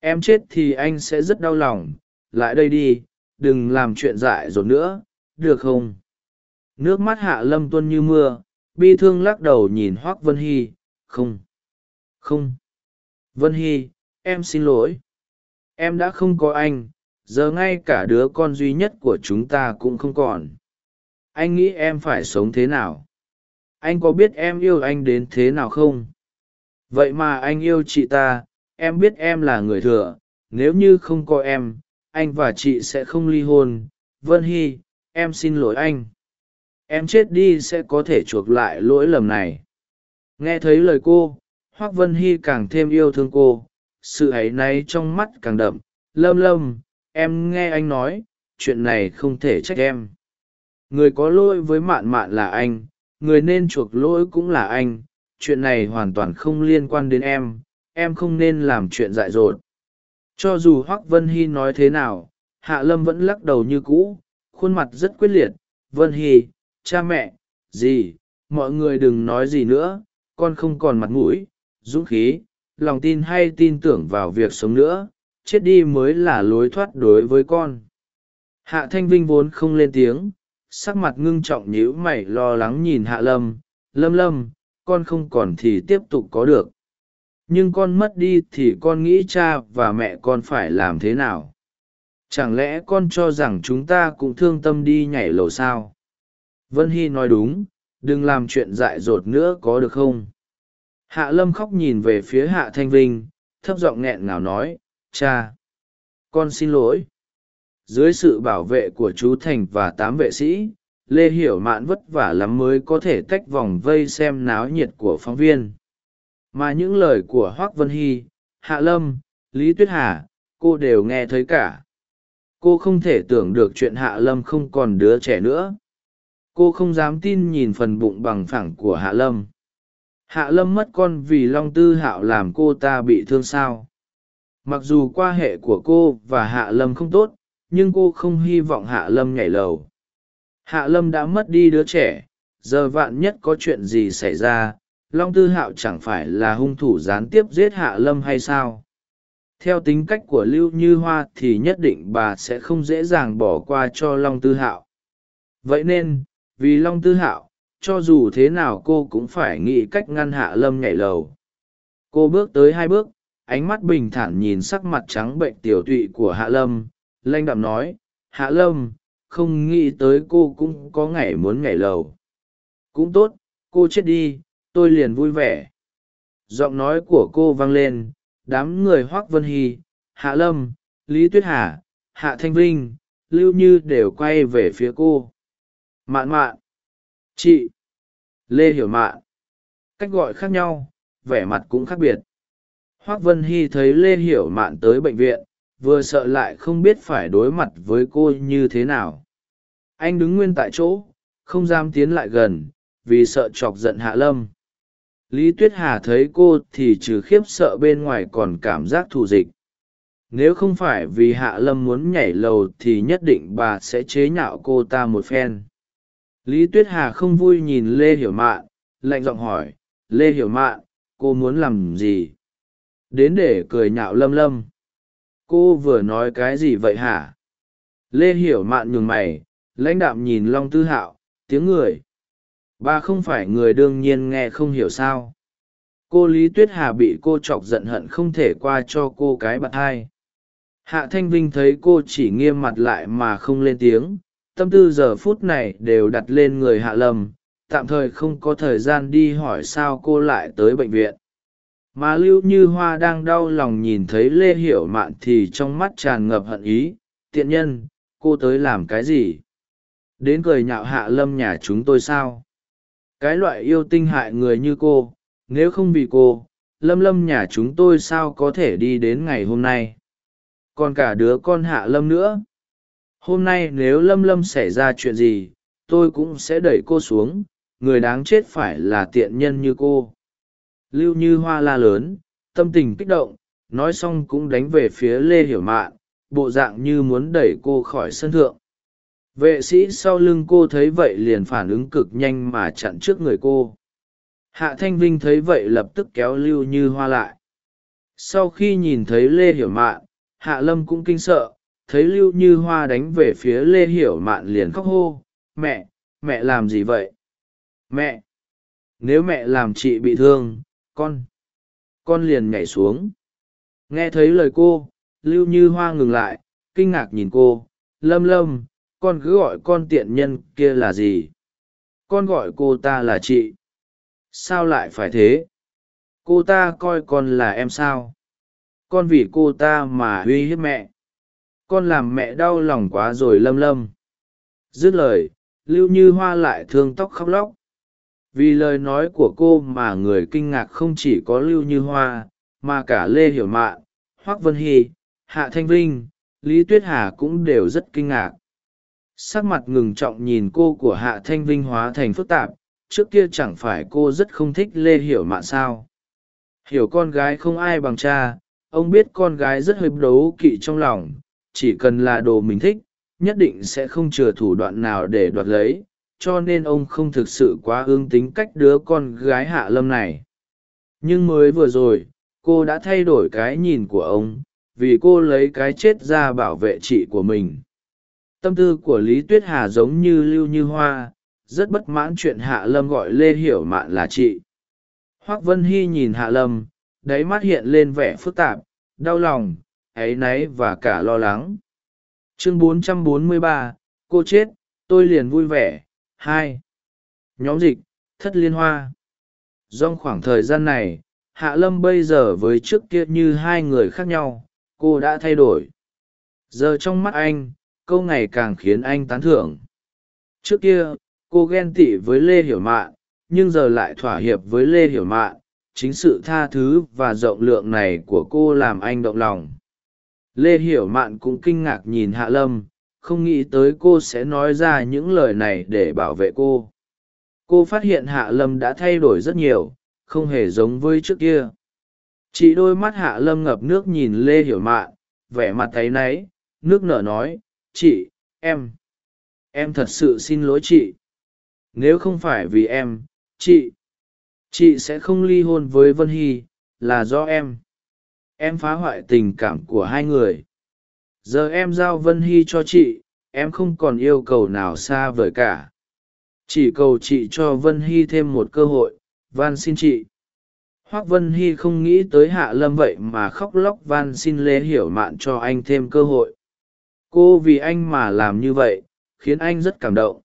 Em chết thì anh sẽ rất đau lòng, lại đây đi, đừng làm chuyện dại dột nữa, được không? Nước mắt hạ lâm tuân như mưa, bi thương lắc đầu nhìn hoác vân hy, không không. Vân hy, em xin lỗi. Em đã không có anh, giờ ngay cả đứa con duy nhất của chúng ta cũng không còn anh nghĩ em phải sống thế nào? Anh có biết em yêu anh đến thế nào không? Vậy mà anh yêu chị ta, em biết em là người thừa, nếu như không có em, anh và chị sẽ không ly hôn. Vân hy, em xin lỗi anh. Em chết đi sẽ có thể chuộc lại lỗi lầm này. Nghe thấy lời cô, hoác vân hy càng thêm yêu thương cô. Sự áy náy trong mắt càng đậm. Lâm lâm, em nghe anh nói, chuyện này không thể trách em người có lỗi với mạn mạn là anh, người nên chuộc lỗi cũng là anh, chuyện này hoàn toàn không liên quan đến em em không nên làm chuyện dại dột. Cho dù hoác vân hy nói thế nào, hạ lâm vẫn lắc đầu như cũ, khuôn mặt rất quyết liệt, vân hy, cha mẹ gì mọi người đừng nói gì nữa, con không còn mặt mũi, dũng khí, lòng tin hay tin tưởng vào việc sống nữa, chết đi mới là lối thoát đối với con. Hạ thanh vinh vốn không lên tiếng sắc mặt ngưng trọng nhíu mày lo lắng nhìn hạ lâm. Lâm lâm, con không còn thì tiếp tục có được. Nhưng con mất đi thì con nghĩ cha và mẹ con phải làm thế nào? Chẳng lẽ con cho rằng chúng ta cũng thương tâm đi nhảy lầu sao? Vân hy nói đúng, đừng làm chuyện dại dột nữa có được không? Hạ lâm khóc nhìn về phía hạ thanh vinh, thấp giọng nghẹn ngào nói, cha, con xin lỗi dưới sự bảo vệ của chú thành và tám vệ sĩ, lê hiểu mạn vất vả lắm mới có thể tách vòng vây xem náo nhiệt của phóng viên. Mà những lời của hoác vân hy, hạ lâm, lý tuyết hà, cô đều nghe thấy cả. Cô không thể tưởng được chuyện hạ lâm không còn đứa trẻ nữa. Cô không dám tin nhìn phần bụng bằng phẳng của hạ lâm. Hạ lâm mất con vì long tư hạo làm cô ta bị thương sao? Mặc dù quan hệ của cô và hạ lâm không tốt nhưng cô không hy vọng hạ lâm nhảy lầu. Hạ lâm đã mất đi đứa trẻ, giờ vạn nhất có chuyện gì xảy ra, long tư hạo chẳng phải là hung thủ gián tiếp giết hạ lâm hay sao? Theo tính cách của lưu như hoa thì nhất định bà sẽ không dễ dàng bỏ qua cho long tư hạo. Vậy nên, vì long tư hạo, cho dù thế nào cô cũng phải nghĩ cách ngăn hạ lâm nhảy lầu. Cô bước tới hai bước, ánh mắt bình thản nhìn sắc mặt trắng bệnh tiểu tụy của hạ lâm lanh đạm nói, hạ lâm, không nghĩ tới cô cũng có ngày muốn nhảy lầu. Cũng tốt, cô chết đi, tôi liền vui vẻ. Giọng nói của cô vang lên, đám người hoác vân hy, hạ lâm, lý tuyết hà, hạ thanh vinh, lưu như đều quay về phía cô. Mạn mạn. Chị. Lê hiểu mạn. Cách gọi khác nhau, vẻ mặt cũng khác biệt. Hoác vân hy thấy lê hiểu mạn tới bệnh viện vừa sợ lại không biết phải đối mặt với cô như thế nào. Anh đứng nguyên tại chỗ, không dám tiến lại gần, vì sợ chọc giận hạ lâm. Lý tuyết hà thấy cô thì trừ khiếp sợ bên ngoài còn cảm giác thù dịch. Nếu không phải vì hạ lâm muốn nhảy lầu thì nhất định bà sẽ chế nhạo cô ta một phen. Lý tuyết hà không vui nhìn lê hiểu mạn, lạnh giọng hỏi, lê hiểu mạn, cô muốn làm gì? Đến để cười nhạo lâm lâm cô vừa nói cái gì vậy hả? Lê hiểu mạn nhường mày, lãnh đạm nhìn long tư hạo, tiếng người. Bà không phải người đương nhiên nghe không hiểu sao? Cô lý tuyết hà bị cô chọc giận hận không thể qua cho cô cái bạt hai. Hạ thanh vinh thấy cô chỉ nghiêm mặt lại mà không lên tiếng, tâm tư giờ phút này đều đặt lên người hạ lâm, tạm thời không có thời gian đi hỏi sao cô lại tới bệnh viện mà lưu như hoa đang đau lòng nhìn thấy lê hiểu mạn thì trong mắt tràn ngập hận ý, tiện nhân, cô tới làm cái gì? Đến cười nhạo hạ lâm nhà chúng tôi sao? Cái loại yêu tinh hại người như cô, nếu không vì cô, lâm lâm nhà chúng tôi sao có thể đi đến ngày hôm nay? Còn cả đứa con hạ lâm nữa. Hôm nay nếu lâm lâm xảy ra chuyện gì, tôi cũng sẽ đẩy cô xuống, người đáng chết phải là tiện nhân như cô lưu như hoa la lớn, tâm tình kích động, nói xong cũng đánh về phía lê hiểu mạn, bộ dạng như muốn đẩy cô khỏi sân thượng. Vệ sĩ sau lưng cô thấy vậy liền phản ứng cực nhanh mà chặn trước người cô. Hạ thanh vinh thấy vậy lập tức kéo lưu như hoa lại. Sau khi nhìn thấy lê hiểu mạn, hạ lâm cũng kinh sợ, thấy lưu như hoa đánh về phía lê hiểu mạn liền khóc hô, mẹ mẹ làm gì vậy? Mẹ, nếu mẹ làm chị bị thương con. Con liền nhảy xuống. Nghe thấy lời cô, lưu như hoa ngừng lại, kinh ngạc nhìn cô. Lâm lâm, con cứ gọi con tiện nhân kia là gì? Con gọi cô ta là chị. Sao lại phải thế? Cô ta coi con là em sao? Con vì cô ta mà uy hiếp mẹ. Con làm mẹ đau lòng quá rồi, lâm lâm. Dứt lời, lưu như hoa lại thương tóc khóc lóc vì lời nói của cô mà người kinh ngạc không chỉ có lưu như hoa, mà cả lê hiểu mạn, hoác vân hy, hạ thanh vinh, lý tuyết hà cũng đều rất kinh ngạc. Sắc mặt ngừng trọng nhìn cô của hạ thanh vinh hóa thành phức tạp, trước kia chẳng phải cô rất không thích lê hiểu mạn sao? Hiểu con gái không ai bằng cha, ông biết con gái rất hơi đấu kỵ trong lòng, chỉ cần là đồ mình thích, nhất định sẽ không chừa thủ đoạn nào để đoạt lấy cho nên ông không thực sự quá ương tính cách đứa con gái hạ lâm này. Nhưng mới vừa rồi cô đã thay đổi cái nhìn của ông vì cô lấy cái chết ra bảo vệ chị của mình. Tâm tư của lý tuyết hà giống như lưu như hoa rất bất mãn chuyện hạ lâm gọi lê hiểu mạn là chị. Hoác vân hy nhìn hạ lâm đáy mắt hiện lên vẻ phức tạp đau lòng áy náy và cả lo lắng. Chương 443, cô chết tôi liền vui vẻ hai. Nhóm dịch, thất liên hoa. Trong khoảng thời gian này, hạ lâm bây giờ với trước kia như hai người khác nhau, cô đã thay đổi. Giờ trong mắt anh, câu ngày càng khiến anh tán thưởng. Trước kia, cô ghen tị với lê hiểu mạn nhưng giờ lại thỏa hiệp với lê hiểu mạn chính sự tha thứ và rộng lượng này của cô làm anh động lòng. Lê hiểu mạn cũng kinh ngạc nhìn hạ lâm không nghĩ tới cô sẽ nói ra những lời này để bảo vệ cô. Cô phát hiện hạ lâm đã thay đổi rất nhiều, không hề giống với trước kia. Chị đôi mắt hạ lâm ngập nước nhìn lê hiểu mạn, vẻ mặt thấy náy, nước nở nói, chị, em em thật sự xin lỗi chị. Nếu không phải vì em, chị chị sẽ không ly hôn với vân hy, là do em. Em phá hoại tình cảm của hai người giờ em giao vân hy cho chị, em không còn yêu cầu nào xa vời cả. Chỉ cầu chị cho vân hy thêm một cơ hội, van xin chị. Hoác vân hy không nghĩ tới hạ lâm vậy mà khóc lóc van xin lê hiểu mạn cho anh thêm cơ hội. Cô vì anh mà làm như vậy, khiến anh rất cảm động.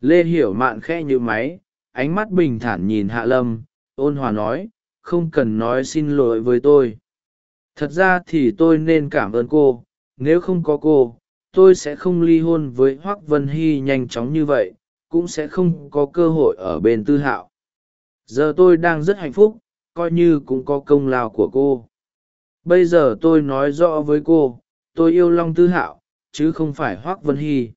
Lê hiểu mạn khe như máy, ánh mắt bình thản nhìn hạ lâm, ôn hòa nói, không cần nói xin lỗi với tôi. Thật ra thì tôi nên cảm ơn cô nếu không có cô, tôi sẽ không ly hôn với hoác vân hy nhanh chóng như vậy, cũng sẽ không có cơ hội ở bên tư hạo. Giờ tôi đang rất hạnh phúc, coi như cũng có công lao của cô. Bây giờ tôi nói rõ với cô, tôi yêu long tư hạo, chứ không phải hoác vân hy.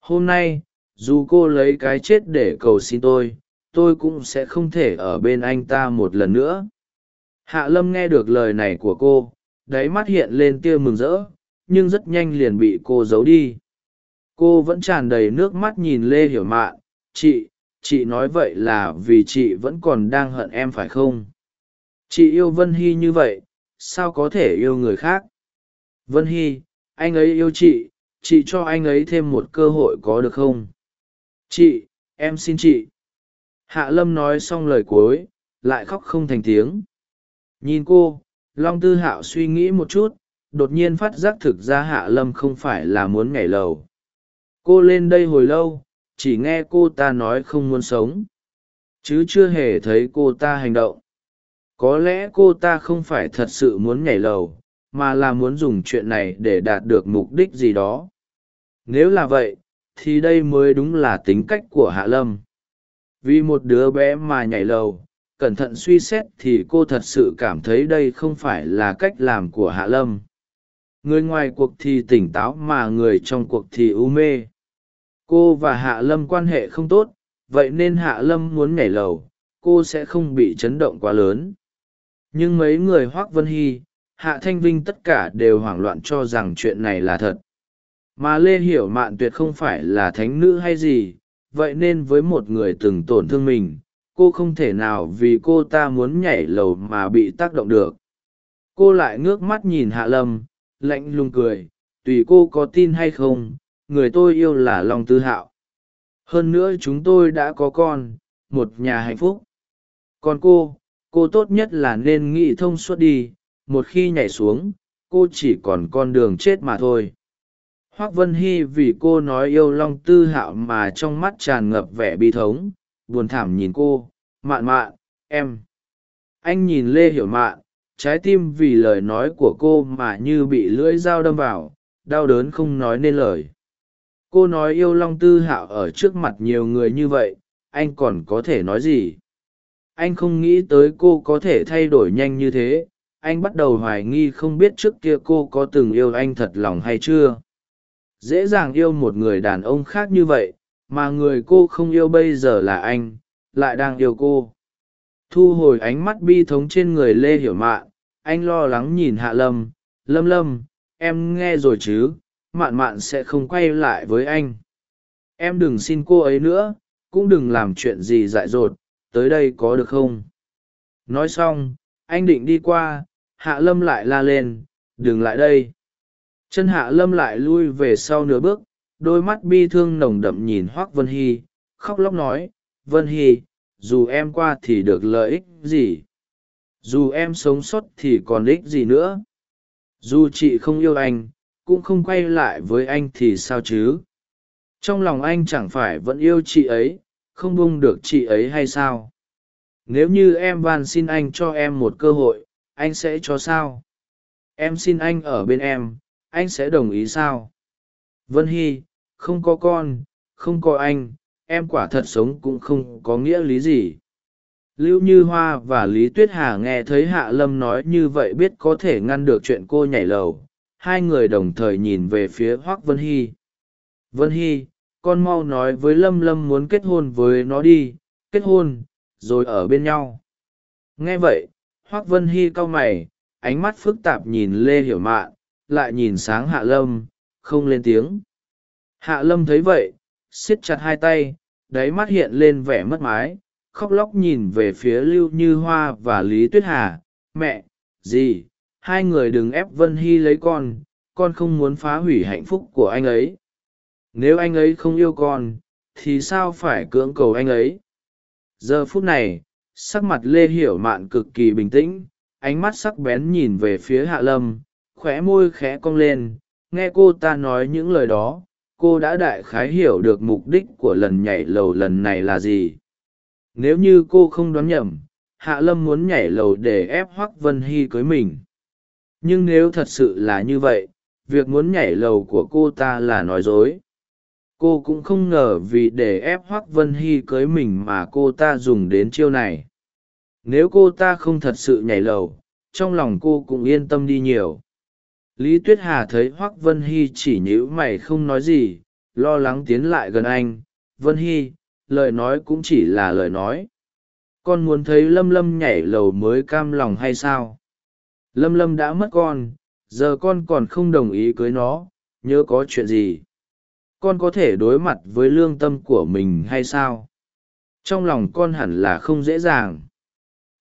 Hôm nay, dù cô lấy cái chết để cầu xin tôi tôi cũng sẽ không thể ở bên anh ta một lần nữa. Hạ lâm nghe được lời này của cô, đáy mắt hiện lên tia mừng rỡ nhưng rất nhanh liền bị cô giấu đi. Cô vẫn tràn đầy nước mắt nhìn lê hiểu mạn, chị chị nói vậy là vì chị vẫn còn đang hận em phải không? Chị yêu vân hy như vậy, sao có thể yêu người khác? Vân hy, anh ấy yêu chị chị cho anh ấy thêm một cơ hội có được không? Chị, em xin chị. Hạ lâm nói xong lời cuối, lại khóc không thành tiếng. Nhìn cô, long tư hạo suy nghĩ một chút đột nhiên phát giác thực ra hạ lâm không phải là muốn nhảy lầu. Cô lên đây hồi lâu, chỉ nghe cô ta nói không muốn sống. Chứ chưa hề thấy cô ta hành động. Có lẽ cô ta không phải thật sự muốn nhảy lầu, mà là muốn dùng chuyện này để đạt được mục đích gì đó. Nếu là vậy, thì đây mới đúng là tính cách của hạ lâm. Vì một đứa bé mà nhảy lầu, cẩn thận suy xét thì cô thật sự cảm thấy đây không phải là cách làm của hạ lâm người ngoài cuộc thì tỉnh táo mà người trong cuộc thì u mê. Cô và hạ lâm quan hệ không tốt, vậy nên hạ lâm muốn nhảy lầu, cô sẽ không bị chấn động quá lớn. Nhưng mấy người hoác vân hy, hạ thanh vinh tất cả đều hoảng loạn cho rằng chuyện này là thật. Mà lê hiểu mạn tuyệt không phải là thánh nữ hay gì, vậy nên với một người từng tổn thương mình, cô không thể nào vì cô ta muốn nhảy lầu mà bị tác động được. Cô lại ngước mắt nhìn hạ lâm lạnh lùng cười, tùy cô có tin hay không, người tôi yêu là long tư hạo. Hơn nữa chúng tôi đã có con, một nhà hạnh phúc. Còn cô cô tốt nhất là nên nghĩ thông suốt đi, một khi nhảy xuống, cô chỉ còn con đường chết mà thôi. Hoác vân hy vì cô nói yêu long tư hạo mà trong mắt tràn ngập vẻ bi thống, buồn thảm nhìn cô, mạn mạn, em. Anh nhìn lê hiểu mạn trái tim vì lời nói của cô mà như bị lưỡi dao đâm vào, đau đớn không nói nên lời. Cô nói yêu long tư hạo ở trước mặt nhiều người như vậy, anh còn có thể nói gì? Anh không nghĩ tới cô có thể thay đổi nhanh như thế, anh bắt đầu hoài nghi không biết trước kia cô có từng yêu anh thật lòng hay chưa. Dễ dàng yêu một người đàn ông khác như vậy, mà người cô không yêu bây giờ là anh, lại đang yêu cô thu hồi ánh mắt bi thống trên người lê hiểu mạn anh lo lắng nhìn hạ lâm lâm lâm, em nghe rồi chứ, mạn mạn sẽ không quay lại với anh. Em đừng xin cô ấy nữa, cũng đừng làm chuyện gì dại dột, tới đây có được không? Nói xong, anh định đi qua, hạ lâm lại la lên, đừng lại đây. Chân hạ lâm lại lui về sau nửa bước, đôi mắt bi thương nồng đậm nhìn hoác vân hy, khóc lóc nói, vân hy dù em qua thì được lợi ích gì? Dù em sống sót thì còn ích gì nữa? Dù chị không yêu anh, cũng không quay lại với anh thì sao chứ? Trong lòng anh chẳng phải vẫn yêu chị ấy, không bung được chị ấy hay sao? Nếu như em van xin anh cho em một cơ hội, anh sẽ cho sao? Em xin anh ở bên em, anh sẽ đồng ý sao? Vân hy, không có con, không có anh em quả thật sống cũng không có nghĩa lý gì. Lưu như hoa và lý tuyết hà nghe thấy hạ lâm nói như vậy biết có thể ngăn được chuyện cô nhảy lầu. Hai người đồng thời nhìn về phía hoác vân hy. Vân hy, con mau nói với lâm lâm muốn kết hôn với nó đi. Kết hôn, rồi ở bên nhau. Nghe vậy, hoác vân hy cau mày, ánh mắt phức tạp nhìn lê hiểu mạn, lại nhìn sáng hạ lâm, không lên tiếng. Hạ lâm thấy vậy, siết chặt hai tay đáy mắt hiện lên vẻ mất mái, khóc lóc nhìn về phía lưu như hoa và lý tuyết hà. Mẹ gì hai người đừng ép vân hy lấy con con không muốn phá hủy hạnh phúc của anh ấy. Nếu anh ấy không yêu con, thì sao phải cưỡng cầu anh ấy? Giờ phút này, sắc mặt lê hiểu mạn cực kỳ bình tĩnh, ánh mắt sắc bén nhìn về phía hạ lâm, khóe môi khẽ cong lên, nghe cô ta nói những lời đó cô đã đại khái hiểu được mục đích của lần nhảy lầu lần này là gì. Nếu như cô không đoán nhầm, hạ lâm muốn nhảy lầu để ép hoác vân hy cưới mình. Nhưng nếu thật sự là như vậy, việc muốn nhảy lầu của cô ta là nói dối. Cô cũng không ngờ vì để ép hoác vân hy cưới mình mà cô ta dùng đến chiêu này. Nếu cô ta không thật sự nhảy lầu, trong lòng cô cũng yên tâm đi nhiều lý tuyết hà thấy hoác vân hy chỉ nhíu mày không nói gì, lo lắng tiến lại gần anh. Vân hy, lời nói cũng chỉ là lời nói. Con muốn thấy lâm lâm nhảy lầu mới cam lòng hay sao? Lâm lâm đã mất con, giờ con còn không đồng ý cưới nó, nhớ có chuyện gì? Con có thể đối mặt với lương tâm của mình hay sao? Trong lòng con hẳn là không dễ dàng.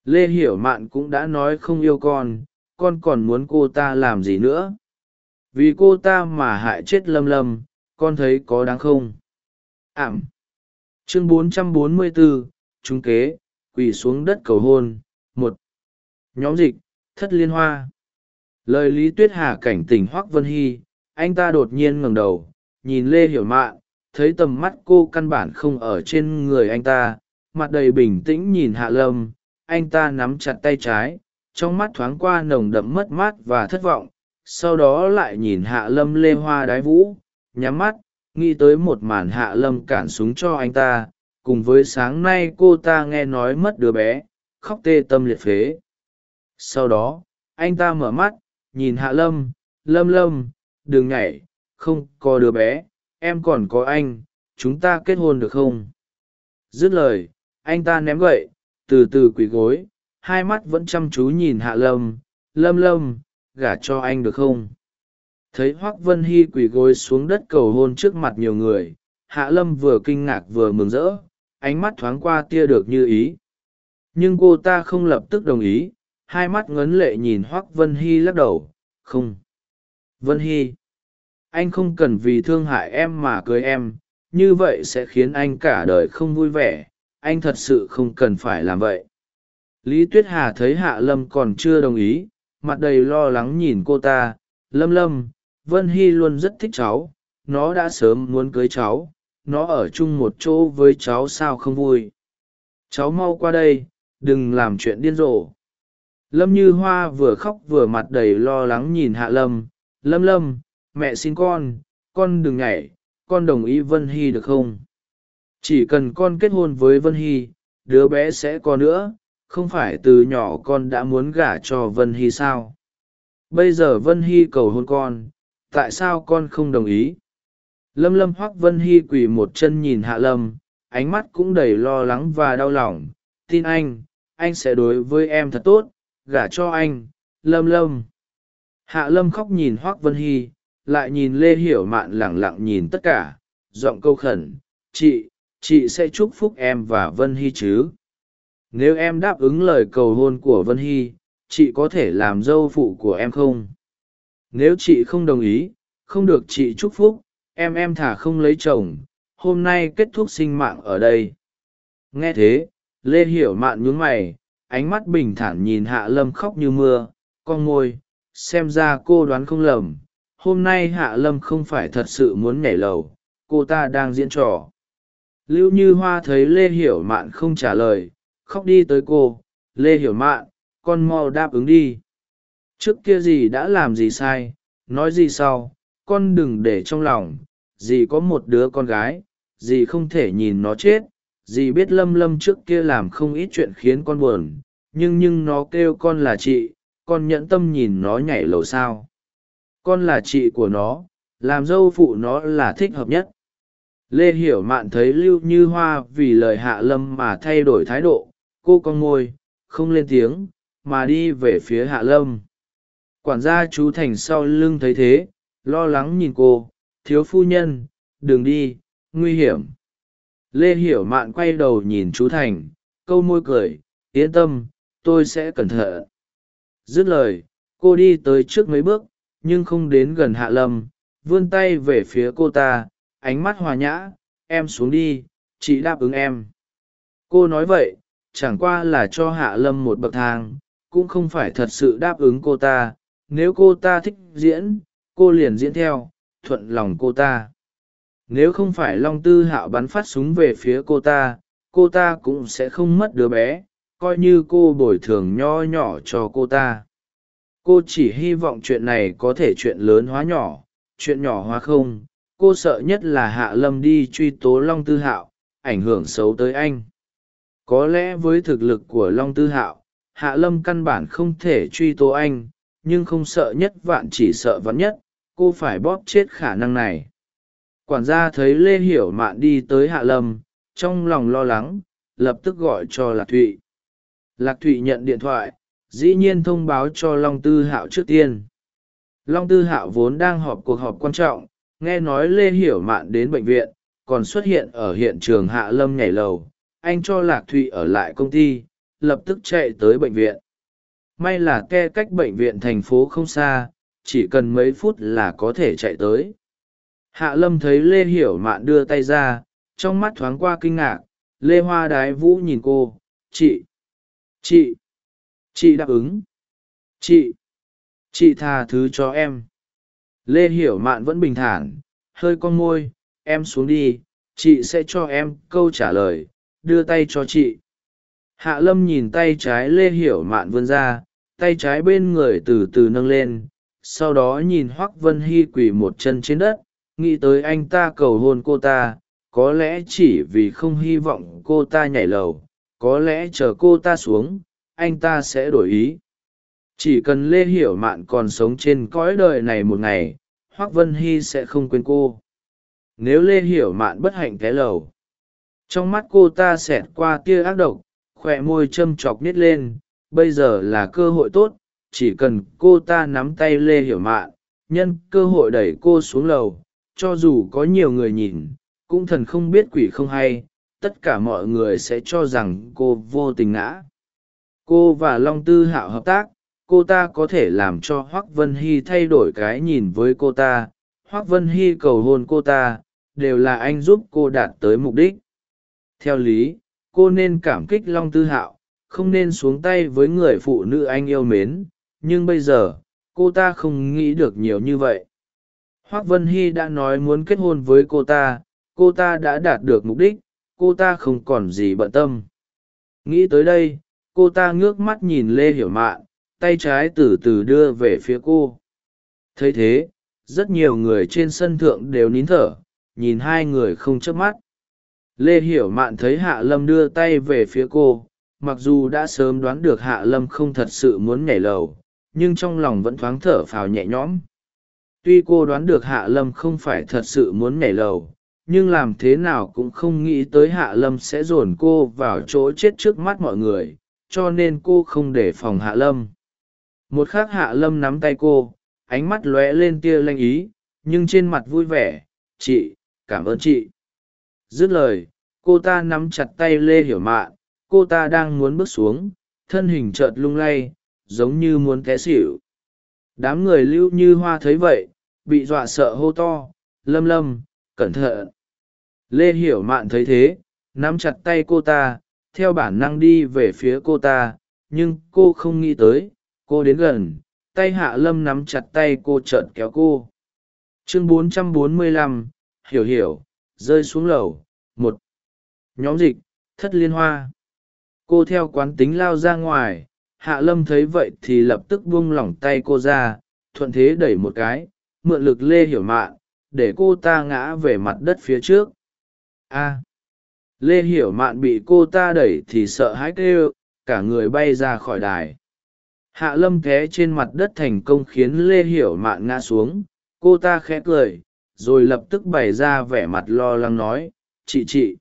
Lê hiểu mạn cũng đã nói không yêu con con còn muốn cô ta làm gì nữa? Vì cô ta mà hại chết lâm lâm con thấy có đáng không? Ảm. Chương 444, trung kế quỳ xuống đất cầu hôn một. Nhóm dịch thất liên hoa. Lời lý tuyết hà cảnh tỉnh hoác vân hy anh ta đột nhiên ngẩng đầu nhìn lê hiểu mạn thấy tầm mắt cô căn bản không ở trên người anh ta mặt đầy bình tĩnh nhìn hạ lâm anh ta nắm chặt tay trái trong mắt thoáng qua nồng đậm mất mát và thất vọng, sau đó lại nhìn hạ lâm lê hoa đái vũ, nhắm mắt, nghĩ tới một màn hạ lâm cản súng cho anh ta, cùng với sáng nay cô ta nghe nói mất đứa bé, khóc tê tâm liệt phế. Sau đó, anh ta mở mắt, nhìn hạ lâm lâm lâm, đừng nhảy, không có đứa bé, em còn có anh, chúng ta kết hôn được không? Dứt lời, anh ta ném gậy, từ từ quỳ gối hai mắt vẫn chăm chú nhìn hạ lâm. Lâm lâm, gả cho anh được không? Thấy hoác vân hy quỳ gối xuống đất cầu hôn trước mặt nhiều người, hạ lâm vừa kinh ngạc vừa mừng rỡ, ánh mắt thoáng qua tia được như ý. Nhưng cô ta không lập tức đồng ý, hai mắt ngấn lệ nhìn hoác vân hy lắc đầu, không. Vân hy, anh không cần vì thương hại em mà cưới em, như vậy sẽ khiến anh cả đời không vui vẻ, anh thật sự không cần phải làm vậy lý tuyết hà thấy hạ lâm còn chưa đồng ý, mặt đầy lo lắng nhìn cô ta. Lâm lâm, vân hy luôn rất thích cháu, nó đã sớm muốn cưới cháu, nó ở chung một chỗ với cháu sao không vui. Cháu mau qua đây, đừng làm chuyện điên rồ. Lâm như hoa vừa khóc vừa mặt đầy lo lắng nhìn hạ lâm. Lâm lâm, mẹ xin con con đừng nhảy, con đồng ý vân hy được không? Chỉ cần con kết hôn với vân hy, đứa bé sẽ có nữa không phải từ nhỏ con đã muốn gả cho vân hy sao? Bây giờ vân hy cầu hôn con, tại sao con không đồng ý? Lâm lâm hoắc vân hy quỳ một chân nhìn hạ lâm, ánh mắt cũng đầy lo lắng và đau lòng. Tin anh anh sẽ đối với em thật tốt, gả cho anh, lâm lâm. Hạ lâm khóc nhìn Hoắc vân hy, lại nhìn lê hiểu mạn lẳng lặng nhìn tất cả, giọng câu khẩn, chị chị sẽ chúc phúc em và vân hy chứ? Nếu em đáp ứng lời cầu hôn của vân hy, chị có thể làm dâu phụ của em không? Nếu chị không đồng ý, không được chị chúc phúc, em em thả không lấy chồng, hôm nay kết thúc sinh mạng ở đây. Nghe thế, lê hiểu mạn nhún mày, ánh mắt bình thản nhìn hạ lâm khóc như mưa, con môi xem ra cô đoán không lầm, hôm nay hạ lâm không phải thật sự muốn nhảy lầu, cô ta đang diễn trò. Lưu như hoa thấy lê hiểu mạn không trả lời khóc đi tới cô, lê hiểu mạn con mau đáp ứng đi. Trước kia gì đã làm gì sai, nói gì sau, con đừng để trong lòng dì có một đứa con gái dì không thể nhìn nó chết dì biết lâm lâm trước kia làm không ít chuyện khiến con buồn, nhưng nhưng nó kêu con là chị, con nhẫn tâm nhìn nó nhảy lầu sao. Con là chị của nó, làm dâu phụ nó là thích hợp nhất. Lê hiểu mạn thấy lưu như hoa vì lời hạ lâm mà thay đổi thái độ cô con ngôi, không lên tiếng, mà đi về phía hạ lâm. Quản gia chú thành sau lưng thấy thế, lo lắng nhìn cô, thiếu phu nhân, đừng đi, nguy hiểm. Lê hiểu mạn quay đầu nhìn chú thành, câu môi cười, yên tâm, tôi sẽ cẩn thận. Dứt lời, cô đi tới trước mấy bước, nhưng không đến gần hạ lâm, vươn tay về phía cô ta, ánh mắt hòa nhã, em xuống đi, chị đáp ứng em. Cô nói vậy chẳng qua là cho hạ lâm một bậc thang, cũng không phải thật sự đáp ứng cô ta. Nếu cô ta thích diễn, cô liền diễn theo, thuận lòng cô ta. Nếu không phải long tư hạo bắn phát súng về phía cô ta cô ta cũng sẽ không mất đứa bé, coi như cô bồi thường nho nhỏ cho cô ta. Cô chỉ hy vọng chuyện này có thể chuyện lớn hóa nhỏ, chuyện nhỏ hóa không, cô sợ nhất là hạ lâm đi truy tố long tư hạo, ảnh hưởng xấu tới anh có lẽ với thực lực của long tư hạo, hạ lâm căn bản không thể truy tố anh, nhưng không sợ nhất vạn chỉ sợ vắn nhất, cô phải bóp chết khả năng này. Quản gia thấy lê hiểu mạn đi tới hạ lâm, trong lòng lo lắng, lập tức gọi cho lạc thụy. Lạc thụy nhận điện thoại, dĩ nhiên thông báo cho long tư hạo trước tiên. Long tư hạo vốn đang họp cuộc họp quan trọng, nghe nói lê hiểu mạn đến bệnh viện, còn xuất hiện ở hiện trường hạ lâm nhảy lầu anh cho lạc thụy ở lại công ty, lập tức chạy tới bệnh viện. May là ke cách bệnh viện thành phố không xa, chỉ cần mấy phút là có thể chạy tới. Hạ lâm thấy lê hiểu mạn đưa tay ra, trong mắt thoáng qua kinh ngạc. Lê hoa đái vũ nhìn cô, chị chị chị đáp ứng. Chị chị tha thứ cho em. Lê hiểu mạn vẫn bình thản, hơi con môi, em xuống đi, chị sẽ cho em câu trả lời đưa tay cho chị. Hạ lâm nhìn tay trái lê hiểu mạn vươn ra, tay trái bên người từ từ nâng lên, sau đó nhìn hoác vân hy quỳ một chân trên đất, nghĩ tới anh ta cầu hôn cô ta, có lẽ chỉ vì không hy vọng cô ta nhảy lầu, có lẽ chờ cô ta xuống, anh ta sẽ đổi ý. Chỉ cần lê hiểu mạn còn sống trên cõi đời này một ngày hoác vân hy sẽ không quên cô. Nếu lê hiểu mạn bất hạnh té lầu trong mắt cô ta xẹt qua tia ác độc khoe môi châm chọc nít lên, bây giờ là cơ hội tốt, chỉ cần cô ta nắm tay lê hiểu mạn, nhân cơ hội đẩy cô xuống lầu, cho dù có nhiều người nhìn, cũng thần không biết quỷ không hay, tất cả mọi người sẽ cho rằng cô vô tình ngã. Cô và long tư hạo hợp tác, cô ta có thể làm cho hoác vân hy thay đổi cái nhìn với cô ta. Hoác vân hy cầu hôn cô ta, đều là anh giúp cô đạt tới mục đích theo lý, cô nên cảm kích long tư hạo, không nên xuống tay với người phụ nữ anh yêu mến, nhưng bây giờ, cô ta không nghĩ được nhiều như vậy. Hoác vân hy đã nói muốn kết hôn với cô ta cô ta đã đạt được mục đích, cô ta không còn gì bận tâm. Nghĩ tới đây, cô ta ngước mắt nhìn lê hiểu mạn, tay trái từ từ đưa về phía cô. Thấy thế, rất nhiều người trên sân thượng đều nín thở, nhìn hai người không chớp mắt lê hiểu mạn thấy hạ lâm đưa tay về phía cô, mặc dù đã sớm đoán được hạ lâm không thật sự muốn nhảy lầu, nhưng trong lòng vẫn thoáng thở phào nhẹ nhõm. Tuy cô đoán được hạ lâm không phải thật sự muốn nhảy lầu, nhưng làm thế nào cũng không nghĩ tới hạ lâm sẽ dồn cô vào chỗ chết trước mắt mọi người, cho nên cô không để phòng hạ lâm. Một k h ắ c hạ lâm nắm tay cô, ánh mắt lóe lên tia lanh ý, nhưng trên mặt vui vẻ, chị, cảm ơn chị dứt lời cô ta nắm chặt tay lê hiểu mạn cô ta đang muốn bước xuống thân hình chợt lung lay giống như muốn té xỉu. Đám người lưu như hoa thấy vậy bị dọa sợ hô to lâm lâm cẩn thận. Lê hiểu mạn thấy thế nắm chặt tay cô ta theo bản năng đi về phía cô ta nhưng cô không nghĩ tới cô đến gần tay hạ lâm nắm chặt tay cô trợn kéo cô. Chương 445, hiểu hiểu rơi xuống lầu, một, nhóm dịch, thất liên hoa. Cô theo quán tính lao ra ngoài, hạ lâm thấy vậy thì lập tức buông lỏng tay cô ra, thuận thế đẩy một cái, mượn lực lê hiểu mạn, để cô ta ngã về mặt đất phía trước. A, lê hiểu mạn bị cô ta đẩy thì sợ hãi kêu, cả người bay ra khỏi đài. Hạ lâm té trên mặt đất thành công khiến lê hiểu mạn ngã xuống, cô ta khẽ cười rồi lập tức bày ra vẻ mặt lo lắng nói, chị chị.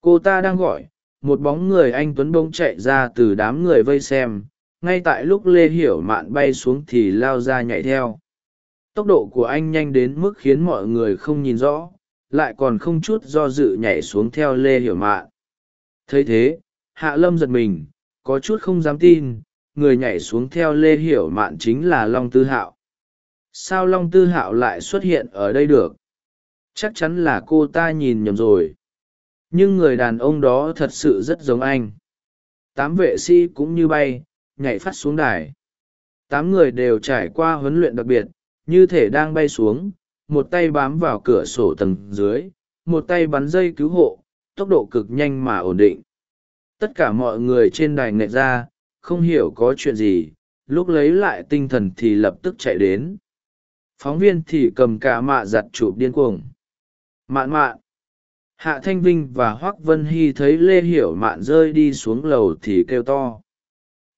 Cô ta đang gọi, một bóng người anh tuấn bông chạy ra từ đám người vây xem. Ngay tại lúc lê hiểu mạn bay xuống thì lao ra nhảy theo. Tốc độ của anh nhanh đến mức khiến mọi người không nhìn rõ, lại còn không chút do dự nhảy xuống theo lê hiểu mạn. Thấy thế, hạ lâm giật mình, có chút không dám tin, người nhảy xuống theo lê hiểu mạn chính là long tư hạo sao long tư hạo lại xuất hiện ở đây được? Chắc chắn là cô ta nhìn nhầm rồi. Nhưng người đàn ông đó thật sự rất giống anh. Tám vệ sĩ cũng như bay, nhảy phát xuống đài. Tám người đều trải qua huấn luyện đặc biệt, như thể đang bay xuống, một tay bám vào cửa sổ tầng dưới, một tay bắn dây cứu hộ, tốc độ cực nhanh mà ổn định. Tất cả mọi người trên đài nghệch ra, không hiểu có chuyện gì, lúc lấy lại tinh thần thì lập tức chạy đến phóng viên thì cầm cả mạ giặt chụp điên cuồng. Mạn mạn. Hạ thanh vinh và hoác vân hy thấy lê hiểu mạn rơi đi xuống lầu thì kêu to.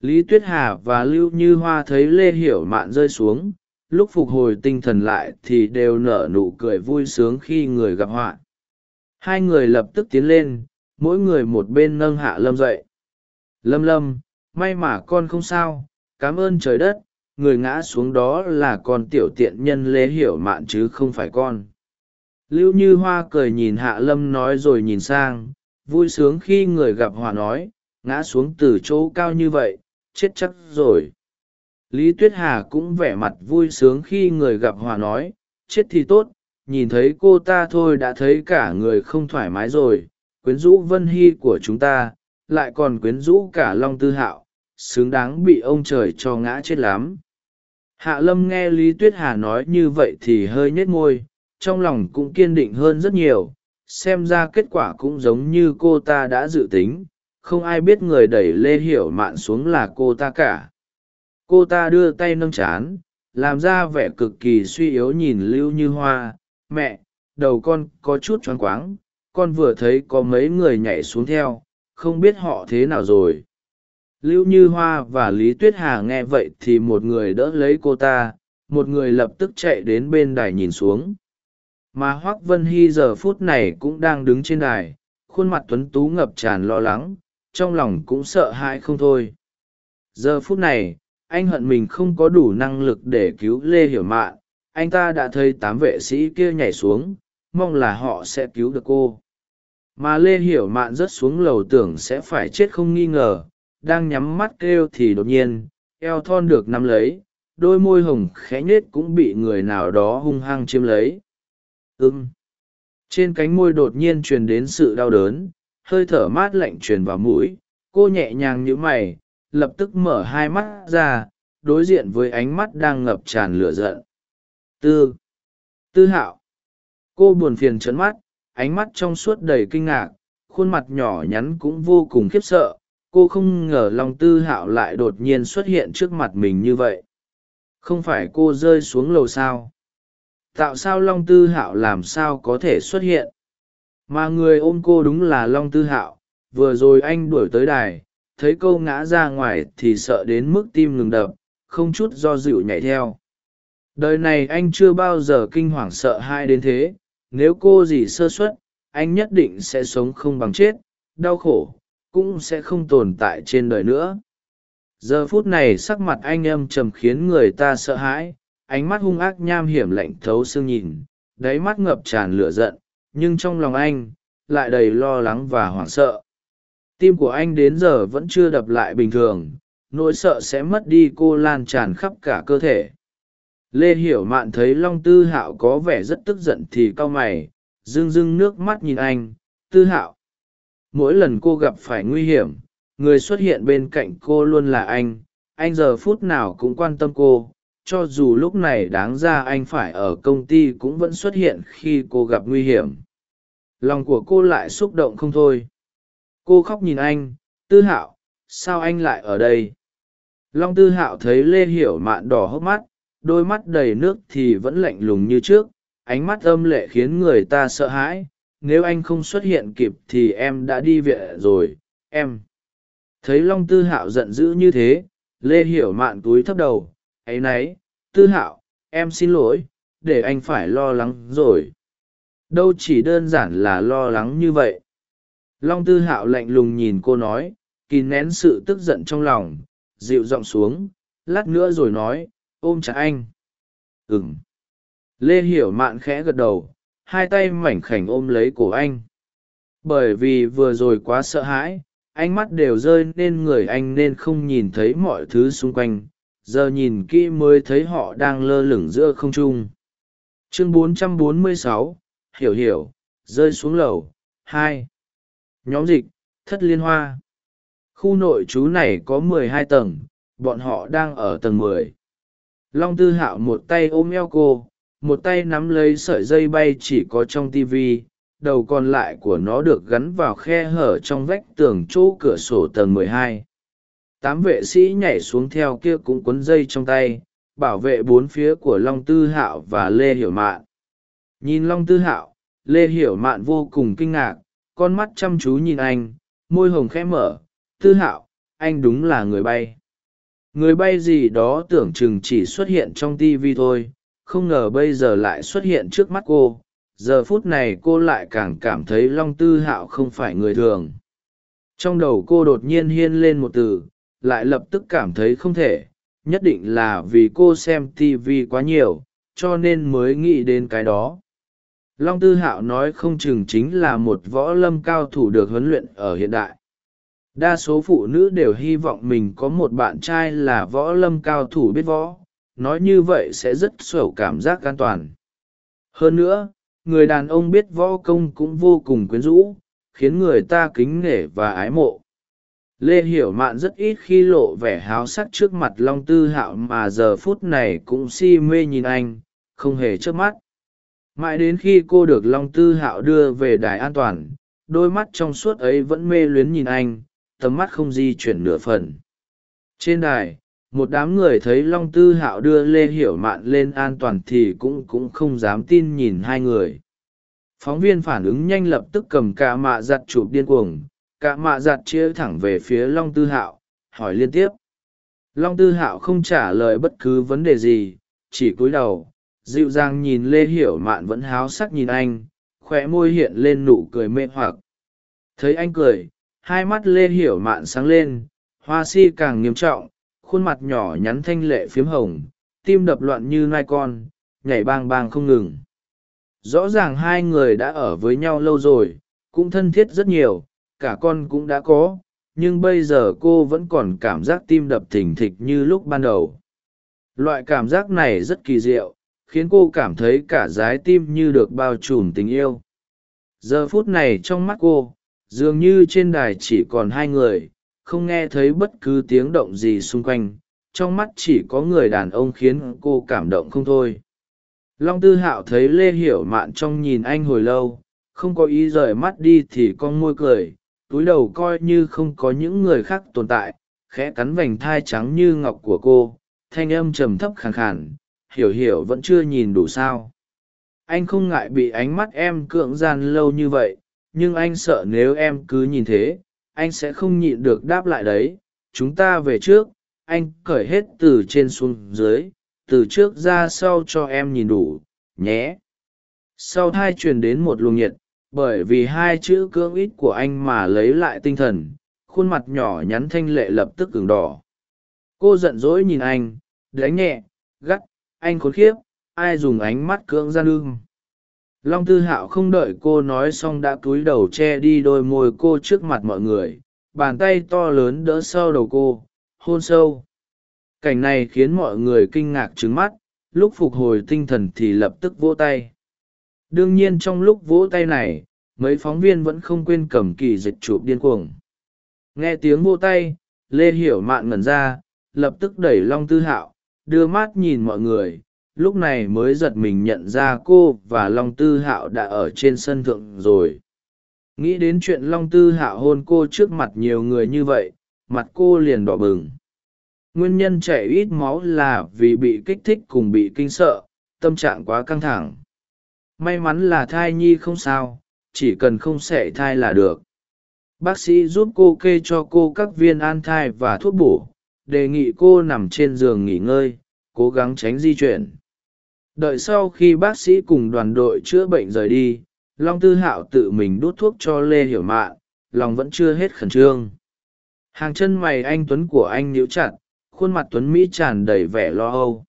Lý tuyết hà và lưu như hoa thấy lê hiểu mạn rơi xuống, lúc phục hồi tinh thần lại thì đều nở nụ cười vui sướng khi người gặp họa. Hai người lập tức tiến lên, mỗi người một bên nâng hạ lâm dậy. Lâm lâm, may mà con không sao, cảm ơn trời đất người ngã xuống đó là con tiểu tiện nhân lê hiểu mạn chứ không phải con. Lưu như hoa cười nhìn hạ lâm nói rồi nhìn sang, vui sướng khi người gặp hòa nói, ngã xuống từ chỗ cao như vậy, chết chắc rồi. Lý tuyết hà cũng vẻ mặt vui sướng khi người gặp hòa nói, chết thì tốt, nhìn thấy cô ta thôi đã thấy cả người không thoải mái rồi, quyến rũ vân hy của chúng ta, lại còn quyến rũ cả long tư hạo, xứng đáng bị ông trời cho ngã chết lắm hạ lâm nghe lý tuyết hà nói như vậy thì hơi nhếch môi, trong lòng cũng kiên định hơn rất nhiều, xem ra kết quả cũng giống như cô ta đã dự tính, không ai biết người đẩy lê hiểu mạn xuống là cô ta cả. Cô ta đưa tay nâng chán, làm ra vẻ cực kỳ suy yếu nhìn lưu như hoa, mẹ, đầu con có chút choáng quáng con vừa thấy có mấy người nhảy xuống theo, không biết họ thế nào rồi lưu như hoa và lý tuyết hà nghe vậy thì một người đỡ lấy cô ta, một người lập tức chạy đến bên đài nhìn xuống. Mà hoác vân hy giờ phút này cũng đang đứng trên đài, khuôn mặt tuấn tú ngập tràn lo lắng, trong lòng cũng sợ hãi không thôi. Giờ phút này, anh hận mình không có đủ năng lực để cứu lê hiểu mạn, anh ta đã thấy tám vệ sĩ kia nhảy xuống, mong là họ sẽ cứu được cô. Mà lê hiểu mạn rớt xuống lầu tưởng sẽ phải chết không nghi ngờ đang nhắm mắt kêu thì đột nhiên, eo thon được nắm lấy, đôi môi hồng khẽ nhết cũng bị người nào đó hung hăng chiếm lấy. Ưng trên cánh môi đột nhiên truyền đến sự đau đớn, hơi thở mát lạnh truyền vào mũi, cô nhẹ nhàng nhíu mày, lập tức mở hai mắt ra, đối diện với ánh mắt đang ngập tràn lửa giận. Tư. Tư hạo. Cô buồn phiền trấn mắt, ánh mắt trong suốt đầy kinh ngạc, khuôn mặt nhỏ nhắn cũng vô cùng khiếp sợ cô không ngờ long tư hạo lại đột nhiên xuất hiện trước mặt mình như vậy. Không phải cô rơi xuống lầu sao? Tạo sao long tư hạo làm sao có thể xuất hiện? Mà người ôm cô đúng là long tư hạo. Vừa rồi anh đuổi tới đài, thấy câu ngã ra ngoài thì sợ đến mức tim ngừng đập, không chút do dịu nhảy theo. Đời này anh chưa bao giờ kinh hoàng sợ hai đến thế. Nếu cô gì sơ suất, anh nhất định sẽ sống không bằng chết. Đau khổ cũng sẽ không tồn tại trên đời nữa. Giờ phút này sắc mặt anh âm trầm khiến người ta sợ hãi, ánh mắt hung ác nham hiểm lạnh thấu xương nhìn, đáy mắt ngập tràn lửa giận, nhưng trong lòng anh lại đầy lo lắng và hoảng sợ. Tim của anh đến giờ vẫn chưa đập lại bình thường, nỗi sợ sẽ mất đi cô lan tràn khắp cả cơ thể. Lê hiểu mạn thấy long tư hạo có vẻ rất tức giận thì cau mày, rưng rưng nước mắt nhìn anh, tư hạo mỗi lần cô gặp phải nguy hiểm, người xuất hiện bên cạnh cô luôn là anh. Anh giờ phút nào cũng quan tâm cô, cho dù lúc này đáng ra anh phải ở công ty cũng vẫn xuất hiện khi cô gặp nguy hiểm. Lòng của cô lại xúc động không thôi. Cô khóc nhìn anh, tư hạo, sao anh lại ở đây? Long tư hạo thấy lê hiểu mạn đỏ hốc mắt, đôi mắt đầy nước thì vẫn lạnh lùng như trước, ánh mắt âm lệ khiến người ta sợ hãi nếu anh không xuất hiện kịp thì em đã đi viện rồi, em. Thấy long tư hạo giận dữ như thế, lê hiểu mạn túi thấp đầu áy náy tư hạo, em xin lỗi, để anh phải lo lắng rồi. Đâu chỉ đơn giản là lo lắng như vậy. Long tư hạo lạnh lùng nhìn cô nói kìm nén sự tức giận trong lòng, dịu giọng xuống, lát nữa rồi nói, ôm chặt anh. Ừng lê hiểu mạn khẽ gật đầu hai tay mảnh khảnh ôm lấy cổ anh. Bởi vì vừa rồi quá sợ hãi ánh mắt đều rơi nên người anh nên không nhìn thấy mọi thứ xung quanh giờ nhìn kỹ mới thấy họ đang lơ lửng giữa không trung. Chương 446, hiểu hiểu rơi xuống lầu hai. Nhóm dịch thất liên hoa. Khu nội trú này có mười hai tầng bọn họ đang ở tầng mười. Long tư hạo một tay ôm eo cô một tay nắm lấy sợi dây bay chỉ có trong tivi đầu còn lại của nó được gắn vào khe hở trong vách tường chỗ cửa sổ tầng mười hai. Tám vệ sĩ nhảy xuống theo kia cũng cuốn dây trong tay, bảo vệ bốn phía của long tư hạo và lê hiểu mạn. Nhìn long tư hạo, lê hiểu mạn vô cùng kinh ngạc, con mắt chăm chú nhìn anh, môi hồng khẽ mở, tư hạo, anh đúng là người bay. Người bay gì đó tưởng chừng chỉ xuất hiện trong tivi thôi không ngờ bây giờ lại xuất hiện trước mắt cô, giờ phút này cô lại càng cảm thấy long tư hạo không phải người thường. Trong đầu cô đột nhiên hiên lên một từ, lại lập tức cảm thấy không thể, nhất định là vì cô xem tv quá nhiều, cho nên mới nghĩ đến cái đó. Long tư hạo nói không chừng chính là một võ lâm cao thủ được huấn luyện ở hiện đại. Đa số phụ nữ đều hy vọng mình có một bạn trai là võ lâm cao thủ biết võ nói như vậy sẽ rất sầu cảm giác an toàn. Hơn nữa, người đàn ông biết võ công cũng vô cùng quyến rũ, khiến người ta kính nể và ái mộ. Lê hiểu mạn rất ít khi lộ vẻ háo sắc trước mặt long tư hạo mà giờ phút này cũng si mê nhìn anh, không hề chớp mắt. Mãi đến khi cô được long tư hạo đưa về đài an toàn, đôi mắt trong suốt ấy vẫn mê luyến nhìn anh, tầm mắt không di chuyển nửa phần. Trên đài một đám người thấy long tư hạo đưa lê hiểu mạn lên an toàn thì cũng cũng không dám tin nhìn hai người. Phóng viên phản ứng nhanh lập tức cầm cả mạ giặt chụp điên cuồng. Cả mạ giặt chia thẳng về phía long tư hạo, hỏi liên tiếp. Long tư hạo không trả lời bất cứ vấn đề gì, chỉ cúi đầu, dịu dàng nhìn lê hiểu mạn vẫn háo sắc nhìn anh khoe môi hiện lên nụ cười mê hoặc. Thấy anh cười, hai mắt lê hiểu mạn sáng lên, hoa si càng nghiêm trọng khuôn mặt nhỏ nhắn thanh lệ phiếm hồng, tim đập loạn như nai con, nhảy bang bang không ngừng. Rõ ràng hai người đã ở với nhau lâu rồi, cũng thân thiết rất nhiều, cả con cũng đã có, nhưng bây giờ cô vẫn còn cảm giác tim đập thình thịch như lúc ban đầu. Loại cảm giác này rất kỳ diệu, khiến cô cảm thấy cả trái tim như được bao trùm tình yêu. Giờ phút này trong mắt cô, dường như trên đài chỉ còn hai người không nghe thấy bất cứ tiếng động gì xung quanh, trong mắt chỉ có người đàn ông khiến cô cảm động không thôi. Long tư hạo thấy lê hiểu mạn trong nhìn anh hồi lâu, không có ý rời mắt đi thì con môi cười, túi đầu coi như không có những người khác tồn tại, khẽ cắn vành thai trắng như ngọc của cô, thanh âm trầm thấp khàn khàn, hiểu hiểu vẫn chưa nhìn đủ sao? Anh không ngại bị ánh mắt em cưỡng gian lâu như vậy, nhưng anh sợ nếu em cứ nhìn thế anh sẽ không nhịn được đáp lại đấy. Chúng ta về trước, anh cởi hết từ trên xuống dưới, từ trước ra sau cho em nhìn đủ, nhé. Sau thai truyền đến một luồng nhiệt, bởi vì hai chữ cưỡng ít của anh mà lấy lại tinh thần, khuôn mặt nhỏ nhắn thanh lệ lập tức ửng đỏ. Cô giận dỗi nhìn anh, đánh nhẹ, gắt, anh khốn khiếp, ai dùng ánh mắt cưỡng gian lưng long tư hạo không đợi cô nói xong đã cúi đầu che đi đôi môi cô trước mặt mọi người. Bàn tay to lớn đỡ sau đầu cô, hôn sâu. Cảnh này khiến mọi người kinh ngạc trứng mắt, lúc phục hồi tinh thần thì lập tức vỗ tay. Đương nhiên trong lúc vỗ tay này, mấy phóng viên vẫn không quên cầm kỳ dịch chụp điên cuồng. Nghe tiếng vỗ tay, lê hiểu mạn ngẩn ra, lập tức đẩy long tư hạo, đưa mắt nhìn mọi người lúc này mới giật mình nhận ra cô và long tư hạo đã ở trên sân thượng rồi. Nghĩ đến chuyện long tư hạo hôn cô trước mặt nhiều người như vậy, mặt cô liền đỏ bừng. Nguyên nhân chảy ít máu là vì bị kích thích cùng bị kinh sợ, tâm trạng quá căng thẳng. May mắn là thai nhi không sao, chỉ cần không sẻ thai là được. Bác sĩ giúp cô kê cho cô các viên an thai và thuốc bổ, đề nghị cô nằm trên giường nghỉ ngơi, cố gắng tránh di chuyển đợi sau khi bác sĩ cùng đoàn đội chữa bệnh rời đi, long tư hạo tự mình đút thuốc cho lê hiểu mạn, lòng vẫn chưa hết khẩn trương. Hàng chân mày anh tuấn của anh níu chặt, khuôn mặt tuấn mỹ tràn đầy vẻ lo âu.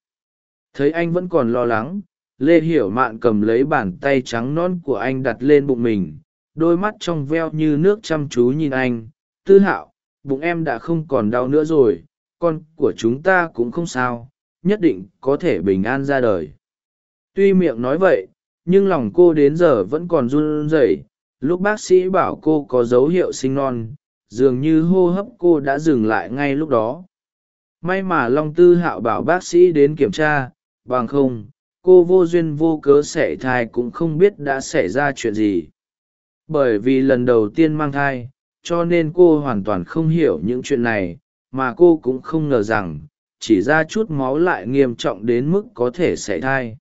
Thấy anh vẫn còn lo lắng, lê hiểu mạn cầm lấy bàn tay trắng non của anh đặt lên bụng mình, đôi mắt trong veo như nước chăm chú nhìn anh. Tư hạo, bụng em đã không còn đau nữa rồi, con của chúng ta cũng không sao, nhất định có thể bình an ra đời tuy miệng nói vậy, nhưng lòng cô đến giờ vẫn còn run rẩy. Lúc bác sĩ bảo cô có dấu hiệu sinh non, dường như hô hấp cô đã dừng lại ngay lúc đó. May mà long tư hạo bảo bác sĩ đến kiểm tra, bằng không, cô vô duyên vô cớ sẻ thai cũng không biết đã xảy ra chuyện gì. Bởi vì lần đầu tiên mang thai, cho nên cô hoàn toàn không hiểu những chuyện này, mà cô cũng không ngờ rằng, chỉ ra chút máu lại nghiêm trọng đến mức có thể sẻ thai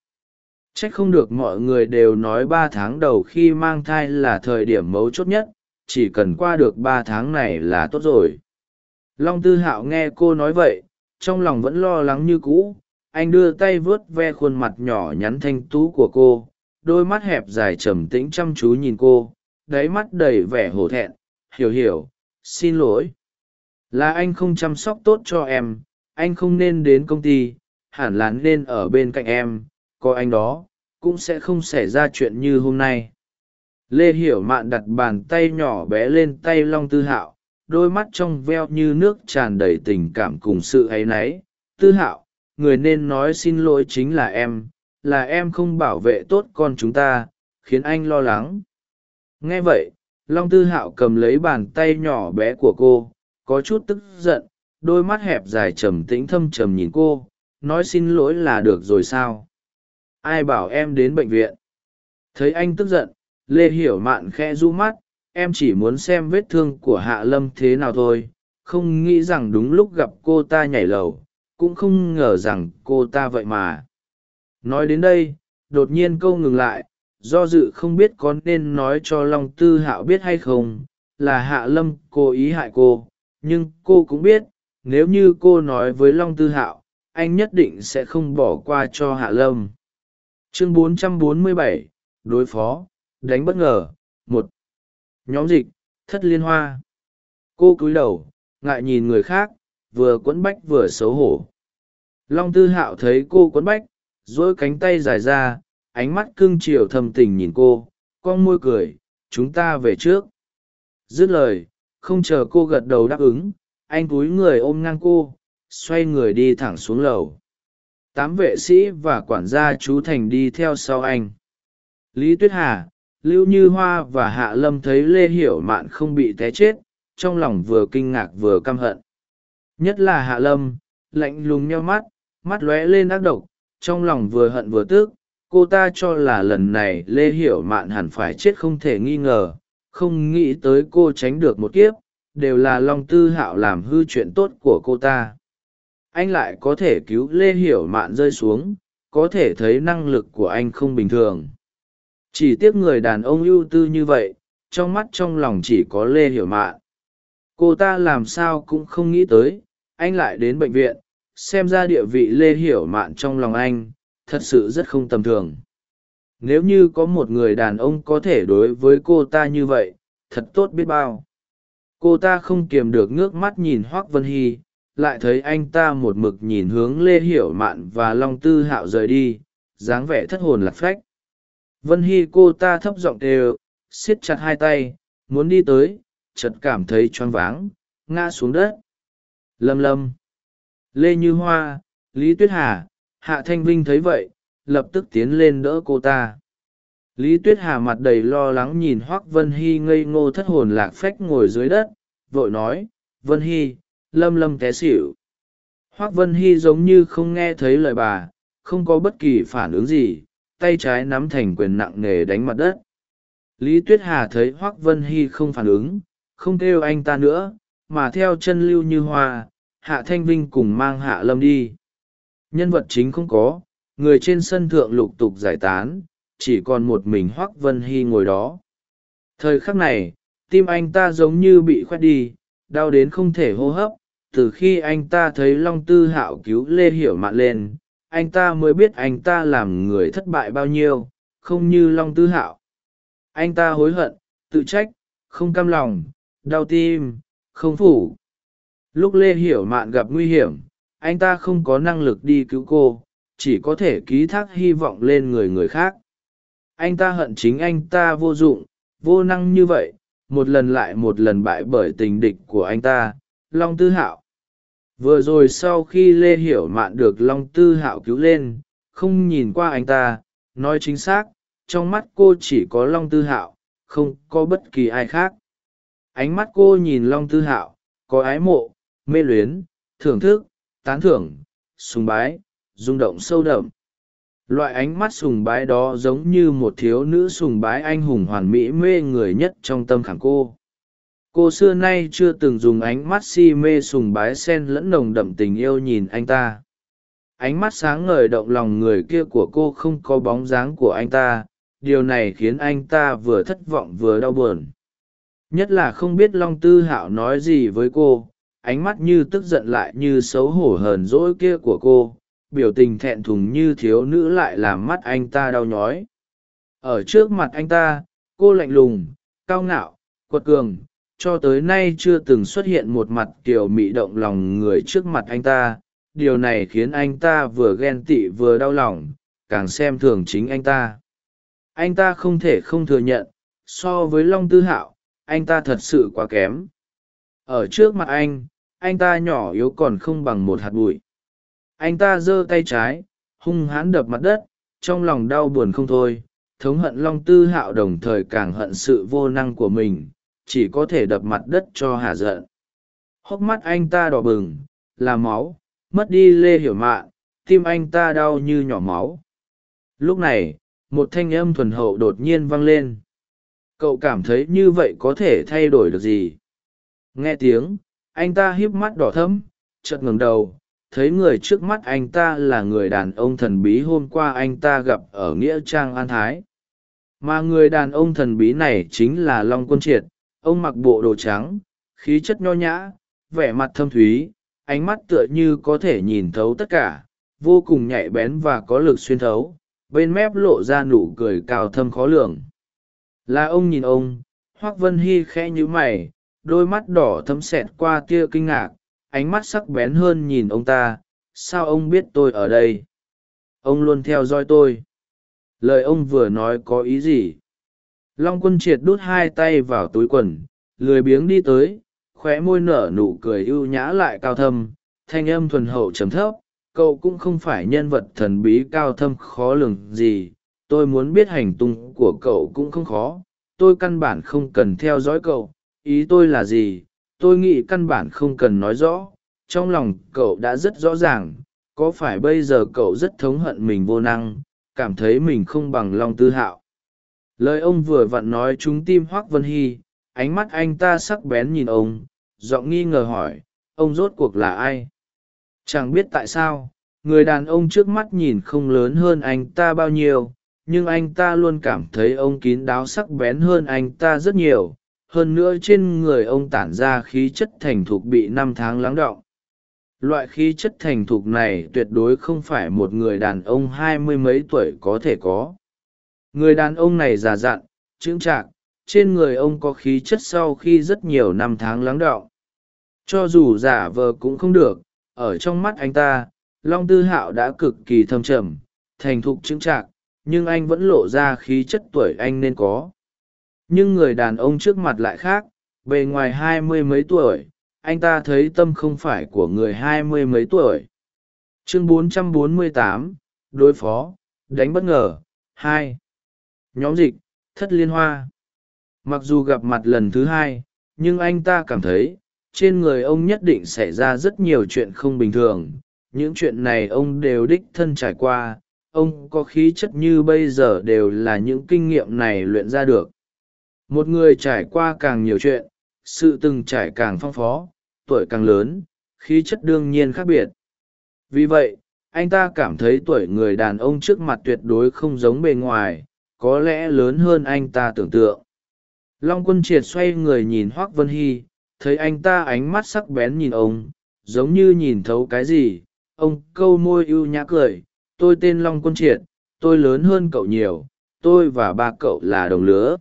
trách không được mọi người đều nói ba tháng đầu khi mang thai là thời điểm mấu chốt nhất, chỉ cần qua được ba tháng này là tốt rồi. Long tư hạo nghe cô nói vậy, trong lòng vẫn lo lắng như cũ, anh đưa tay vớt ve khuôn mặt nhỏ nhắn thanh tú của cô, đôi mắt hẹp dài trầm tĩnh chăm chú nhìn cô, đáy mắt đầy vẻ hổ thẹn, hiểu hiểu, xin lỗi. Là anh không chăm sóc tốt cho em, anh không nên đến công ty, hẳn là nên ở bên cạnh em, có anh đó cũng sẽ không xảy ra chuyện như hôm nay. Lê hiểu mạn đặt bàn tay nhỏ bé lên tay long tư hạo, đôi mắt trong veo như nước tràn đầy tình cảm cùng sự áy náy. Tư hạo, người nên nói xin lỗi chính là em là em không bảo vệ tốt con chúng ta, khiến anh lo lắng. Nghe vậy, long tư hạo cầm lấy bàn tay nhỏ bé của cô, có chút tức giận, đôi mắt hẹp dài trầm tĩnh thâm trầm nhìn cô, nói xin lỗi là được rồi sao? Ai bảo em đến bệnh viện. Thấy anh tức giận, lê hiểu mạn khẽ rũ mắt, em chỉ muốn xem vết thương của hạ lâm thế nào thôi, không nghĩ rằng đúng lúc gặp cô ta nhảy lầu, cũng không ngờ rằng cô ta vậy mà. Nói đến đây, đột nhiên câu ngừng lại, do dự không biết có nên nói cho long tư hạo biết hay không, là hạ lâm cố ý hại cô, nhưng cô cũng biết, nếu như cô nói với long tư hạo, anh nhất định sẽ không bỏ qua cho hạ lâm chương 447, đối phó đánh bất ngờ một. Nhóm dịch thất liên hoa. Cô cúi đầu ngại nhìn người khác vừa quấn bách vừa xấu hổ. Long tư hạo thấy cô quấn bách dỗi cánh tay dài ra ánh mắt cưng chiều thầm tình nhìn cô con môi cười chúng ta về trước. Dứt lời không chờ cô gật đầu đáp ứng anh cúi người ôm ngang cô xoay người đi thẳng xuống lầu tám vệ sĩ và quản gia chú thành đi theo sau anh. Lý tuyết hà, lưu như hoa và hạ lâm thấy lê hiểu mạn không bị té chết, trong lòng vừa kinh ngạc vừa căm hận. Nhất là hạ lâm, lạnh lùng nheo mắt mắt lóe lên ác độc, trong lòng vừa hận vừa tức, cô ta cho là lần này lê hiểu mạn hẳn phải chết không thể nghi ngờ, không nghĩ tới cô tránh được một kiếp, đều là long tư hạo làm hư chuyện tốt của cô ta anh lại có thể cứu lê hiểu mạn rơi xuống, có thể thấy năng lực của anh không bình thường. Chỉ tiếc người đàn ông ưu tư như vậy, trong mắt trong lòng chỉ có lê hiểu mạn. Cô ta làm sao cũng không nghĩ tới, anh lại đến bệnh viện, xem ra địa vị lê hiểu mạn trong lòng anh, thật sự rất không tầm thường. Nếu như có một người đàn ông có thể đối với cô ta như vậy, thật tốt biết bao. Cô ta không kiềm được ngước mắt nhìn hoác vân hy lại thấy anh ta một mực nhìn hướng lê hiểu mạn và long tư hạo rời đi, dáng vẻ thất hồn lạc phách. Vân hy cô ta thấp giọng đều siết chặt hai tay, muốn đi tới, chợt cảm thấy choáng váng, ngã xuống đất. Lâm lâm. Lê như hoa, lý tuyết hà, hạ thanh vinh thấy vậy, lập tức tiến lên đỡ cô ta. Lý tuyết hà mặt đầy lo lắng nhìn hoác vân hy ngây ngô thất hồn lạc phách ngồi dưới đất, vội nói, vân hy lâm lâm té xỉu. Hoác vân hy giống như không nghe thấy lời bà, không có bất kỳ phản ứng gì, tay trái nắm thành quyền nặng nề đánh mặt đất. Lý tuyết hà thấy hoác vân hy không phản ứng, không kêu anh ta nữa, mà theo chân lưu như hoa, hạ thanh vinh cùng mang hạ lâm đi. Nhân vật chính không có, người trên sân thượng lục tục giải tán, chỉ còn một mình hoác vân hy ngồi đó. Thời khắc này, tim anh ta giống như bị khoét đi, đau đến không thể hô hấp từ khi anh ta thấy long tư hạo cứu lê hiểu mạn lên, anh ta mới biết anh ta làm người thất bại bao nhiêu, không như long tư hạo. Anh ta hối hận, tự trách, không cam lòng, đau tim, không phủ. Lúc lê hiểu mạn gặp nguy hiểm, anh ta không có năng lực đi cứu cô, chỉ có thể ký thác hy vọng lên người người khác. Anh ta hận chính anh ta vô dụng, vô năng như vậy, một lần lại một lần bại bởi tình địch của anh ta, long tư hạo vừa rồi sau khi lê hiểu mạn được long tư hạo cứu lên, không nhìn qua anh ta, nói chính xác, trong mắt cô chỉ có long tư hạo, không có bất kỳ ai khác. Ánh mắt cô nhìn long tư hạo, có ái mộ, mê luyến, thưởng thức, tán thưởng, sùng bái, rung động sâu đậm. Loại ánh mắt sùng bái đó giống như một thiếu nữ sùng bái anh hùng hoàn mỹ mê người nhất trong tâm khảm cô cô xưa nay chưa từng dùng ánh mắt si mê sùng bái sen lẫn nồng đậm tình yêu nhìn anh ta. Ánh mắt sáng ngời động lòng người kia của cô không có bóng dáng của anh ta. Điều này khiến anh ta vừa thất vọng vừa đau buồn. Nhất là không biết long tư hạo nói gì với cô. Ánh mắt như tức giận lại như xấu hổ hờn dỗi kia của cô. Biểu tình thẹn thùng như thiếu nữ lại làm mắt anh ta đau nhói. Ở trước mặt anh ta, cô lạnh lùng, cao ngạo, quật cường cho tới nay chưa từng xuất hiện một mặt kiểu mị động lòng người trước mặt anh ta. Điều này khiến anh ta vừa ghen tị vừa đau lòng, càng xem thường chính anh ta. Anh ta không thể không thừa nhận, so với long tư hạo, anh ta thật sự quá kém. Ở trước mặt anh anh ta nhỏ yếu còn không bằng một hạt bụi. Anh ta giơ tay trái, hung hãn đập mặt đất, trong lòng đau buồn không thôi, thống hận long tư hạo đồng thời càng hận sự vô năng của mình chỉ có thể đập mặt đất cho hà giận. Hốc mắt anh ta đỏ bừng, là máu, mất đi lê hiểu mạn, tim anh ta đau như nhỏ máu. Lúc này, một thanh âm thuần hậu đột nhiên vang lên. Cậu cảm thấy như vậy có thể thay đổi được gì? Nghe tiếng, anh ta híp mắt đỏ thẫm, chợt ngừng đầu, thấy người trước mắt anh ta là người đàn ông thần bí hôm qua anh ta gặp ở nghĩa trang an thái. Mà người đàn ông thần bí này chính là long quân triệt ông mặc bộ đồ trắng, khí chất nho nhã, vẻ mặt thâm thúy, ánh mắt tựa như có thể nhìn thấu tất cả, vô cùng nhạy bén và có lực xuyên thấu, bên mép lộ ra nụ cười cao thâm khó lường. Là ông nhìn ông, hoác vân hy khẽ nhíu mày, đôi mắt đỏ thấm xẹt qua tia kinh ngạc, ánh mắt sắc bén hơn nhìn ông ta, sao ông biết tôi ở đây? Ông luôn theo dõi tôi. Lời ông vừa nói có ý gì? Long quân triệt đút hai tay vào túi quần, lười biếng đi tới, khóe môi nở nụ cười ưu nhã lại cao thâm, thanh âm thuần hậu trầm thấp, cậu cũng không phải nhân vật thần bí cao thâm khó lường gì, tôi muốn biết hành tung của cậu cũng không khó, tôi căn bản không cần theo dõi cậu, ý tôi là gì, tôi nghĩ căn bản không cần nói rõ, trong lòng cậu đã rất rõ ràng, có phải bây giờ cậu rất thống hận mình vô năng, cảm thấy mình không bằng long tư hạo? Lời ông vừa vặn nói chúng tim hoác vân hy, ánh mắt anh ta sắc bén nhìn ông, giọng nghi ngờ hỏi, ông rốt cuộc là ai? Chẳng biết tại sao, người đàn ông trước mắt nhìn không lớn hơn anh ta bao nhiêu, nhưng anh ta luôn cảm thấy ông kín đáo sắc bén hơn anh ta rất nhiều, hơn nữa trên người ông tản ra khí chất thành thục bị năm tháng lắng đọng loại khí chất thành thục này tuyệt đối không phải một người đàn ông hai mươi mấy tuổi có thể có người đàn ông này già dặn chững chạc trên người ông có khí chất sau khi rất nhiều năm tháng lắng đọng. Cho dù giả vờ cũng không được ở trong mắt anh ta long tư hạo đã cực kỳ thâm trầm thành thục chững chạc nhưng anh vẫn lộ ra khí chất tuổi anh nên có. Nhưng người đàn ông trước mặt lại khác bề ngoài hai mươi mấy tuổi anh ta thấy tâm không phải của người hai mươi mấy tuổi. Chương 448, đối phó đánh bất ngờ hai nhóm dịch, thất liên hoa. Mặc dù gặp mặt lần thứ hai, nhưng anh ta cảm thấy, trên người ông nhất định xảy ra rất nhiều chuyện không bình thường. Những chuyện này ông đều đích thân trải qua, ông có khí chất như bây giờ đều là những kinh nghiệm này luyện ra được. Một người trải qua càng nhiều chuyện, sự từng trải càng phong phó, tuổi càng lớn, khí chất đương nhiên khác biệt. Vì vậy, anh ta cảm thấy tuổi người đàn ông trước mặt tuyệt đối không giống bề ngoài có lẽ lớn hơn anh ta tưởng tượng. Long quân triệt xoay người nhìn hoác vân hy, thấy anh ta ánh mắt sắc bén nhìn ông, giống như nhìn thấu cái gì. Ông câu môi ưu nhã cười, tôi tên long quân triệt, tôi lớn hơn cậu nhiều, tôi và ba cậu là đồng lứa.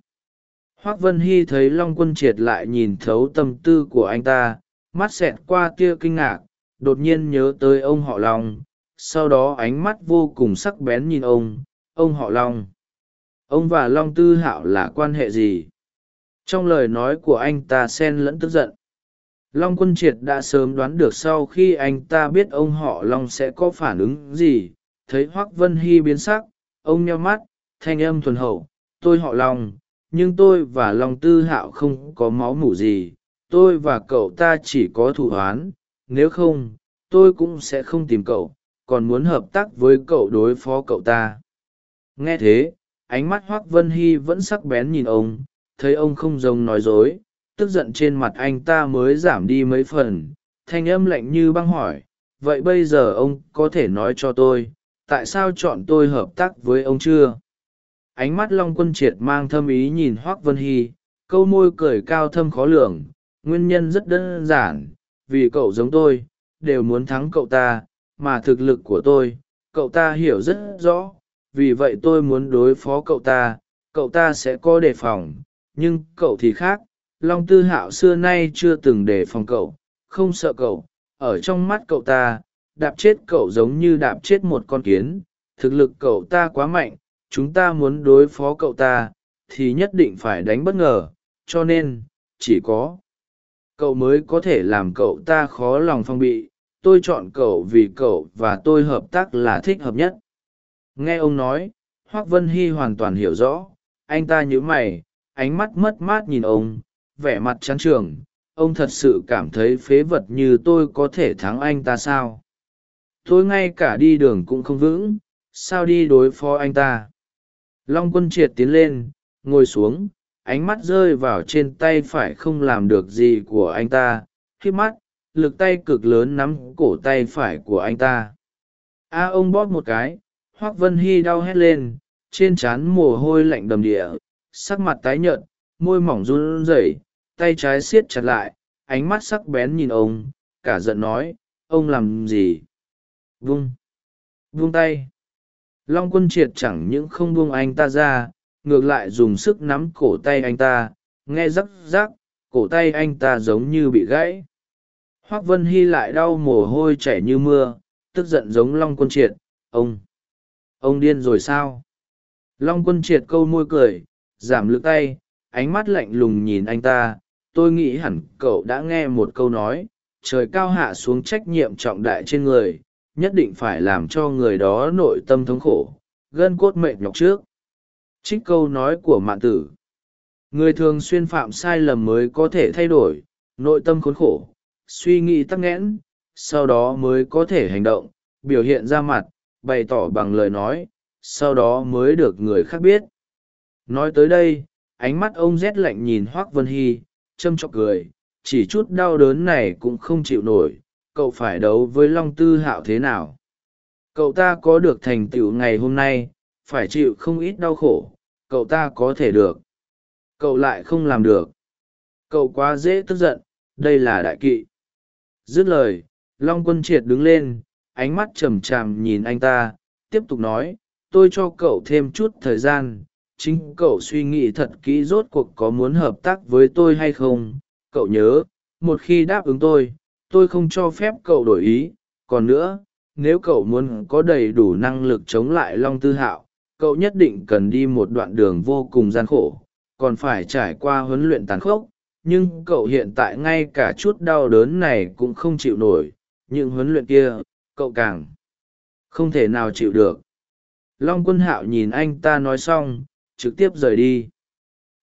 Hoác vân hy thấy long quân triệt lại nhìn thấu tâm tư của anh ta, mắt xẹt qua tia kinh ngạc, đột nhiên nhớ tới ông họ long, sau đó ánh mắt vô cùng sắc bén nhìn ông ông họ long ông và long tư hạo là quan hệ gì trong lời nói của anh ta xen lẫn tức giận long quân triệt đã sớm đoán được sau khi anh ta biết ông họ long sẽ có phản ứng gì, thấy hoác vân hy biến sắc, ông nheo mắt, thanh âm thuần hậu, tôi họ long, nhưng tôi và long tư hạo không có máu mủ gì, tôi và cậu ta chỉ có thủ oán. nếu không, tôi cũng sẽ không tìm cậu, còn muốn hợp tác với cậu đối phó cậu ta nghe thế ánh mắt hoác vân hy vẫn sắc bén nhìn ông, thấy ông không giống nói dối, tức giận trên mặt anh ta mới giảm đi mấy phần, thanh âm lạnh như băng hỏi, vậy bây giờ ông có thể nói cho tôi, tại sao chọn tôi hợp tác với ông chưa? Ánh mắt long quân triệt mang thâm ý nhìn hoác vân hy, câu môi cười cao thâm khó lường, nguyên nhân rất đơn giản, vì cậu giống tôi, đều muốn thắng cậu ta, mà thực lực của tôi, cậu ta hiểu rất rõ vì vậy tôi muốn đối phó cậu ta cậu ta sẽ có đề phòng, nhưng cậu thì khác, long tư hạo xưa nay chưa từng đề phòng cậu, không sợ cậu, ở trong mắt cậu ta, đạp chết cậu giống như đạp chết một con kiến, thực lực cậu ta quá mạnh, chúng ta muốn đối phó cậu ta, thì nhất định phải đánh bất ngờ, cho nên, chỉ có cậu mới có thể làm cậu ta khó lòng phong bị, tôi chọn cậu vì cậu và tôi hợp tác là thích hợp nhất nghe ông nói, hoác vân hy hoàn toàn hiểu rõ, anh ta nhớ mày, ánh mắt mất mát nhìn ông, vẻ mặt chán trường, ông thật sự cảm thấy phế vật như tôi có thể thắng anh ta sao? Tôi ngay cả đi đường cũng không vững, sao đi đối phó anh ta? Long quân triệt tiến lên, ngồi xuống, ánh mắt rơi vào trên tay phải không làm được gì của anh ta khi mắt, lực tay cực lớn nắm cổ tay phải của anh ta. A, ông bóp một cái hoác vân hy đau hét lên, trên trán mồ hôi lạnh đầm địa, sắc mặt tái nhợt, môi mỏng run rẩy, tay trái siết chặt lại, ánh mắt sắc bén nhìn ông, cả giận nói, ông làm gì? Vung vung tay. Long quân triệt chẳng những không buông anh ta ra, ngược lại dùng sức nắm cổ tay anh ta, nghe rắc rắc, cổ tay anh ta giống như bị gãy. Hoác vân hy lại đau mồ hôi chảy như mưa, tức giận giống long quân triệt, ông ông điên rồi sao? Long quân triệt câu môi cười, giảm lực tay, ánh mắt lạnh lùng nhìn anh ta. Tôi nghĩ hẳn cậu đã nghe một câu nói, trời cao hạ xuống trách nhiệm trọng đại trên người, nhất định phải làm cho người đó nội tâm thống khổ, gân cốt mệt nhọc trước. Trích câu nói của mạn tử. Người thường xuyên phạm sai lầm mới có thể thay đổi, nội tâm khốn khổ, suy nghĩ tắc nghẽn, sau đó mới có thể hành động, biểu hiện ra mặt bày tỏ bằng lời nói, sau đó mới được người khác biết. Nói tới đây, ánh mắt ông rét lạnh nhìn hoác vân hy, châm chọc cười, chỉ chút đau đớn này cũng không chịu nổi, cậu phải đấu với long tư hạo thế nào? Cậu ta có được thành tựu ngày hôm nay, phải chịu không ít đau khổ, cậu ta có thể được. Cậu lại không làm được. Cậu quá dễ tức giận, đây là đại kỵ. Dứt lời, long quân triệt đứng lên ánh mắt trầm tràm nhìn anh ta, tiếp tục nói, tôi cho cậu thêm chút thời gian, chính cậu suy nghĩ thật kỹ rốt cuộc có muốn hợp tác với tôi hay không. Cậu nhớ, một khi đáp ứng tôi tôi không cho phép cậu đổi ý. Còn nữa, nếu cậu muốn có đầy đủ năng lực chống lại long tư hạo, cậu nhất định cần đi một đoạn đường vô cùng gian khổ. Còn phải trải qua huấn luyện tàn khốc, nhưng cậu hiện tại ngay cả chút đau đớn này cũng không chịu nổi. Những huấn luyện kia cậu càng không thể nào chịu được. Long quân hạo nhìn anh ta nói xong, trực tiếp rời đi.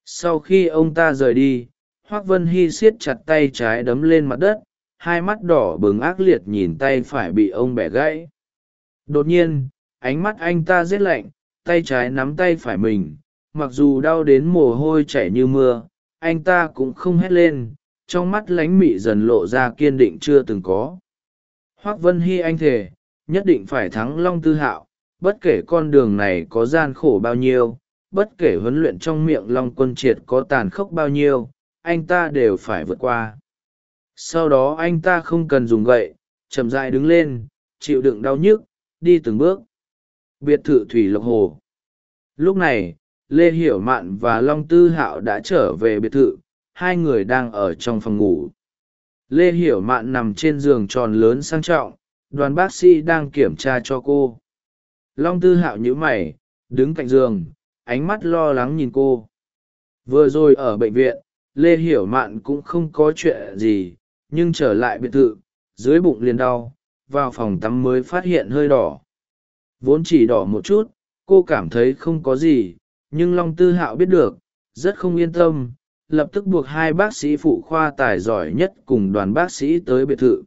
Sau khi ông ta rời đi, hoác vân hy siết chặt tay trái đấm lên mặt đất, hai mắt đỏ bừng ác liệt nhìn tay phải bị ông bẻ gãy. Đột nhiên, ánh mắt anh ta rét lạnh, tay trái nắm tay phải mình, mặc dù đau đến mồ hôi chảy như mưa, anh ta cũng không hét lên, trong mắt lánh mị dần lộ ra kiên định chưa từng có hoác vân hy anh thề, nhất định phải thắng long tư hạo, bất kể con đường này có gian khổ bao nhiêu, bất kể huấn luyện trong miệng long quân triệt có tàn khốc bao nhiêu, anh ta đều phải vượt qua. Sau đó anh ta không cần dùng gậy, chậm dại đứng lên, chịu đựng đau nhức, đi từng bước. Biệt thự thủy lộc hồ. Lúc này, lê hiểu mạn và long tư hạo đã trở về biệt thự, hai người đang ở trong phòng ngủ lê hiểu mạn nằm trên giường tròn lớn sang trọng, đoàn bác sĩ đang kiểm tra cho cô. Long tư hạo nhíu mày, đứng cạnh giường, ánh mắt lo lắng nhìn cô. Vừa rồi ở bệnh viện, lê hiểu mạn cũng không có chuyện gì, nhưng trở lại biệt thự, dưới bụng liền đau, vào phòng tắm mới phát hiện hơi đỏ. Vốn chỉ đỏ một chút, cô cảm thấy không có gì, nhưng long tư hạo biết được, rất không yên tâm lập tức buộc hai bác sĩ phụ khoa tài giỏi nhất cùng đoàn bác sĩ tới biệt thự.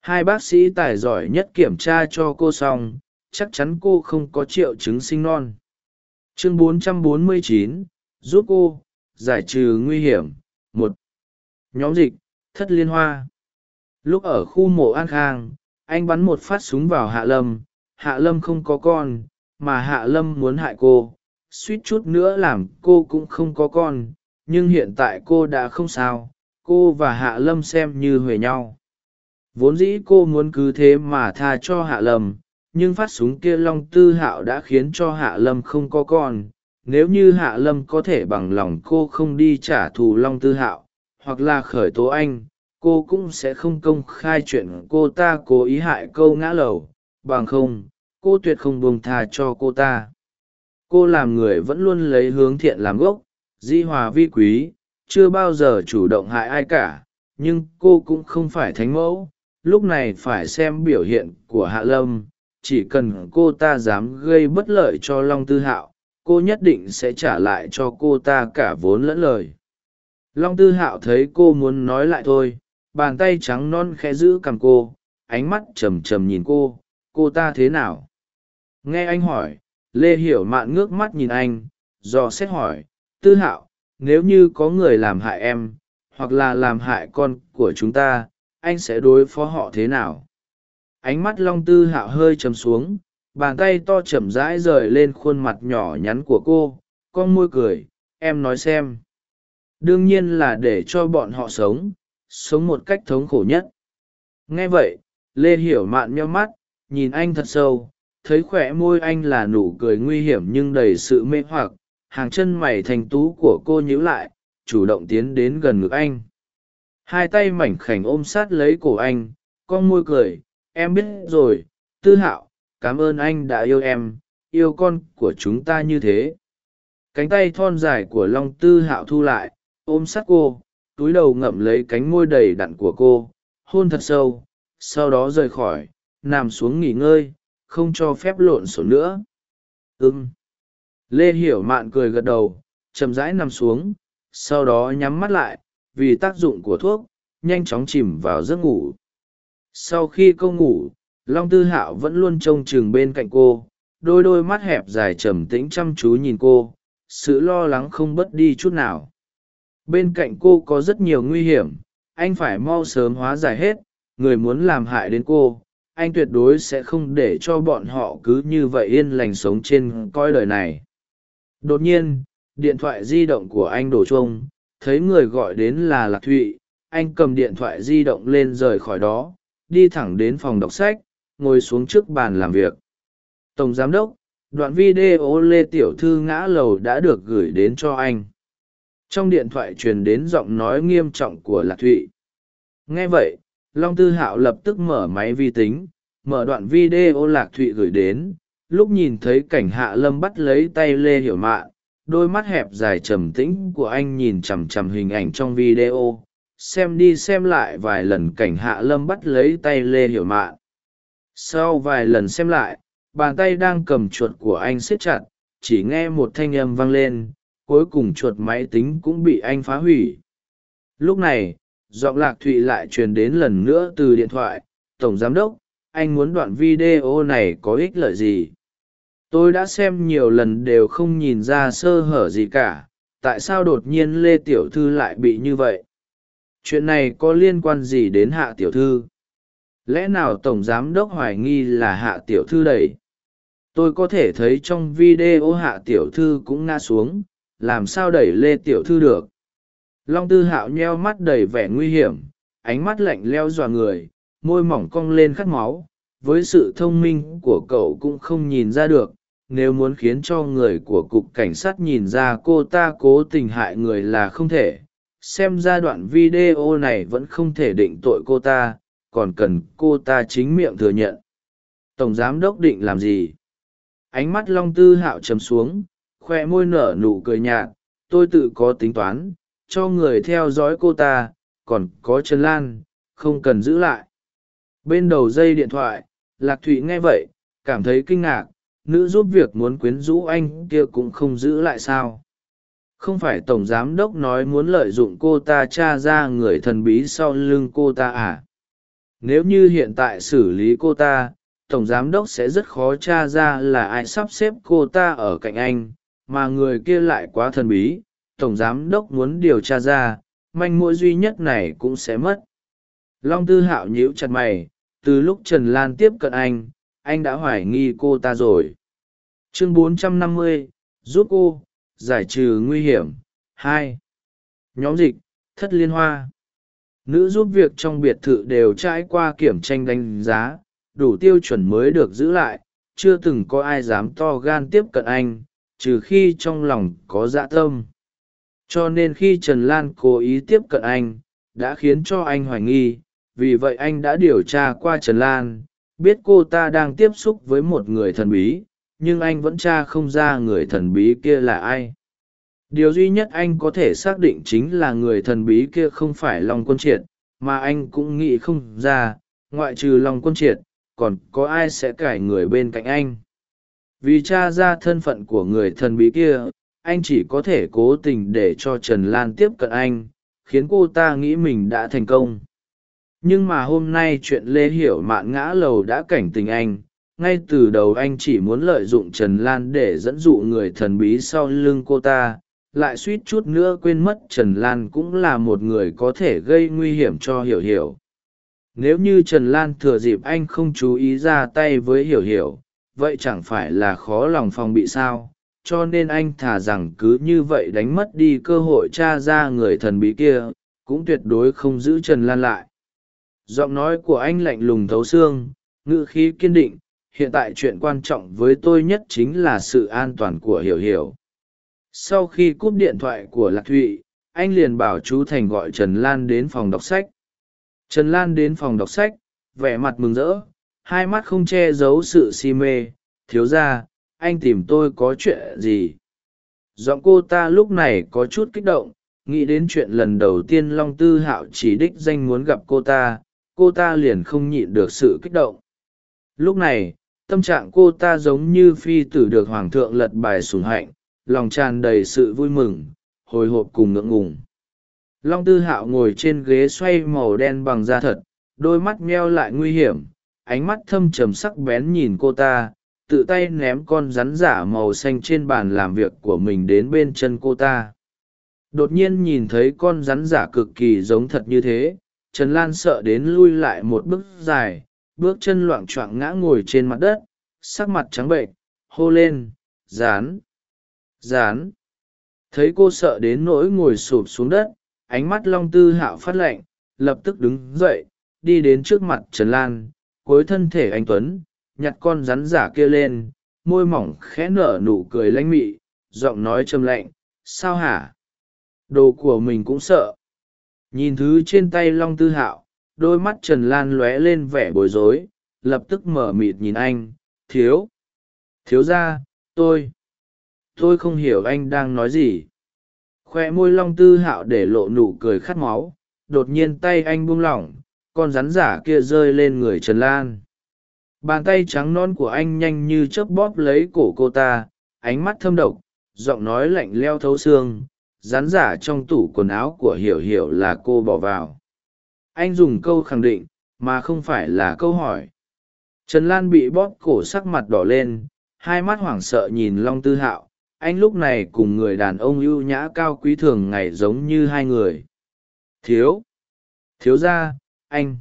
Hai bác sĩ tài giỏi nhất kiểm tra cho cô xong chắc chắn cô không có triệu chứng sinh non. Chương 449, giúp cô giải trừ nguy hiểm một. Nhóm dịch thất liên hoa. Lúc ở khu mộ an khang anh bắn một phát súng vào hạ lâm. Hạ lâm không có con mà hạ lâm muốn hại cô. Suýt chút nữa làm cô cũng không có con nhưng hiện tại cô đã không sao, cô và hạ lâm xem như huề nhau. Vốn dĩ cô muốn cứ thế mà tha cho hạ lâm, nhưng phát súng kia long tư hạo đã khiến cho hạ lâm không có con. Nếu như hạ lâm có thể bằng lòng cô không đi trả thù long tư hạo, hoặc là khởi tố anh, cô cũng sẽ không công khai chuyện cô ta cố ý hại câu ngã lầu. Bằng không, cô tuyệt không buông tha cho cô ta. Cô làm người vẫn luôn lấy hướng thiện làm gốc di hòa vi quý, chưa bao giờ chủ động hại ai cả, nhưng cô cũng không phải thánh mẫu, lúc này phải xem biểu hiện của hạ lâm, chỉ cần cô ta dám gây bất lợi cho long tư hạo, cô nhất định sẽ trả lại cho cô ta cả vốn lẫn lời. Long tư hạo thấy cô muốn nói lại thôi, bàn tay trắng non khẽ giữ cằm cô, ánh mắt trầm trầm nhìn cô cô ta thế nào? Nghe anh hỏi, lê hiểu mạn ngước mắt nhìn anh do xét hỏi tư hạo, nếu như có người làm hại em, hoặc là làm hại con của chúng ta, anh sẽ đối phó họ thế nào? Ánh mắt long tư hạo hơi chấm xuống, bàn tay to chậm rãi rời lên khuôn mặt nhỏ nhắn của cô, con môi cười, em nói xem. Đương nhiên là để cho bọn họ sống sống một cách thống khổ nhất. Nghe vậy, lê hiểu mạn meo mắt, nhìn anh thật sâu, thấy khỏe môi anh là nụ cười nguy hiểm nhưng đầy sự mê hoặc hàng chân mày thành tú của cô nhíu lại, chủ động tiến đến gần ngực anh. Hai tay mảnh khảnh ôm sát lấy cổ anh, con môi cười, em biết rồi, tư hạo, cảm ơn anh đã yêu em, yêu con của chúng ta như thế. Cánh tay thon dài của long tư hạo thu lại, ôm sát cô, túi đầu ngậm lấy cánh môi đầy đặn của cô, hôn thật sâu, sau đó rời khỏi, nằm xuống nghỉ ngơi, không cho phép lộn xộn nữa. Ưng lê hiểu mạn cười gật đầu, chậm rãi nằm xuống, sau đó nhắm mắt lại, vì tác dụng của thuốc, nhanh chóng chìm vào giấc ngủ. Sau khi cô ngủ, long tư hạo vẫn luôn trông chừng bên cạnh cô, đôi đôi mắt hẹp dài trầm tĩnh chăm chú nhìn cô, sự lo lắng không bớt đi chút nào. Bên cạnh cô có rất nhiều nguy hiểm, anh phải mau sớm hóa giải hết, người muốn làm hại đến cô, anh tuyệt đối sẽ không để cho bọn họ cứ như vậy yên lành sống trên coi đời này đột nhiên, điện thoại di động của anh đổ chuông, thấy người gọi đến là lạc thụy, anh cầm điện thoại di động lên rời khỏi đó, đi thẳng đến phòng đọc sách, ngồi xuống trước bàn làm việc. Tổng giám đốc, đoạn video lê tiểu thư ngã lầu đã được gửi đến cho anh. Trong điện thoại truyền đến giọng nói nghiêm trọng của lạc thụy. Nghe vậy, long tư hạo lập tức mở máy vi tính, mở đoạn video lạc thụy gửi đến lúc nhìn thấy cảnh hạ lâm bắt lấy tay lê hiểu mạn đôi mắt hẹp dài trầm tĩnh của anh nhìn chằm chằm hình ảnh trong video, xem đi xem lại vài lần cảnh hạ lâm bắt lấy tay lê hiểu mạn sau vài lần xem lại, bàn tay đang cầm chuột của anh siết chặt, chỉ nghe một thanh âm vang lên, cuối cùng chuột máy tính cũng bị anh phá hủy. Lúc này, giọng lạc thụy lại truyền đến lần nữa từ điện thoại, tổng giám đốc, anh muốn đoạn video này có ích lợi gì? Tôi đã xem nhiều lần đều không nhìn ra sơ hở gì cả, tại sao đột nhiên lê tiểu thư lại bị như vậy? Chuyện này có liên quan gì đến hạ tiểu thư? Lẽ nào tổng giám đốc hoài nghi là hạ tiểu thư đẩy? Tôi có thể thấy trong video hạ tiểu thư cũng ngã xuống, làm sao đẩy lê tiểu thư được? Long tư hạo nheo mắt đầy vẻ nguy hiểm, ánh mắt lạnh leo dọa người, môi mỏng cong lên khát máu, với sự thông minh của cậu cũng không nhìn ra được nếu muốn khiến cho người của cục cảnh sát nhìn ra cô ta cố tình hại người là không thể, xem ra đoạn video này vẫn không thể định tội cô ta, còn cần cô ta chính miệng thừa nhận. Tổng giám đốc định làm gì? Ánh mắt long tư hạo chấm xuống, khoe môi nở nụ cười nhạt, tôi tự có tính toán, cho người theo dõi cô ta, còn có trần lan, không cần giữ lại. Bên đầu dây điện thoại, lạc thụy nghe vậy, cảm thấy kinh ngạc nữ giúp việc muốn quyến rũ anh kia cũng không giữ lại sao. Không phải tổng giám đốc nói muốn lợi dụng cô ta t r a ra người thần bí sau lưng cô ta à? Nếu như hiện tại xử lý cô ta, tổng giám đốc sẽ rất khó t r a ra là ai sắp xếp cô ta ở cạnh anh, mà người kia lại quá thần bí, tổng giám đốc muốn điều tra ra, manh mối duy nhất này cũng sẽ mất. Long tư hạo nhíu chặt mày, từ lúc trần lan tiếp cận anh anh đã hoài nghi cô ta rồi. Chương 450, giúp cô giải trừ nguy hiểm. Hai. Nhóm dịch thất liên hoa. Nữ giúp việc trong biệt thự đều trải qua kiểm tranh đánh giá đủ tiêu chuẩn mới được giữ lại chưa từng có ai dám to gan tiếp cận anh trừ khi trong lòng có dạ tâm. Cho nên khi trần lan cố ý tiếp cận anh đã khiến cho anh hoài nghi vì vậy anh đã điều tra qua trần lan biết cô ta đang tiếp xúc với một người thần bí, nhưng anh vẫn tra không ra người thần bí kia là ai. Điều duy nhất anh có thể xác định chính là người thần bí kia không phải long quân triệt, mà anh cũng nghĩ không ra, ngoại trừ long quân triệt, còn có ai sẽ cải người bên cạnh anh. Vì t r a ra thân phận của người thần bí kia, anh chỉ có thể cố tình để cho trần lan tiếp cận anh, khiến cô ta nghĩ mình đã thành công nhưng mà hôm nay chuyện lê hiểu mạn ngã lầu đã cảnh tình anh, ngay từ đầu anh chỉ muốn lợi dụng trần lan để dẫn dụ người thần bí sau lưng cô ta, lại suýt chút nữa quên mất trần lan cũng là một người có thể gây nguy hiểm cho hiểu hiểu. Nếu như trần lan thừa dịp anh không chú ý ra tay với hiểu hiểu, vậy chẳng phải là khó lòng phòng bị sao? Cho nên anh thà rằng cứ như vậy đánh mất đi cơ hội t r a ra người thần bí kia, cũng tuyệt đối không giữ trần lan lại giọng nói của anh lạnh lùng thấu xương, ngữ khí kiên định, hiện tại chuyện quan trọng với tôi nhất chính là sự an toàn của hiểu hiểu. Sau khi cúp điện thoại của lạc thụy, anh liền bảo chú thành gọi trần lan đến phòng đọc sách. Trần lan đến phòng đọc sách, vẻ mặt mừng rỡ, hai mắt không che giấu sự si mê. Thiếu ra anh tìm tôi có chuyện gì? Giọng cô ta lúc này có chút kích động, nghĩ đến chuyện lần đầu tiên long tư hạo chỉ đích danh muốn gặp cô ta cô ta liền không nhịn được sự kích động. Lúc này, tâm trạng cô ta giống như phi tử được hoàng thượng lật bài sùng hạnh, lòng tràn đầy sự vui mừng, hồi hộp cùng ngượng ngùng. Long tư hạo ngồi trên ghế xoay màu đen bằng da thật, đôi mắt meo lại nguy hiểm, ánh mắt thâm trầm sắc bén nhìn cô ta, tự tay ném con rắn giả màu xanh trên bàn làm việc của mình đến bên chân cô ta. Đột nhiên nhìn thấy con rắn giả cực kỳ giống thật như thế trần lan sợ đến lui lại một bước dài, bước chân loạng choạng ngã ngồi trên mặt đất, sắc mặt trắng bệnh, hô lên rán rán thấy cô sợ đến nỗi ngồi sụp xuống đất, ánh mắt long tư hạo phát lạnh, lập tức đứng dậy, đi đến trước mặt trần lan, cuối thân thể anh tuấn, nhặt con rắn giả kia lên, môi mỏng khẽ nở nụ cười lanh mị, giọng nói châm lạnh, sao hả? Đồ của mình cũng sợ nhìn thứ trên tay long tư hạo, đôi mắt trần lan lóe lên vẻ bối rối, lập tức mở mịt nhìn anh, thiếu thiếu ra tôi tôi không hiểu anh đang nói gì. Khoe môi long tư hạo để lộ nụ cười khát máu, đột nhiên tay anh buông lỏng, con rắn giả kia rơi lên người trần lan. Bàn tay trắng non của anh nhanh như chớp bóp lấy cổ cô ta, ánh mắt thâm độc, giọng nói lạnh leo thấu xương rán giả trong tủ quần áo của hiểu hiểu là cô bỏ vào. Anh dùng câu khẳng định, mà không phải là câu hỏi. Trần lan bị bóp cổ sắc mặt đỏ lên, hai mắt hoảng sợ nhìn long tư hạo. Anh lúc này cùng người đàn ông ưu nhã cao quý thường ngày giống như hai người. Thiếu. Thiếu ra anh.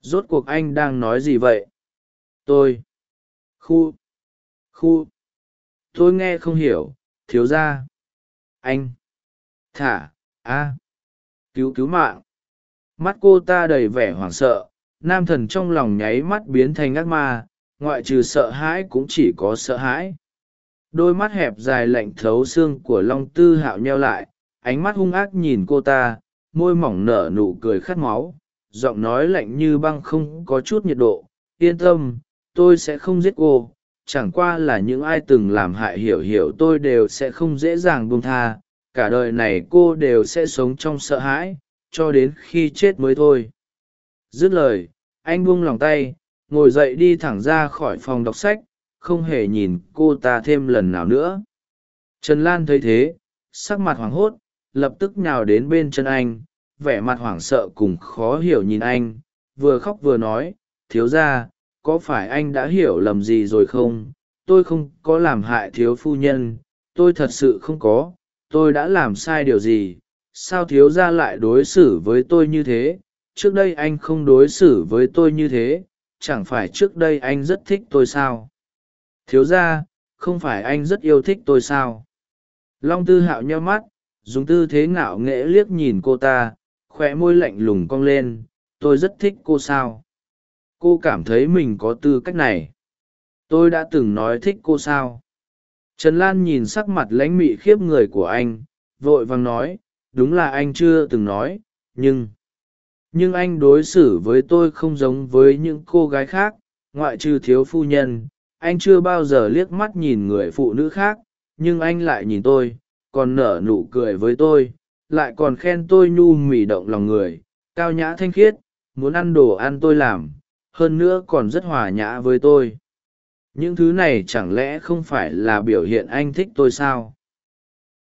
Rốt cuộc anh đang nói gì vậy? Tôi. Khu. Khu. Tôi nghe không hiểu. Thiếu ra anh thả, a, cứu cứu mạng. Mắt cô ta đầy vẻ hoảng sợ, nam thần trong lòng nháy mắt biến thành ác ma, ngoại trừ sợ hãi cũng chỉ có sợ hãi. Đôi mắt hẹp dài lạnh thấu xương của long tư hạo nheo lại, ánh mắt hung ác nhìn cô ta, môi mỏng nở nụ cười khát máu, giọng nói lạnh như băng không có chút nhiệt độ. Yên tâm, tôi sẽ không giết cô, chẳng qua là những ai từng làm hại hiểu hiểu tôi đều sẽ không dễ dàng buông tha cả đời này cô đều sẽ sống trong sợ hãi, cho đến khi chết mới thôi. Dứt lời, anh buông lòng tay, ngồi dậy đi thẳng ra khỏi phòng đọc sách, không hề nhìn cô ta thêm lần nào nữa. Trần lan thấy thế, sắc mặt hoảng hốt, lập tức nhào đến bên chân anh, vẻ mặt hoảng sợ cùng khó hiểu nhìn anh, vừa khóc vừa nói, thiếu ra có phải anh đã hiểu lầm gì rồi không? Tôi không có làm hại thiếu phu nhân, tôi thật sự không có tôi đã làm sai điều gì? Sao thiếu gia lại đối xử với tôi như thế? Trước đây anh không đối xử với tôi như thế chẳng phải trước đây anh rất thích tôi sao? Thiếu gia, không phải anh rất yêu thích tôi sao? Long tư hạo nheo mắt dùng tư thế ngạo nghễ liếc nhìn cô ta khoe môi lạnh lùng cong lên. Tôi rất thích cô sao? Cô cảm thấy mình có tư cách này. Tôi đã từng nói thích cô sao? Trần lan nhìn sắc mặt lãnh mị khiếp người của anh, vội vàng nói, đúng là anh chưa từng nói, nhưng nhưng anh đối xử với tôi không giống với những cô gái khác, ngoại trừ thiếu phu nhân. Anh chưa bao giờ liếc mắt nhìn người phụ nữ khác, nhưng anh lại nhìn tôi, còn nở nụ cười với tôi, lại còn khen tôi nhu mỉ động lòng người, cao nhã thanh khiết, muốn ăn đồ ăn tôi làm, hơn nữa còn rất hòa nhã với tôi những thứ này chẳng lẽ không phải là biểu hiện anh thích tôi sao?